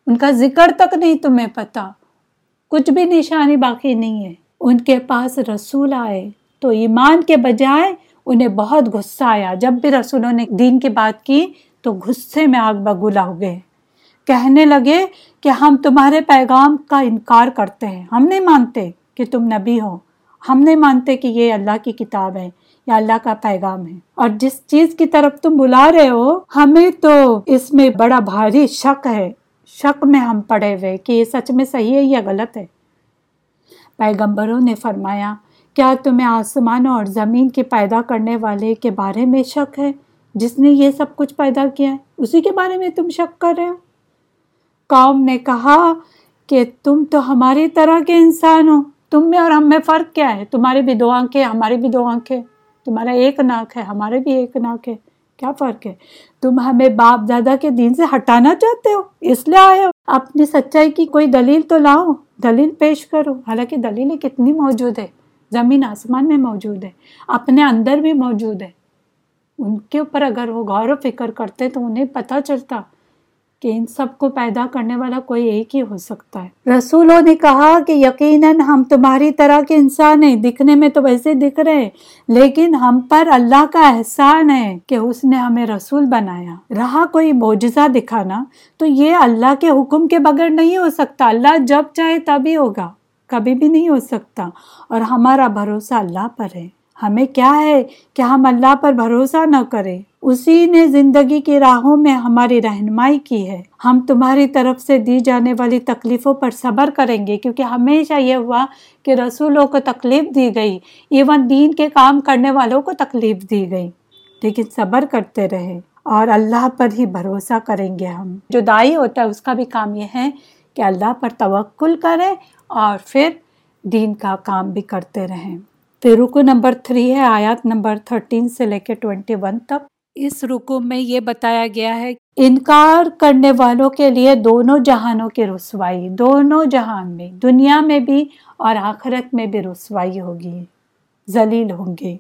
ان کا ذکر تک نہیں تمہیں پتا کچھ بھی نشانی باقی نہیں ہے۔ ان کے پاس رسول آئے۔ تو ایمان کے بجائے انہیں بہت غصہ آیا۔ جب بھی رسولوں نے دین کی بات کی تو غصے میں آگ بگولا ہو گئے۔ کہنے لگے کہ ہم تمہارے پیغام کا انکار کرتے ہیں۔ ہم نہیں مانتے کہ تم نبی ہو۔ ہم نہیں مانتے کہ یہ اللہ کی کتاب ہے۔ یا اللہ کا پیغام ہے۔ اور جس چیز کی طرف تم بلا رہے ہو، ہمیں تو اس میں بڑا بھاری شک ہے۔ شک میں ہم پڑے ہوئے کہ یہ سچ میں صحیح ہے یا غلط ہے۔ پیغمبروں نے فرمایا، کیا تمہیں آسمانوں اور زمین کے پیدا کرنے والے کے بارے میں شک ہے؟ جس نے یہ سب کچھ پیدا کیا ہے، اسی کے بارے میں تم شک کر رہے ہو؟ قوم نے کہا کہ تم تو ہماری طرح کے انسان ہو۔ تم میں اور ہم میں فرق کیا ہے؟ تمہاری بھی دو آنکھیں ہماری بھی دو آنکھیں۔ تمہارا ایک ناک ہے، ہمارے بھی ایک ناک ہے۔ کیا فرق ہے؟ تم ہمیں باپ دادا کے دین سے ہٹانا چاہتے ہو؟ اس لیے آئے ہو۔ اپنی سچائی کی کوئی دلیل تو لاؤ۔ دلیل پیش کرو۔ حالانکہ دلیلیں کتنی موجود ہے زمین آسمان میں موجود ہے۔ اپنے اندر بھی موجود ہے۔ ان کے اوپر اگر وہ غور و فکر کرتے تو انہیں پتہ چلتا۔ کہ ان سب کو پیدا کرنے والا کوئی ایک ہی ہو سکتا ہے۔ رسولوں نے کہا کہ یقیناً ہم تمہاری طرح کے انسان ہیں، دکھنے میں تو ویسے دکھ رہے لیکن ہم پر اللہ کا احسان ہے کہ اس نے ہمیں رسول بنایا۔ رہا کوئی معجزہ دکھانا تو یہ اللہ کے حکم کے بغیر نہیں ہو سکتا۔ اللہ جب چاہے تبھی ہوگا، کبھی بھی نہیں ہو سکتا۔ اور ہمارا بھروسہ اللہ پر ہے۔ ہمیں کیا ہے کہ ہم اللہ پر بھروسہ نہ کریں؟ اسی نے زندگی کی راہوں میں ہماری رہنمائی کی ہے۔ ہم تمہاری طرف سے دی جانے والی تکلیفوں پر صبر کریں گے، کیونکہ ہمیشہ یہ ہوا کہ رسولوں کو تکلیف دی گئی، ایون دین کے کام کرنے والوں کو تکلیف دی گئی۔ لیکن صبر کرتے رہے اور اللہ پر ہی بھروسہ کریں گے ہم۔ جو دائی ہوتا ہے، اس کا بھی کام یہ ہے کہ اللہ پر توکل کریں اور پھر دین کا کام بھی کرتے رہیں۔ پھر رکو نمبر تھری ہے آیات نمبر تھرٹین سے لے کے ٹوینٹی ون تک۔ اس رکو میں یہ بتایا گیا ہے انکار کرنے والوں کے لیے دونوں جہانوں کی رسوائی دونوں جہان میں دنیا میں بھی اور آخرت میں بھی رسوائی ہوگی ذلیل ہوں گے۔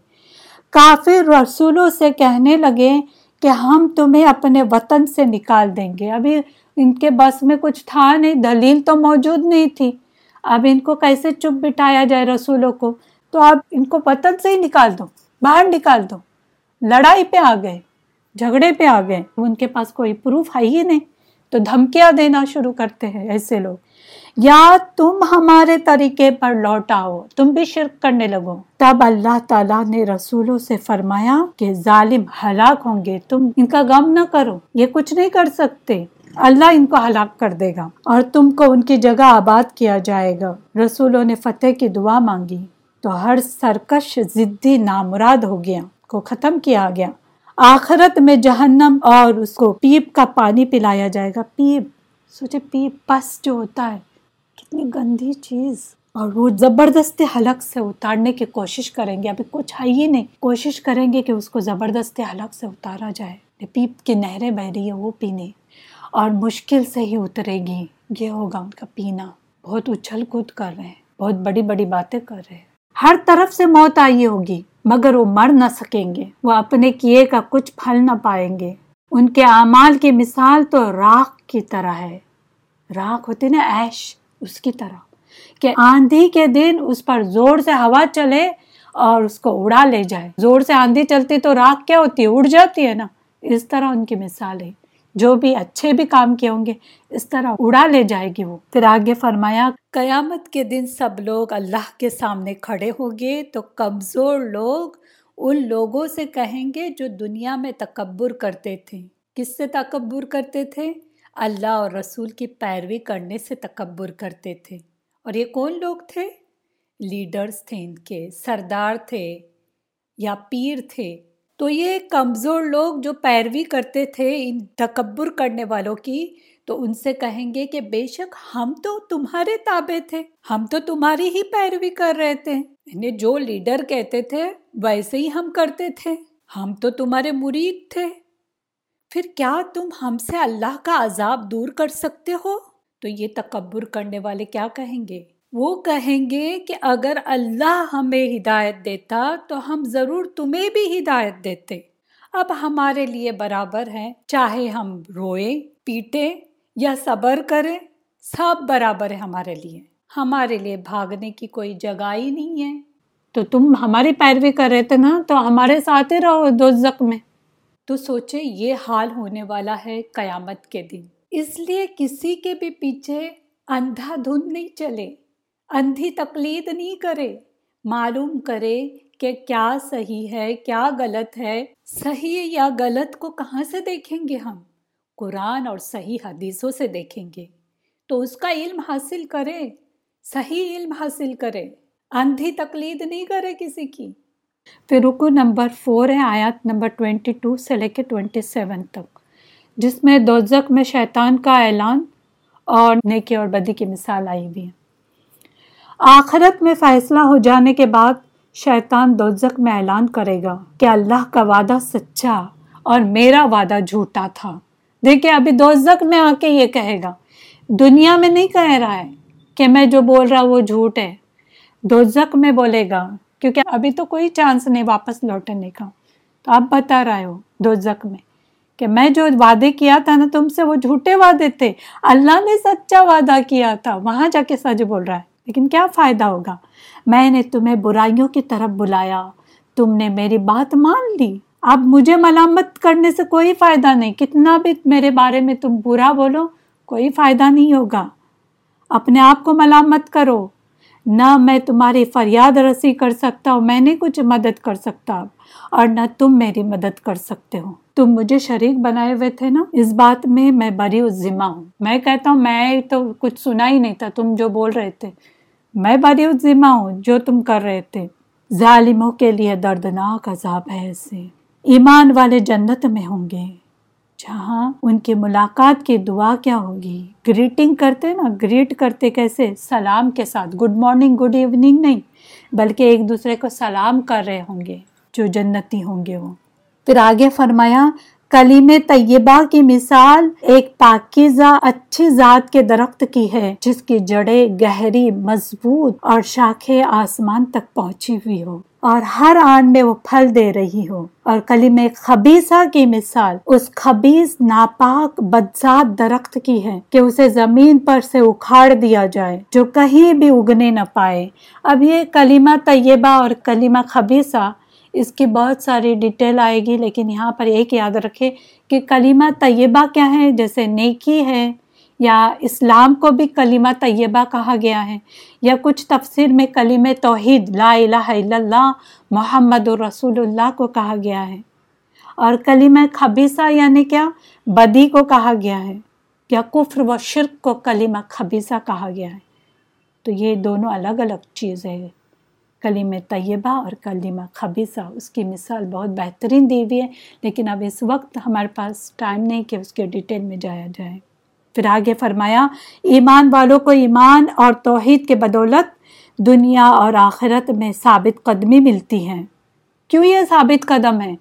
کافر رسولوں سے کہنے لگے کہ ہم تمہیں اپنے وطن سے نکال دیں گے۔ ابھی ان کے بس میں کچھ تھا نہیں دلیل تو موجود نہیں تھی۔ اب ان کو کیسے چپ بٹایا جائے رسولوں کو؟ تو آپ ان کو وطن سے ہی نکال دو، باہر نکال دو۔ لڑائی پہ آ گئے، جھگڑے پہ آ گئے۔ ان کے پاس کوئی پروف ہے ہی نہیں۔ تو دھمکیاں دینا شروع کرتے ہیں ایسے لوگ۔ یا تم ہمارے طریقے پر لوٹ آؤ، تم بھی شرک کرنے لگو۔ تب اللہ تعالیٰ نے رسولوں سے فرمایا کہ ظالم ہلاک ہوں گے، تم ان کا غم نہ کرو، یہ کچھ نہیں کر سکتے۔ اللہ ان کو ہلاک کر دے گا اور تم کو ان کی جگہ آباد کیا جائے گا۔ رسولوں نے فتح کی دعا مانگی۔ تو ہر سرکش ضدی نامراد ہو گیا کو ختم کیا گیا۔ آخرت میں جہنم اور اس کو پیپ کا پانی پلایا جائے گا۔ پیپ، سوچے پیپ، پس جو ہوتا ہے، کتنی گندی چیز۔ اور وہ زبردستی حلق سے اتارنے کی کوشش کریں گے۔ ابھی کچھ ہے ہی نہیں۔ کوشش کریں گے کہ اس کو زبردستی حلق سے اتارا جائے۔ پیپ کی نہریں بہ رہی ہے وہ پینے۔ اور مشکل سے ہی اترے گی۔ یہ ہوگا ان کا پینا۔ بہت اچھل کود کر رہے ہیں۔ بہت بڑی بڑی باتیں کر رہے ہیں۔ ہر طرف سے موت آئی ہوگی، مگر وہ مر نہ سکیں گے، وہ اپنے کیے کا کچھ پھل نہ پائیں گے۔ ان کے اعمال کی مثال تو راکھ کی طرح ہے۔ راکھ ہوتی نا ایش، اس کی طرح۔ کہ آندھی کے دن اس پر زور سے ہوا چلے اور اس کو اڑا لے جائے۔ زور سے آندھی چلتی تو راکھ کیا ہوتی ہے؟ اڑ جاتی ہے نا۔ اس طرح ان کی مثال ہے۔ جو بھی اچھے بھی کام کیے ہوں گے، اس طرح اڑا لے جائے گی وہ۔ پھر آگے فرمایا، قیامت کے دن سب لوگ اللہ کے سامنے کھڑے ہوں گے تو کمزور لوگ ان لوگوں سے کہیں گے جو دنیا میں تکبر کرتے تھے۔ کس سے تکبر کرتے تھے؟ اللہ اور رسول کی پیروی کرنے سے تکبر کرتے تھے۔ اور یہ کون لوگ تھے؟ لیڈرز تھے ان کے، سردار تھے یا پیر تھے۔ تو یہ کمزور لوگ جو پیروی کرتے تھے ان تکبر کرنے والوں کی، تو ان سے کہیں گے کہ بے شک ہم تو تمہارے تابع تھے، ہم تو تمہاری ہی پیروی کر رہے تھے۔ یعنی جو لیڈر کہتے تھے، ویسے ہی ہم کرتے تھے۔ ہم تو تمہارے مرید تھے۔ پھر کیا تم ہم سے اللہ کا عذاب دور کر سکتے ہو؟ تو یہ تکبر کرنے والے کیا کہیں گے؟ وہ کہیں گے کہ اگر اللہ ہمیں ہدایت دیتا تو ہم ضرور تمہیں بھی ہدایت دیتے۔ اب ہمارے لیے برابر ہے چاہے ہم روئے پیٹے یا صبر کریں، سب برابر ہے ہمارے لیے۔ ہمارے لیے بھاگنے کی کوئی جگہ ہی نہیں ہے۔ تو تم ہماری پیروی کر رہے تھے نا، تو ہمارے ساتھ ہی رہو دو میں۔ تو سوچے یہ حال ہونے والا ہے قیامت کے دن۔ اس لیے کسی کے بھی پیچھے اندھا دھند نہیں چلے۔ اندھی تقلید نہیں کرے۔ معلوم کرے کہ کیا صحیح ہے، کیا غلط ہے۔ صحیح یا غلط کو کہاں سے دیکھیں گے ہم؟ قرآن اور صحیح حدیثوں سے دیکھیں گے۔ تو اس کا علم حاصل کرے۔ صحیح علم حاصل کرے۔ اندھی تقلید نہیں کرے کسی کی۔ پھر رکو نمبر فور ہے آیات نمبر ٹوینٹی ٹو سے لے کے ٹوینٹی سیون تک۔ جس میں دوزک میں شیطان کا اعلان اور نیکی اور بدی کی مثال آئی ہوئی ہے آخرت میں فیصلہ ہو جانے کے بعد شیطان دوزک میں اعلان کرے گا کہ اللہ کا وعدہ سچا اور میرا وعدہ جھوٹا تھا۔ دیکھیں، ابھی دوزک میں آ کے یہ کہے گا، دنیا میں نہیں کہہ رہا ہے کہ میں جو بول رہا وہ جھوٹ ہے۔ دوزک میں بولے گا، کیونکہ ابھی تو کوئی چانس نہیں واپس لوٹنے کا۔ تو آپ بتا رہے ہو دوزک میں کہ میں جو وعدے کیا تھا نا، تم سے وہ جھوٹے وعدے تھے۔ اللہ نے سچا وعدہ کیا تھا، وہاں جا کے سچ بول رہا ہے۔ لیکن کیا فائدہ ہوگا؟ میں نے تمہیں برائیوں کی طرف بلایا، تم نے میری بات مان لی۔ اب مجھے ملامت کرنے سے کوئی فائدہ نہیں۔ کتنا بھی میرے بارے میں تم برا بولو، کوئی فائدہ نہیں ہوگا۔ اپنے آپ کو ملامت کرو۔ نہ میں تمہاری فریاد رسی کر سکتا ہوں، میں نے کچھ مدد کر سکتا اور نہ تم میری مدد کر سکتے ہو۔ تم مجھے شریک بنائے ہوئے تھے نا؟ اس بات میں میں بری ذمہ ہوں۔ میں کہتا ہوں، میں تو کچھ سنا ہی نہیں تھا، تم جو بول رہے تھے۔ میں بری ذمہ ہوں جو تم کر رہے تھے۔ ظالموں کے لیے دردناک عذاب ہے ایسے۔ ایمان والے جنت میں ہوں گے۔ جہاں ان کی ملاقات کی دعا کیا ہوگی؟ گریٹنگ کرتے نا گریٹ کرتے کیسے؟ سلام کے ساتھ۔ گڈ مارننگ گڈ ایوننگ نہیں، بلکہ ایک دوسرے کو سلام کر رہے ہوں گے۔ جو جنتی ہوں گے وہ۔ پھر آگے فرمایا کلیم طیبہ کی مثال ایک پاکیزہ اچھی ذات کے درخت کی ہے، جس کی جڑیں گہری، مضبوط اور شاخیں آسمان تک پہنچی ہوئی ہو۔ اور ہر آن میں وہ پھل دے رہی ہو۔ اور کلیم خبیصہ کی مثال اس خبیص ناپاک بدزاد درخت کی ہے کہ اسے زمین پر سے اکھاڑ دیا جائے، جو کہیں بھی اگنے نہ پائے۔ اب یہ کلمہ طیبہ اور کلمہ خبیصہ اس کی بہت ساری ڈیٹیل آئے گی، لیکن یہاں پر ایک یاد رکھے کہ کلمہ طیبہ کیا ہے؟ جیسے نیکی ہے، یا اسلام کو بھی کلمہ طیبہ کہا گیا ہے، یا کچھ تفسیر میں کلیم توحید لا الہ الا اللہ محمد الرسول اللہ کو کہا گیا ہے، اور کلمہ خبیصہ یعنی کیا؟ بدی کو کہا گیا ہے، یا کفر و شرک کو کلمہ خبیصہ کہا گیا ہے۔ تو یہ دونوں الگ الگ چیز ہے کلیم طیبہ اور کلمہ خبیصہ اس کی مثال بہت بہترین دی ہوئی ہے، لیکن اب اس وقت ہمارے پاس ٹائم نہیں کہ اس کے ڈیٹیل میں جایا جائے۔ پھر آگے فرمایا، ایمان والوں کو ایمان اور توحید کے بدولت دنیا اور آخرت میں ثابت قدمی ملتی ہے کیوں یہ ثابت قدم ہے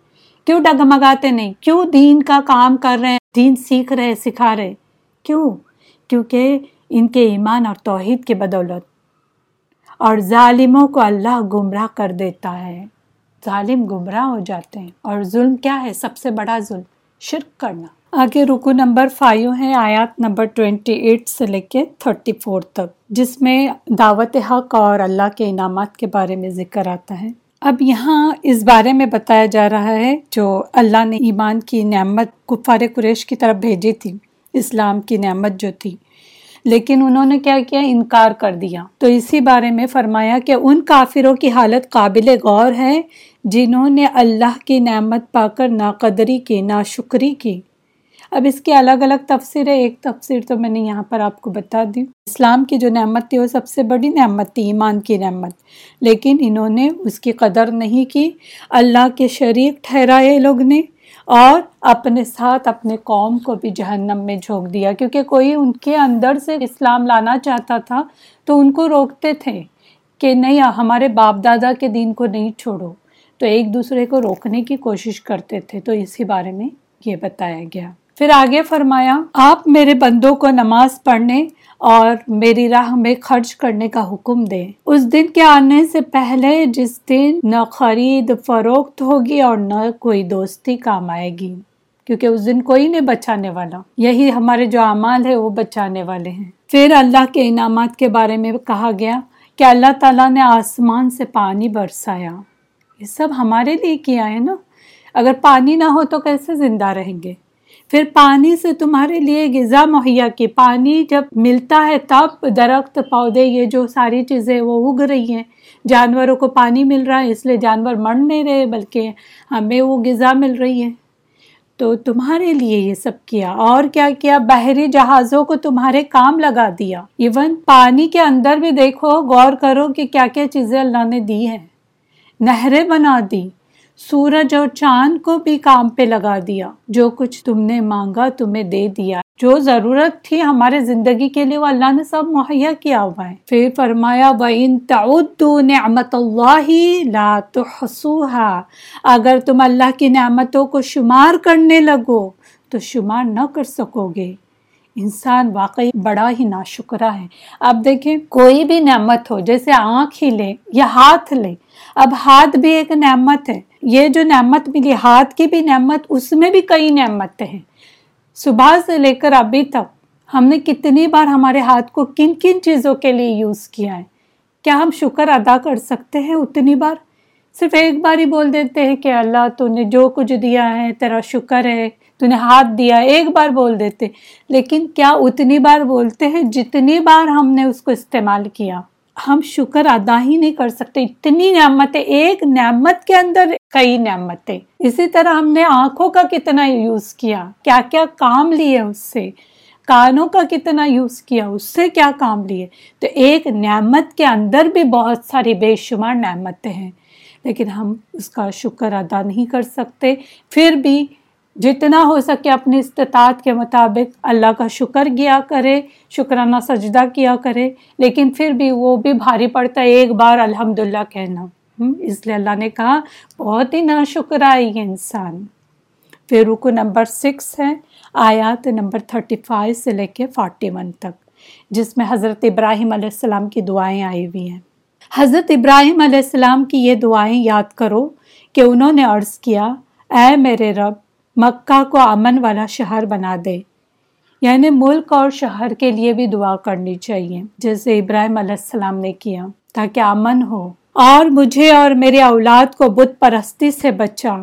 کیوں ڈگمگاتے نہیں؟ کیوں دین کا کام کر رہے ہیں؟ دین سیکھ رہے، سکھا رہے؟ کیوں؟ کیونکہ ان کے ایمان اور توحید کے بدولت۔ اور ظالموں کو اللہ گمراہ کر دیتا ہے۔ ظالم گمراہ ہو جاتے ہیں۔ اور ظلم کیا ہے؟ سب سے بڑا ظلم شرک کرنا۔ آگے رکو نمبر فائیو ہے، آیات نمبر ٹوینٹی ایٹ سے لے کے تھرٹی فور تک، جس میں دعوت حق اور اللہ کے انعامات کے بارے میں ذکر آتا ہے۔ اب یہاں اس بارے میں بتایا جا رہا ہے جو اللہ نے ایمان کی نعمت کفار قریش کی طرف بھیجی تھی، اسلام کی نعمت جو تھی۔ لیکن انہوں نے کیا کیا؟ انکار کر دیا۔ تو اسی بارے میں فرمایا کہ ان کافروں کی حالت قابل غور ہے جنہوں نے اللہ کی نعمت پا کر ناقدری کی، ناشکری کی۔ اب اس کی الگ الگ تفسیر ہے ایک تفسیر تو میں نے یہاں پر آپ کو بتا دی۔ اسلام کی جو نعمت تھی، وہ سب سے بڑی نعمت تھی، ایمان کی نعمت۔ لیکن انہوں نے اس کی قدر نہیں کی۔ اللہ کے شریک ٹھہرائے لوگ نے۔ اور اپنے ساتھ اپنے قوم کو بھی جہنم میں جھونک دیا۔ کیونکہ کوئی ان کے اندر سے اسلام لانا چاہتا تھا تو ان کو روکتے تھے کہ نہیں، ہمارے باپ دادا کے دین کو نہیں چھوڑو۔ تو ایک دوسرے کو روکنے کی کوشش کرتے تھے۔ تو اسی بارے میں یہ بتایا گیا۔ پھر آگے فرمایا، آپ میرے بندوں کو نماز پڑھنے اور میری راہ میں خرچ کرنے کا حکم دے۔ اس دن کے آنے سے پہلے جس دن نہ خرید فروخت ہوگی اور نہ کوئی دوستی کام آئے گی، کیونکہ اس دن کوئی نہیں بچانے والا۔ یہی ہمارے جو اعمال ہے وہ بچانے والے ہیں۔ پھر اللہ کے انعامات کے بارے میں کہا گیا کہ اللہ تعالیٰ نے آسمان سے پانی برسایا۔ یہ سب ہمارے لیے کیا ہے نا؟ اگر پانی نہ ہو تو کیسے زندہ رہیں گے؟ پھر پانی سے تمہارے لیے غذا مہیا کی۔ پانی جب ملتا ہے تب درخت، پودے، یہ جو ساری چیزیں وہ اگ رہی ہیں۔ جانوروں کو پانی مل رہا ہے، اس لیے جانور مر نہیں رہے، بلکہ ہمیں وہ غذا مل رہی ہے۔ تو تمہارے لیے یہ سب کیا۔ اور کیا کیا؟ بحری جہازوں کو تمہارے کام لگا دیا۔ ایون پانی کے اندر بھی دیکھو، غور کرو کہ کیا کیا چیزیں اللہ نے دی ہیں۔ نہریں بنا دی۔ سورج اور چاند کو بھی کام پہ لگا دیا۔ جو کچھ تم نے مانگا تمہیں دے دیا۔ جو ضرورت تھی ہمارے زندگی کے لیے وہ اللہ نے سب مہیا کیا ہوا ہے۔ پھر فرمایا، وَإِن نعمت اللہ لا تحصوها۔ اگر تم اللہ کی نعمتوں کو شمار کرنے لگو، تو شمار نہ کر سکو گے۔ انسان واقعی بڑا ہی ناشکرہ ہے۔ اب دیکھیں، کوئی بھی نعمت ہو، جیسے آنکھ ہی لے یا ہاتھ لے، اب ہاتھ بھی ایک نعمت ہے۔ یہ جو نعمت ملی، ہاتھ کی بھی نعمت، اس میں بھی کئی نعمتیں ہیں۔ صبح سے لے کر ابھی تک ہم نے کتنی بار ہمارے ہاتھ کو کن کن چیزوں کے لیے یوز کیا ہے؟ کیا ہم شکر ادا کر سکتے ہیں اتنی بار؟ صرف ایک بار ہی بول دیتے ہیں کہ اللہ تو نے جو کچھ دیا ہے، تیرا شکر ہے۔ تو نے ہاتھ دیا، ایک بار بول دیتے۔ لیکن کیا اتنی بار بولتے ہیں؟ جتنی بار ہم نے اس کو استعمال کیا۔ ہم شکر ادا ہی نہیں کر سکتے۔ اتنی نعمتیں، ایک نعمت کے اندر کئی نعمتیں۔ اسی طرح ہم نے آنکھوں کا کتنا یوز کیا۔ کیا کیا کام لیے اس سے؟ کانوں کا کتنا یوز کیا؟ اس سے کیا کام لیے؟ تو ایک نعمت کے اندر بھی بہت ساری بے شمار نعمتیں ہیں۔ لیکن ہم اس کا شکر ادا نہیں کر سکتے۔ پھر بھی جتنا ہو سکے اپنی استطاعت کے مطابق اللہ کا شکر کیا کرے، شکرانہ سجدہ کیا کرے، لیکن پھر بھی وہ بھی بھاری پڑتا ہے ایک بار الحمد للہ کہنا اس لیے اللہ نے کہا، بہت ہی نا شکر آئی انسان۔ پھر رکو نمبر سکس ہے، آیات نمبر تھرٹی فائیو سے لے کے فورٹی ون تک، جس میں حضرت ابراہیم علیہ السلام کی دعائیں آئی ہوئی ہیں۔ حضرت ابراہیم علیہ السلام کی یہ دعائیں یاد کرو کہ انہوں نے عرض کیا، اے میرے رب مکہ کو امن والا شہر بنا دے۔ یعنی ملک اور شہر کے لیے بھی دعا کرنی چاہیے، جیسے ابراہیم علیہ السلام نے کیا، تاکہ امن ہو۔ اور مجھے اور میرے اولاد کو بت پرستی سے بچا۔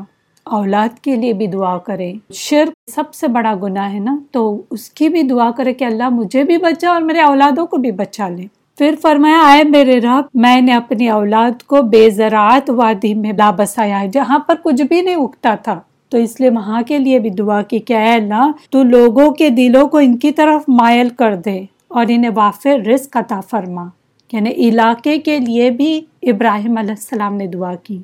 اولاد کے لیے بھی دعا کرے۔ شرک سب سے بڑا گناہ ہے نا، تو اس کی بھی دعا کرے کہ اللہ مجھے بھی بچا اور میرے اولادوں کو بھی بچا لے۔ پھر فرمایا، آئے میرے رب، میں نے اپنی اولاد کو بے زراعت وادی میں لا بسایا ہے، جہاں پر کچھ بھی نہیں اگتا تھا۔ تو اس لیے وہاں کے لیے بھی دعا کی کہ اے اللہ، تو لوگوں کے دلوں کو ان کی طرف مائل کر دے اور انہیں وافر رزق عطا فرما۔ یعنی علاقے کے لیے بھی ابراہیم علیہ السلام نے دعا کی۔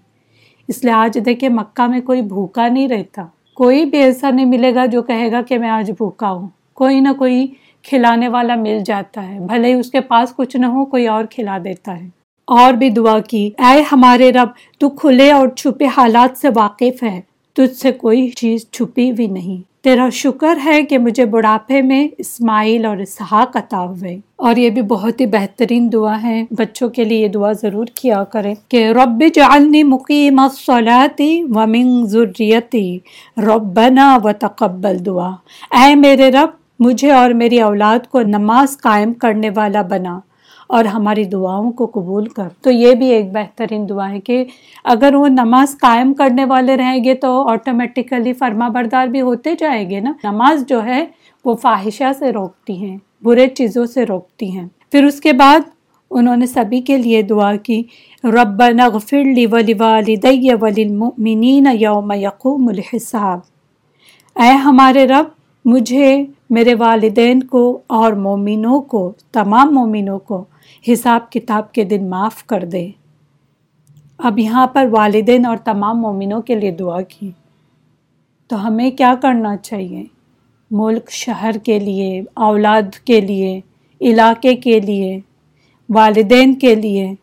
اس لیے آج دیکھیں مکہ میں کوئی بھوکا نہیں رہتا۔ کوئی بھی ایسا نہیں ملے گا جو کہے گا کہ میں آج بھوکا ہوں۔ کوئی نہ کوئی کھلانے والا مل جاتا ہے۔ بھلے ہی اس کے پاس کچھ نہ ہو، کوئی اور کھلا دیتا ہے۔ اور بھی دعا کی، اے ہمارے رب، تو کھلے اور چھپے حالات سے واقف ہے۔ تجھ سے کوئی چیز چھپی بھی نہیں۔ تیرا شکر ہے کہ مجھے بڑھاپے میں اسماعیل اور اسحاق عطا ہوئے۔ اور یہ بھی بہت ہی بہترین دعا ہے۔ بچوں کے لیے یہ دعا ضرور کیا کرے کہ رب جعلنی مقیم الصلاتی ومن ذریتی۔ ربنا وتقبل دعا۔ اے میرے رب، مجھے اور میری اولاد کو نماز قائم کرنے والا بنا۔ اور ہماری دعاؤں کو قبول کر۔ تو یہ بھی ایک بہترین دعا ہے کہ اگر وہ نماز قائم کرنے والے رہیں گے تو آٹومیٹیکلی فرما بردار بھی ہوتے جائیں گے نا۔ نماز جو ہے وہ فواہشہ سے روکتی ہیں، برے چیزوں سے روکتی ہیں۔ پھر اس کے بعد انہوں نے سبھی کے لیے دعا کی رب نغفر لی ولی والدی وللمؤمنین یوم یقوم الحساب۔ اے ہمارے رب مجھے میرے والدین کو اور مومنوں کو، تمام مومنوں کو حساب کتاب کے دن معاف کر دے۔ اب یہاں پر والدین اور تمام مومنوں کے لیے دعا کی۔ تو ہمیں کیا کرنا چاہیے؟ ملک، شہر کے لیے، اولاد کے لیے، علاقے کے لیے، والدین کے لیے۔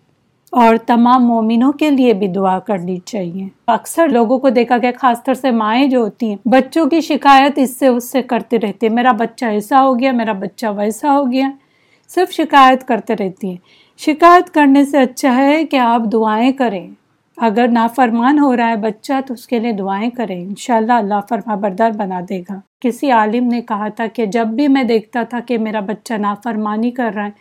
اور تمام مومنوں کے لیے بھی دعا کرنی چاہیے۔ اکثر لوگوں کو دیکھا گیا، خاص طور سے مائیں جو ہوتی ہیں، بچوں کی شکایت اس سے اس سے کرتے رہتے میرا بچہ ایسا ہو گیا، میرا بچہ ویسا ہو گیا۔ صرف شکایت کرتے رہتی ہیں۔ شکایت کرنے سے اچھا ہے کہ آپ دعائیں کریں۔ اگر نافرمان ہو رہا ہے بچہ، تو اس کے لیے دعائیں کریں۔ انشاءاللہ اللہ فرما بردار بنا دے گا۔ کسی عالم نے کہا تھا کہ جب بھی میں دیکھتا تھا کہ میرا بچہ نافرمانی کر رہا ہے،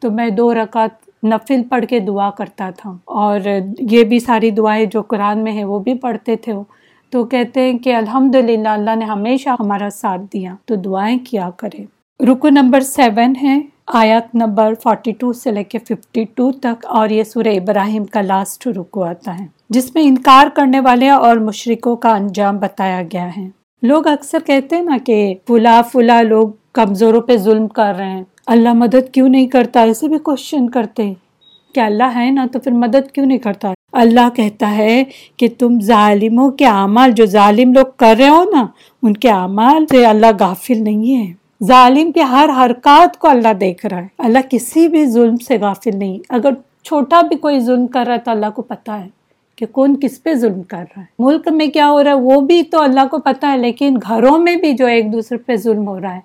تو میں دو رکعت نفل پڑھ کے دعا کرتا تھا۔ اور یہ بھی ساری دعائیں جو قرآن میں ہیں وہ بھی پڑھتے تھے۔ وہ تو کہتے ہیں کہ الحمد للہ اللہ نے ہمیشہ ہمارا ساتھ دیا۔ تو دعائیں کیا کرے رکو نمبر سیون ہے آیات نمبر 42 سے لے کے 52 تک۔ اور یہ سورہ ابراہیم کا لاسٹ رکو آتا ہے، جس میں انکار کرنے والے اور مشرقوں کا انجام بتایا گیا ہے۔ لوگ اکثر کہتے ہیں نا کہ فلا فلا لوگ کمزوروں پہ ظلم کر رہے ہیں۔ اللہ مدد کیوں نہیں کرتا؟ ایسے بھی کوشچن کرتے کہ اللہ ہے نا تو پھر مدد کیوں نہیں کرتا؟ اللہ کہتا ہے کہ تم ظالموں کے اعمال، جو ظالم لوگ کر رہے ہو نا، ان کے اعمال سے اللہ غافل نہیں ہے۔ ظالم کے ہر حرکات کو اللہ دیکھ رہا ہے۔ اللہ کسی بھی ظلم سے غافل نہیں۔ اگر چھوٹا بھی کوئی ظلم کر رہا ہے تو اللہ کو پتا ہے۔ کہ کون کس پہ ظلم کر رہا ہے۔ ملک میں کیا ہو رہا ہے؟ وہ بھی تو اللہ کو پتا ہے، لیکن گھروں میں بھی جو ایک دوسرے پہ ظلم ہو رہا ہے،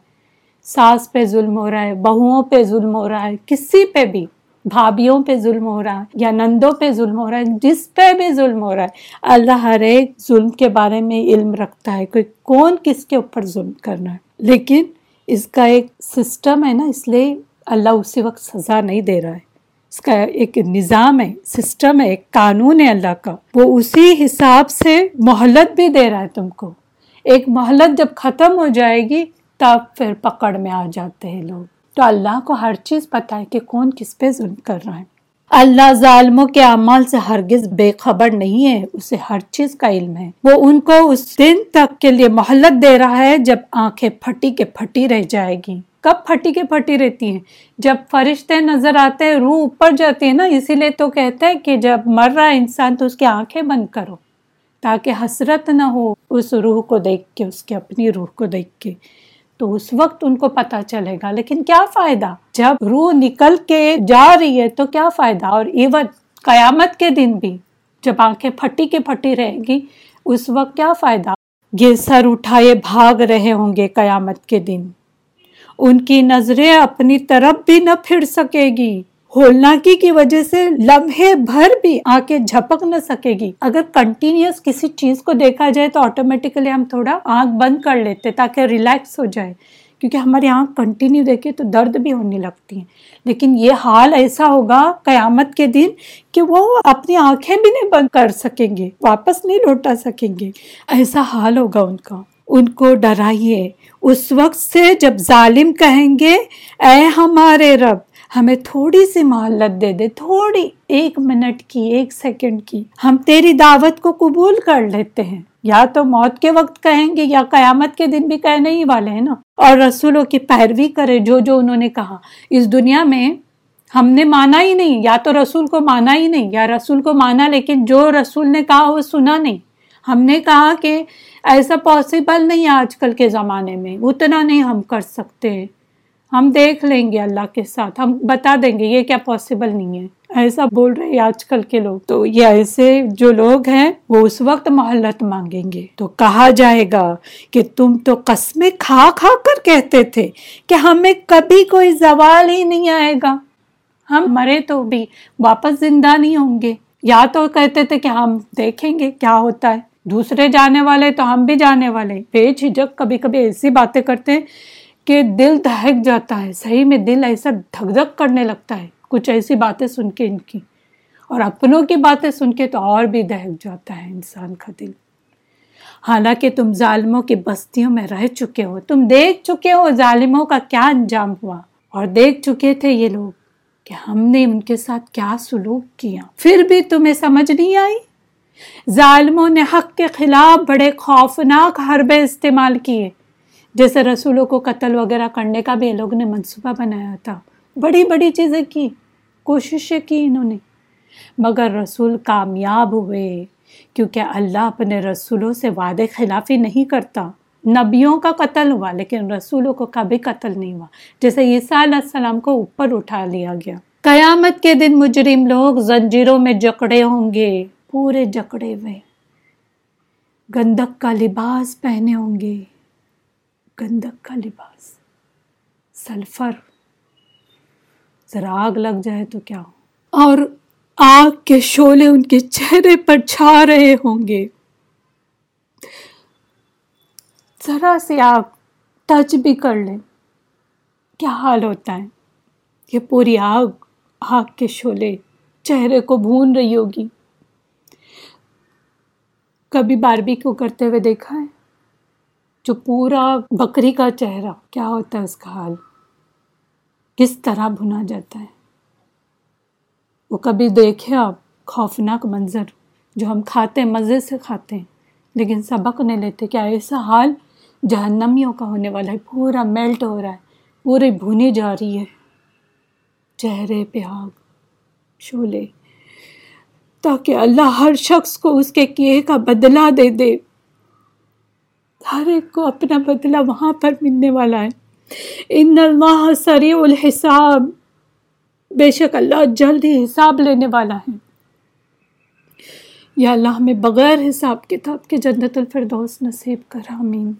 ساس پہ ظلم ہو رہا ہے، بہوؤں پہ ظلم ہو رہا ہے، کسی پہ بھی، بھابھیوں پہ ظلم ہو رہا ہے یا نندوں پہ ظلم ہو رہا ہے، جس پہ بھی ظلم ہو رہا ہے، اللہ ہر ایک ظلم کے بارے میں علم رکھتا ہے کوئی کون کس کے اوپر ظلم کرنا ہے۔ لیکن اس کا ایک سسٹم ہے نا، اس لیے اللہ اسی وقت سزا نہیں دے رہا ہے۔ اس کا ایک نظام ہے سسٹم ہے، ایک قانون ہے اللہ کا۔ وہ اسی حساب سے مہلت بھی دے رہا ہے تم کو۔ ایک مہلت جب ختم ہو جائے گی، تب پھر پکڑ میں آ جاتے ہیں لوگ۔ تو اللہ کو ہر چیز پتا ہے کہ کون کس پہ ظلم کر رہا ہے۔ اللہ ظالموں کے اعمال سے ہرگز بے خبر نہیں ہے، اسے ہر چیز کا علم ہے۔ وہ ان کو اس دن تک کے لیے مہلت دے رہا ہے جب آنکھیں پھٹی کے پھٹی رہ جائے گی۔ کب پھٹی کے پھٹی رہتی ہیں۔ جب فرشتے نظر آتے ہیں، روح اوپر جاتی ہے نا، اسی لیے تو کہتے ہیں کہ جب مر رہا ہے انسان تو اس کی آنکھیں بند کرو، تاکہ حسرت نہ ہو اس روح کو دیکھ کے، اس کی اپنی روح کو دیکھ کے۔ تو اس وقت ان کو پتا چلے گا۔ لیکن کیا فائدہ؟ جب روح نکل کے جا رہی ہے تو کیا فائدہ؟ اور ایون قیامت کے دن بھی جب آنکھیں پھٹی کے پھٹی رہے گی، اس وقت کیا فائدہ؟ یہ سر اٹھائے بھاگ رہے ہوں گے قیامت کے دن۔ ان کی نظریں اپنی طرف بھی نہ پھر سکے گی۔ ہولناکی کی وجہ سے لمحے بھر بھی آنکھیں جھپک نہ سکے گی۔ اگر کنٹینیوس کسی چیز کو دیکھا جائے تو آٹومیٹکلی ہم تھوڑا آنکھ بند کر لیتے تاکہ ریلیکس ہو جائے۔ کیونکہ ہماری آنکھ کنٹینیو دیکھے تو درد بھی ہونے لگتی ہیں لیکن یہ حال ایسا ہوگا قیامت کے دن کہ وہ اپنی آنکھیں بھی نہیں بند کر سکیں گے، واپس نہیں لوٹا سکیں گے۔ ایسا حال ہوگا ان کا۔ ان کو ڈرائیے۔ اس وقت سے جب ظالم کہیں گے، اے ہمارے رب، ہمیں تھوڑی سی مہلت دے دے، تھوڑی، ایک منٹ کی، ایک سیکنڈ کی، ہم تیری دعوت کو قبول کر لیتے ہیں۔ یا تو موت کے وقت کہیں گے، یا قیامت کے دن بھی کہنے ہی والے ہیں نا۔ اور رسولوں کی پیروی کرے جو جو انہوں نے کہا۔ اس دنیا میں ہم نے مانا ہی نہیں، یا تو رسول کو مانا ہی نہیں، یا رسول کو مانا لیکن جو رسول نے کہا وہ سنا نہیں۔ ہم نے کہا کہ ایسا پاسبل نہیں آج کل کے زمانے میں۔ اتنا نہیں ہم کر سکتے۔ ہم دیکھ لیں گے اللہ کے ساتھ۔ ہم بتا دیں گے یہ کیا پاسبل نہیں ہے۔ ایسا بول رہے آج کل کے لوگ۔ تو یہ ایسے جو لوگ ہیں، وہ اس وقت محلت مانگیں گے۔ تو کہا جائے گا کہ تم تو قسمیں کھا کھا کر کہتے تھے کہ ہمیں کبھی کوئی زوال ہی نہیں آئے گا۔ ہم مرے تو بھی واپس زندہ نہیں ہوں گے۔ یا تو کہتے تھے کہ ہم دیکھیں گے کیا ہوتا ہے۔ دوسرے جانے والے تو ہم بھی جانے والے بے جھجک کبھی کبھی ایسی باتیں کرتے ہیں کہ دل دہک جاتا ہے، صحیح میں دل ایسا دھک دھک کرنے لگتا ہے۔ کچھ ایسی باتیں سن کے ان کی۔ اور اپنوں کی باتیں سن کے تو اور بھی دہک جاتا ہے انسان کا دل۔ حالانکہ تم ظالموں کی بستیوں میں رہ چکے ہو۔ تم دیکھ چکے ہو ظالموں کا کیا انجام ہوا۔ اور دیکھ چکے تھے یہ لوگ کہ ہم نے ان کے ساتھ کیا سلوک کیا۔ پھر بھی تمہیں سمجھ نہیں آئی؟ ظالموں نے حق کے خلاف بڑے خوفناک حربے استعمال کیے۔ جیسے رسولوں کو قتل وغیرہ کرنے کا بھی لوگ نے منصوبہ بنایا تھا۔ بڑی بڑی چیزیں کی، کوششیں کی انہوں نے۔ مگر رسول کامیاب ہوئے، کیونکہ اللہ اپنے رسولوں سے وعدے خلافی نہیں کرتا۔ نبیوں کا قتل ہوا، لیکن رسولوں کو کبھی قتل نہیں ہوا۔ جیسے عیسیٰ علیہ السلام کو اوپر اٹھا لیا گیا۔ قیامت کے دن مجرم لوگ زنجیروں میں جکڑے ہوں گے۔ پورے جکڑے ہوئے۔ گندک کا لباس پہنے ہوں گے۔ گندک کا لباس۔ سلفر۔ ذرا آگ لگ جائے تو کیا ہو؟ اور آگ کے شولے ان کے چہرے پر چھا رہے ہوں گے۔ ذرا سی آگ ٹچ بھی کر لیں۔ کیا حال ہوتا ہے؟ یہ پوری آگ آگ کے شولے چہرے کو بھون رہی ہوگی۔ کبھی باربی کو کرتے ہوئے دیکھا ہے؟ جو پورا بکری کا چہرہ، کیا ہوتا ہے اس کا حال؟ کس طرح بھنا جاتا ہے؟ وہ کبھی دیکھے آپ خوفناک منظر، جو ہم کھاتے ہیں مزے سے کھاتے ہیں، لیکن سبق نہیں لیتے کیا ایسا حال جہنمیوں کا ہونے والا ہے، پورا میلٹ ہو رہا ہے پورے بھونی جا رہی ہے۔ چہرے پہ آگ شولے تاکہ اللہ ہر شخص کو اس کے کیے کا بدلہ دے دے۔ ہر ایک کو اپنا بدلہ وہاں پر ملنے والا ہے۔ ان اللہ سریع الحساب۔ بے شک اللہ جلد ہی حساب لینے والا ہے۔ یا اللہ ہمیں بغیر حساب کتاب کے جنت الفردوس نصیب کر، آمین۔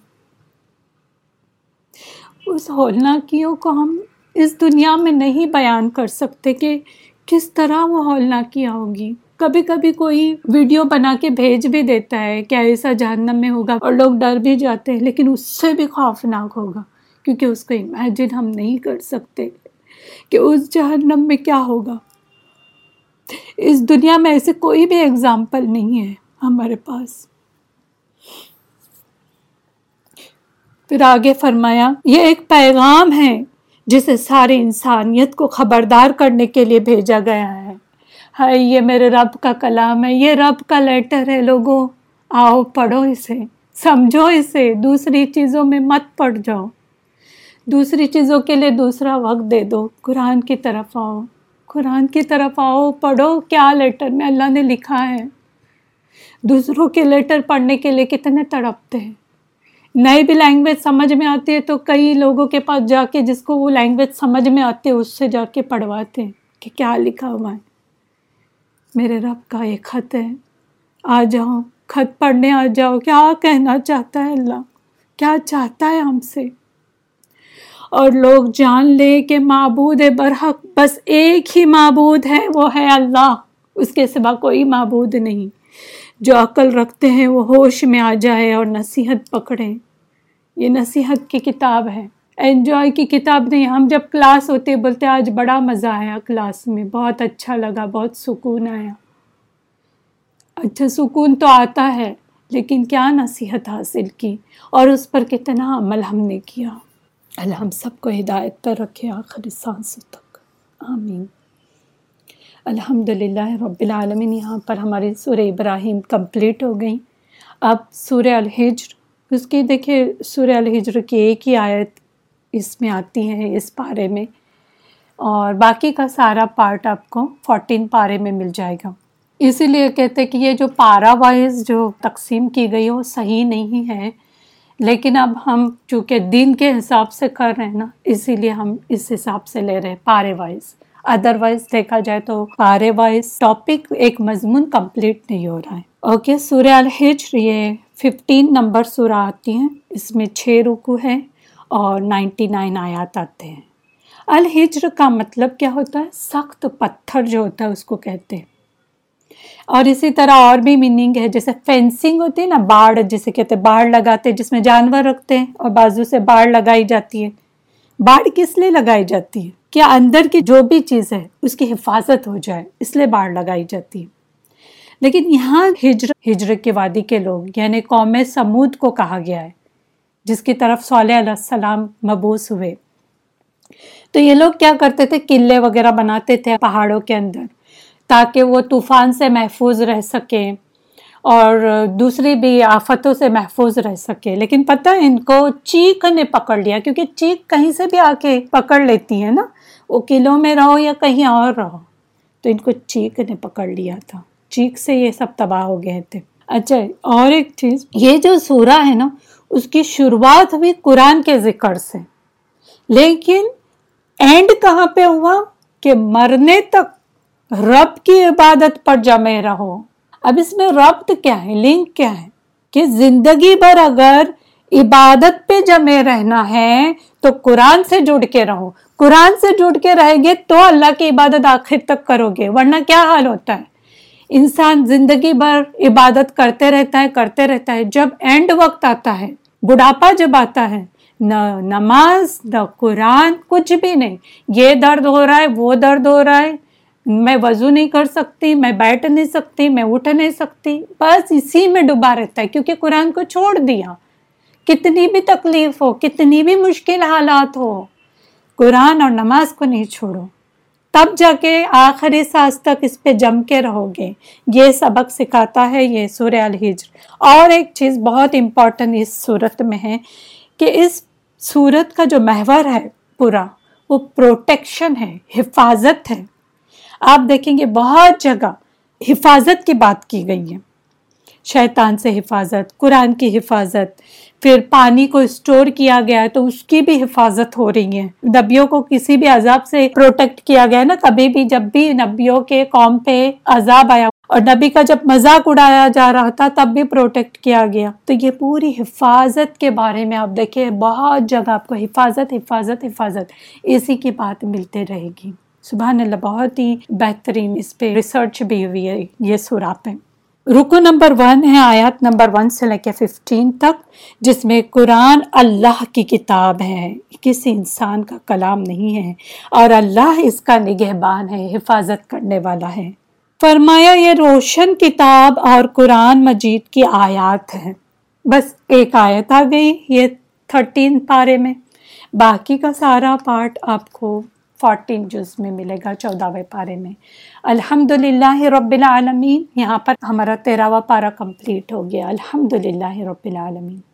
اس ہولناکیوں کو ہم اس دنیا میں نہیں بیان کر سکتے کہ کس طرح وہ ہولناکیاں ہوگی کبھی کبھی کوئی ویڈیو بنا کے بھیج بھی دیتا ہے کیا ایسا جہنم میں ہوگا اور لوگ ڈر بھی جاتے ہیں، لیکن اس سے بھی خوفناک ہوگا، کیونکہ اس کو امیجن ہم نہیں کر سکتے کہ اس جہنم میں کیا ہوگا۔ اس دنیا میں ایسے کوئی بھی اگزامپل نہیں ہے ہمارے پاس۔ پھر آگے فرمایا، یہ ایک پیغام ہے جسے ساری انسانیت کو خبردار کرنے کے لیے بھیجا گیا ہے۔ ہائے، یہ میرے رب کا کلام ہے، یہ رب کا لیٹر ہے لوگوں آؤ، پڑھو اسے، سمجھو اسے، دوسری چیزوں میں مت پڑ جاؤ۔ دوسری چیزوں کے لیے دوسرا وقت دے دو۔ قرآن کی طرف آؤ۔ قرآن کی طرف آؤ، پڑھو کیا لیٹر میں اللہ نے لکھا ہے۔ دوسروں کے لیٹر پڑھنے کے لیے کتنے تڑپتے ہیں۔ نئے بھی لینگویج سمجھ میں آتی ہے تو کئی لوگوں کے پاس جا کے جس کو وہ لینگویج سمجھ میں آتی ہے، اس سے جا کے پڑھواتے ہیں کہ کیا لکھا ہوا ہے۔ میرے رب کا ایک خط ہے۔ آ جاؤ خط پڑھنے آ جاؤ۔ کیا کہنا چاہتا ہے اللہ؟ کیا چاہتا ہے ہم سے؟ اور لوگ جان لے کہ معبود برحق بس ایک ہی معبود ہے، وہ ہے اللہ۔ اس کے سوا کوئی معبود نہیں۔ جو عقل رکھتے ہیں، وہ ہوش میں آ جائے اور نصیحت پکڑیں۔ یہ نصیحت کی کتاب ہے۔ انجوائے کی کتاب نہیں۔ ہم جب کلاس ہوتے بولتے آج بڑا مزہ آیا کلاس میں۔ بہت اچھا لگا، بہت سکون آیا۔ اچھا سکون تو آتا ہے، لیکن کیا نصیحت حاصل کی؟ اور اس پر کتنا عمل ہم نے کیا۔ اللہ ہم سب کو ہدایت پر رکھے آخر سانسوں تک۔ آمین۔ الحمد للہ رب العالمین، یہاں پر ہماری سورہ ابراہیم کمپلیٹ ہو گئیں۔ اب سورہ الحجر، اس کی دیکھیے، سورہ الحجر کی ایک ہی آیت اس میں آتی ہے اس پارے میں۔ اور باقی کا سارا پارٹ آپ کو فورٹین پارے میں مل جائے گا۔ اسی لیے کہتے کہ یہ جو پارا وائز جو تقسیم کی گئی وہ صحیح نہیں ہے۔ لیکن اب ہم چونکہ دن کے حساب سے کر رہے ہیں نا، اسی لیے ہم اس حساب سے لے رہے ہیں پارے وائز ادر وائز دیکھا جائے تو پارے وائز ٹاپک ایک مضمون کمپلیٹ نہیں ہو رہا ہے۔ اوکے سورہ الحجر، یہ ففٹین نمبر سورہ آتی ہیں۔ اس میں چھ رکو ہے اور نائنٹی نائن آیات آتے ہیں۔ الحجر کا مطلب کیا ہوتا ہے؟ سخت پتھر جو ہوتا ہے اس کو کہتے ہیں۔ اور اسی طرح اور بھی میننگ ہے، جیسے فینسنگ ہوتی ہے نا، باڑ، جسے کہتے ہیں، باڑ لگاتے جس میں جانور رکھتے ہیں اور بازو سے باڑ لگائی جاتی ہے۔ باڑ کس لیے لگائی جاتی ہے؟ کیا اندر کی جو بھی چیز ہے، اس کی حفاظت ہو جائے، اس لیے باڑ لگائی جاتی ہے۔ لیکن یہاں ہجر ہجر کے وادی کے لوگ یعنی قوم سمود کو کہا گیا ہے۔ جس کی طرف صلی علیہ السلام مبوس ہوئے۔ تو یہ لوگ کیا کرتے تھے؟ قلعے وغیرہ بناتے تھے پہاڑوں کے اندر تاکہ وہ طوفان سے محفوظ رہ سکیں اور دوسری بھی آفتوں سے محفوظ رہ سکے لیکن پتہ ان کو چیک نے پکڑ لیا، کیونکہ چیک کہیں سے بھی آ کے پکڑ لیتی ہے نا۔ وہ قلعوں میں رہو یا کہیں اور رہو۔ تو ان کو چیک نے پکڑ لیا تھا۔ چیک سے یہ سب تباہ ہو گئے تھے۔ اچھا اور ایک چیز، یہ جو سورہ ہے نا اس کی شروعات ہوئی قرآن کے ذکر سے۔ لیکن اینڈ کہاں پہ ہوا؟ کہ مرنے تک رب کی عبادت پر جمے رہو۔ اب اس میں ربط کیا ہے؟ لنک کیا ہے؟ کہ زندگی بھر اگر عبادت پہ جمے رہنا ہے تو قرآن سے جڑ کے رہو۔ قرآن سے جڑ کے رہیں گے تو اللہ کی عبادت آخر تک کرو گے، ورنہ کیا حال ہوتا ہے؟ انسان زندگی بھر عبادت کرتے رہتا ہے، کرتے رہتا ہے۔ جب اینڈ وقت آتا ہے، بڑھاپا جب آتا ہے، نہ نماز، نہ قرآن، کچھ بھی نہیں۔ یہ درد ہو رہا ہے، وہ درد ہو رہا ہے۔ میں وضو نہیں کر سکتی، میں بیٹھ نہیں سکتی، میں اٹھ نہیں سکتی۔ بس اسی میں ڈوبا رہتا ہے، کیونکہ قرآن کو چھوڑ دیا۔ کتنی بھی تکلیف ہو، کتنی بھی مشکل حالات ہو، قرآن اور نماز کو نہیں چھوڑو۔ تب جا کے آخری سانس تک اس پہ جم کے رہو گے۔ یہ سبق سکھاتا ہے یہ سورہ الحجر۔ اور ایک چیز بہت امپورٹنٹ اس صورت میں ہے کہ اس صورت کا جو محور ہے پورا، وہ پروٹیکشن ہے، حفاظت ہے۔ آپ دیکھیں گے بہت جگہ حفاظت کی بات کی گئی ہے۔ شیطان سے حفاظت، قرآن کی حفاظت پھر پانی کو اسٹور کیا گیا ہے تو اس کی بھی حفاظت ہو رہی ہے۔ نبیوں کو کسی بھی عذاب سے پروٹیکٹ کیا گیا ہے نا، کبھی بھی جب بھی نبیوں کے قوم پہ عذاب آیا اور نبی کا جب مذاق اڑایا جا رہا تھا، تب بھی پروٹیکٹ کیا گیا۔ تو یہ پوری حفاظت کے بارے میں آپ دیکھیں، بہت جگہ آپ کو حفاظت حفاظت حفاظت اسی کی بات ملتے رہے گی۔ سبحان اللہ، بہت ہی بہترین اس پہ ریسرچ بھی ہوئی ہے یہ سورا پہ۔ رکو نمبر ون ہے آیات نمبر ون سے لے کے ففٹین تک، جس میں قرآن اللہ کی کتاب ہے۔ کسی انسان کا کلام نہیں ہے اور اللہ اس کا نگہبان ہے، حفاظت کرنے والا ہے۔ فرمایا، یہ روشن کتاب اور قرآن مجید کی آیات ہیں۔ بس ایک آیت آ گئی، یہ تھرٹین پارے میں۔ باقی کا سارا پارٹ آپ کو فورٹین جز میں ملے گا چودہویں پارے میں۔ الحمد للہ رب العالمین، یہاں پر ہمارا تیرہواں پارا کمپلیٹ ہو گیا۔ الحمد للہ رب العالمین۔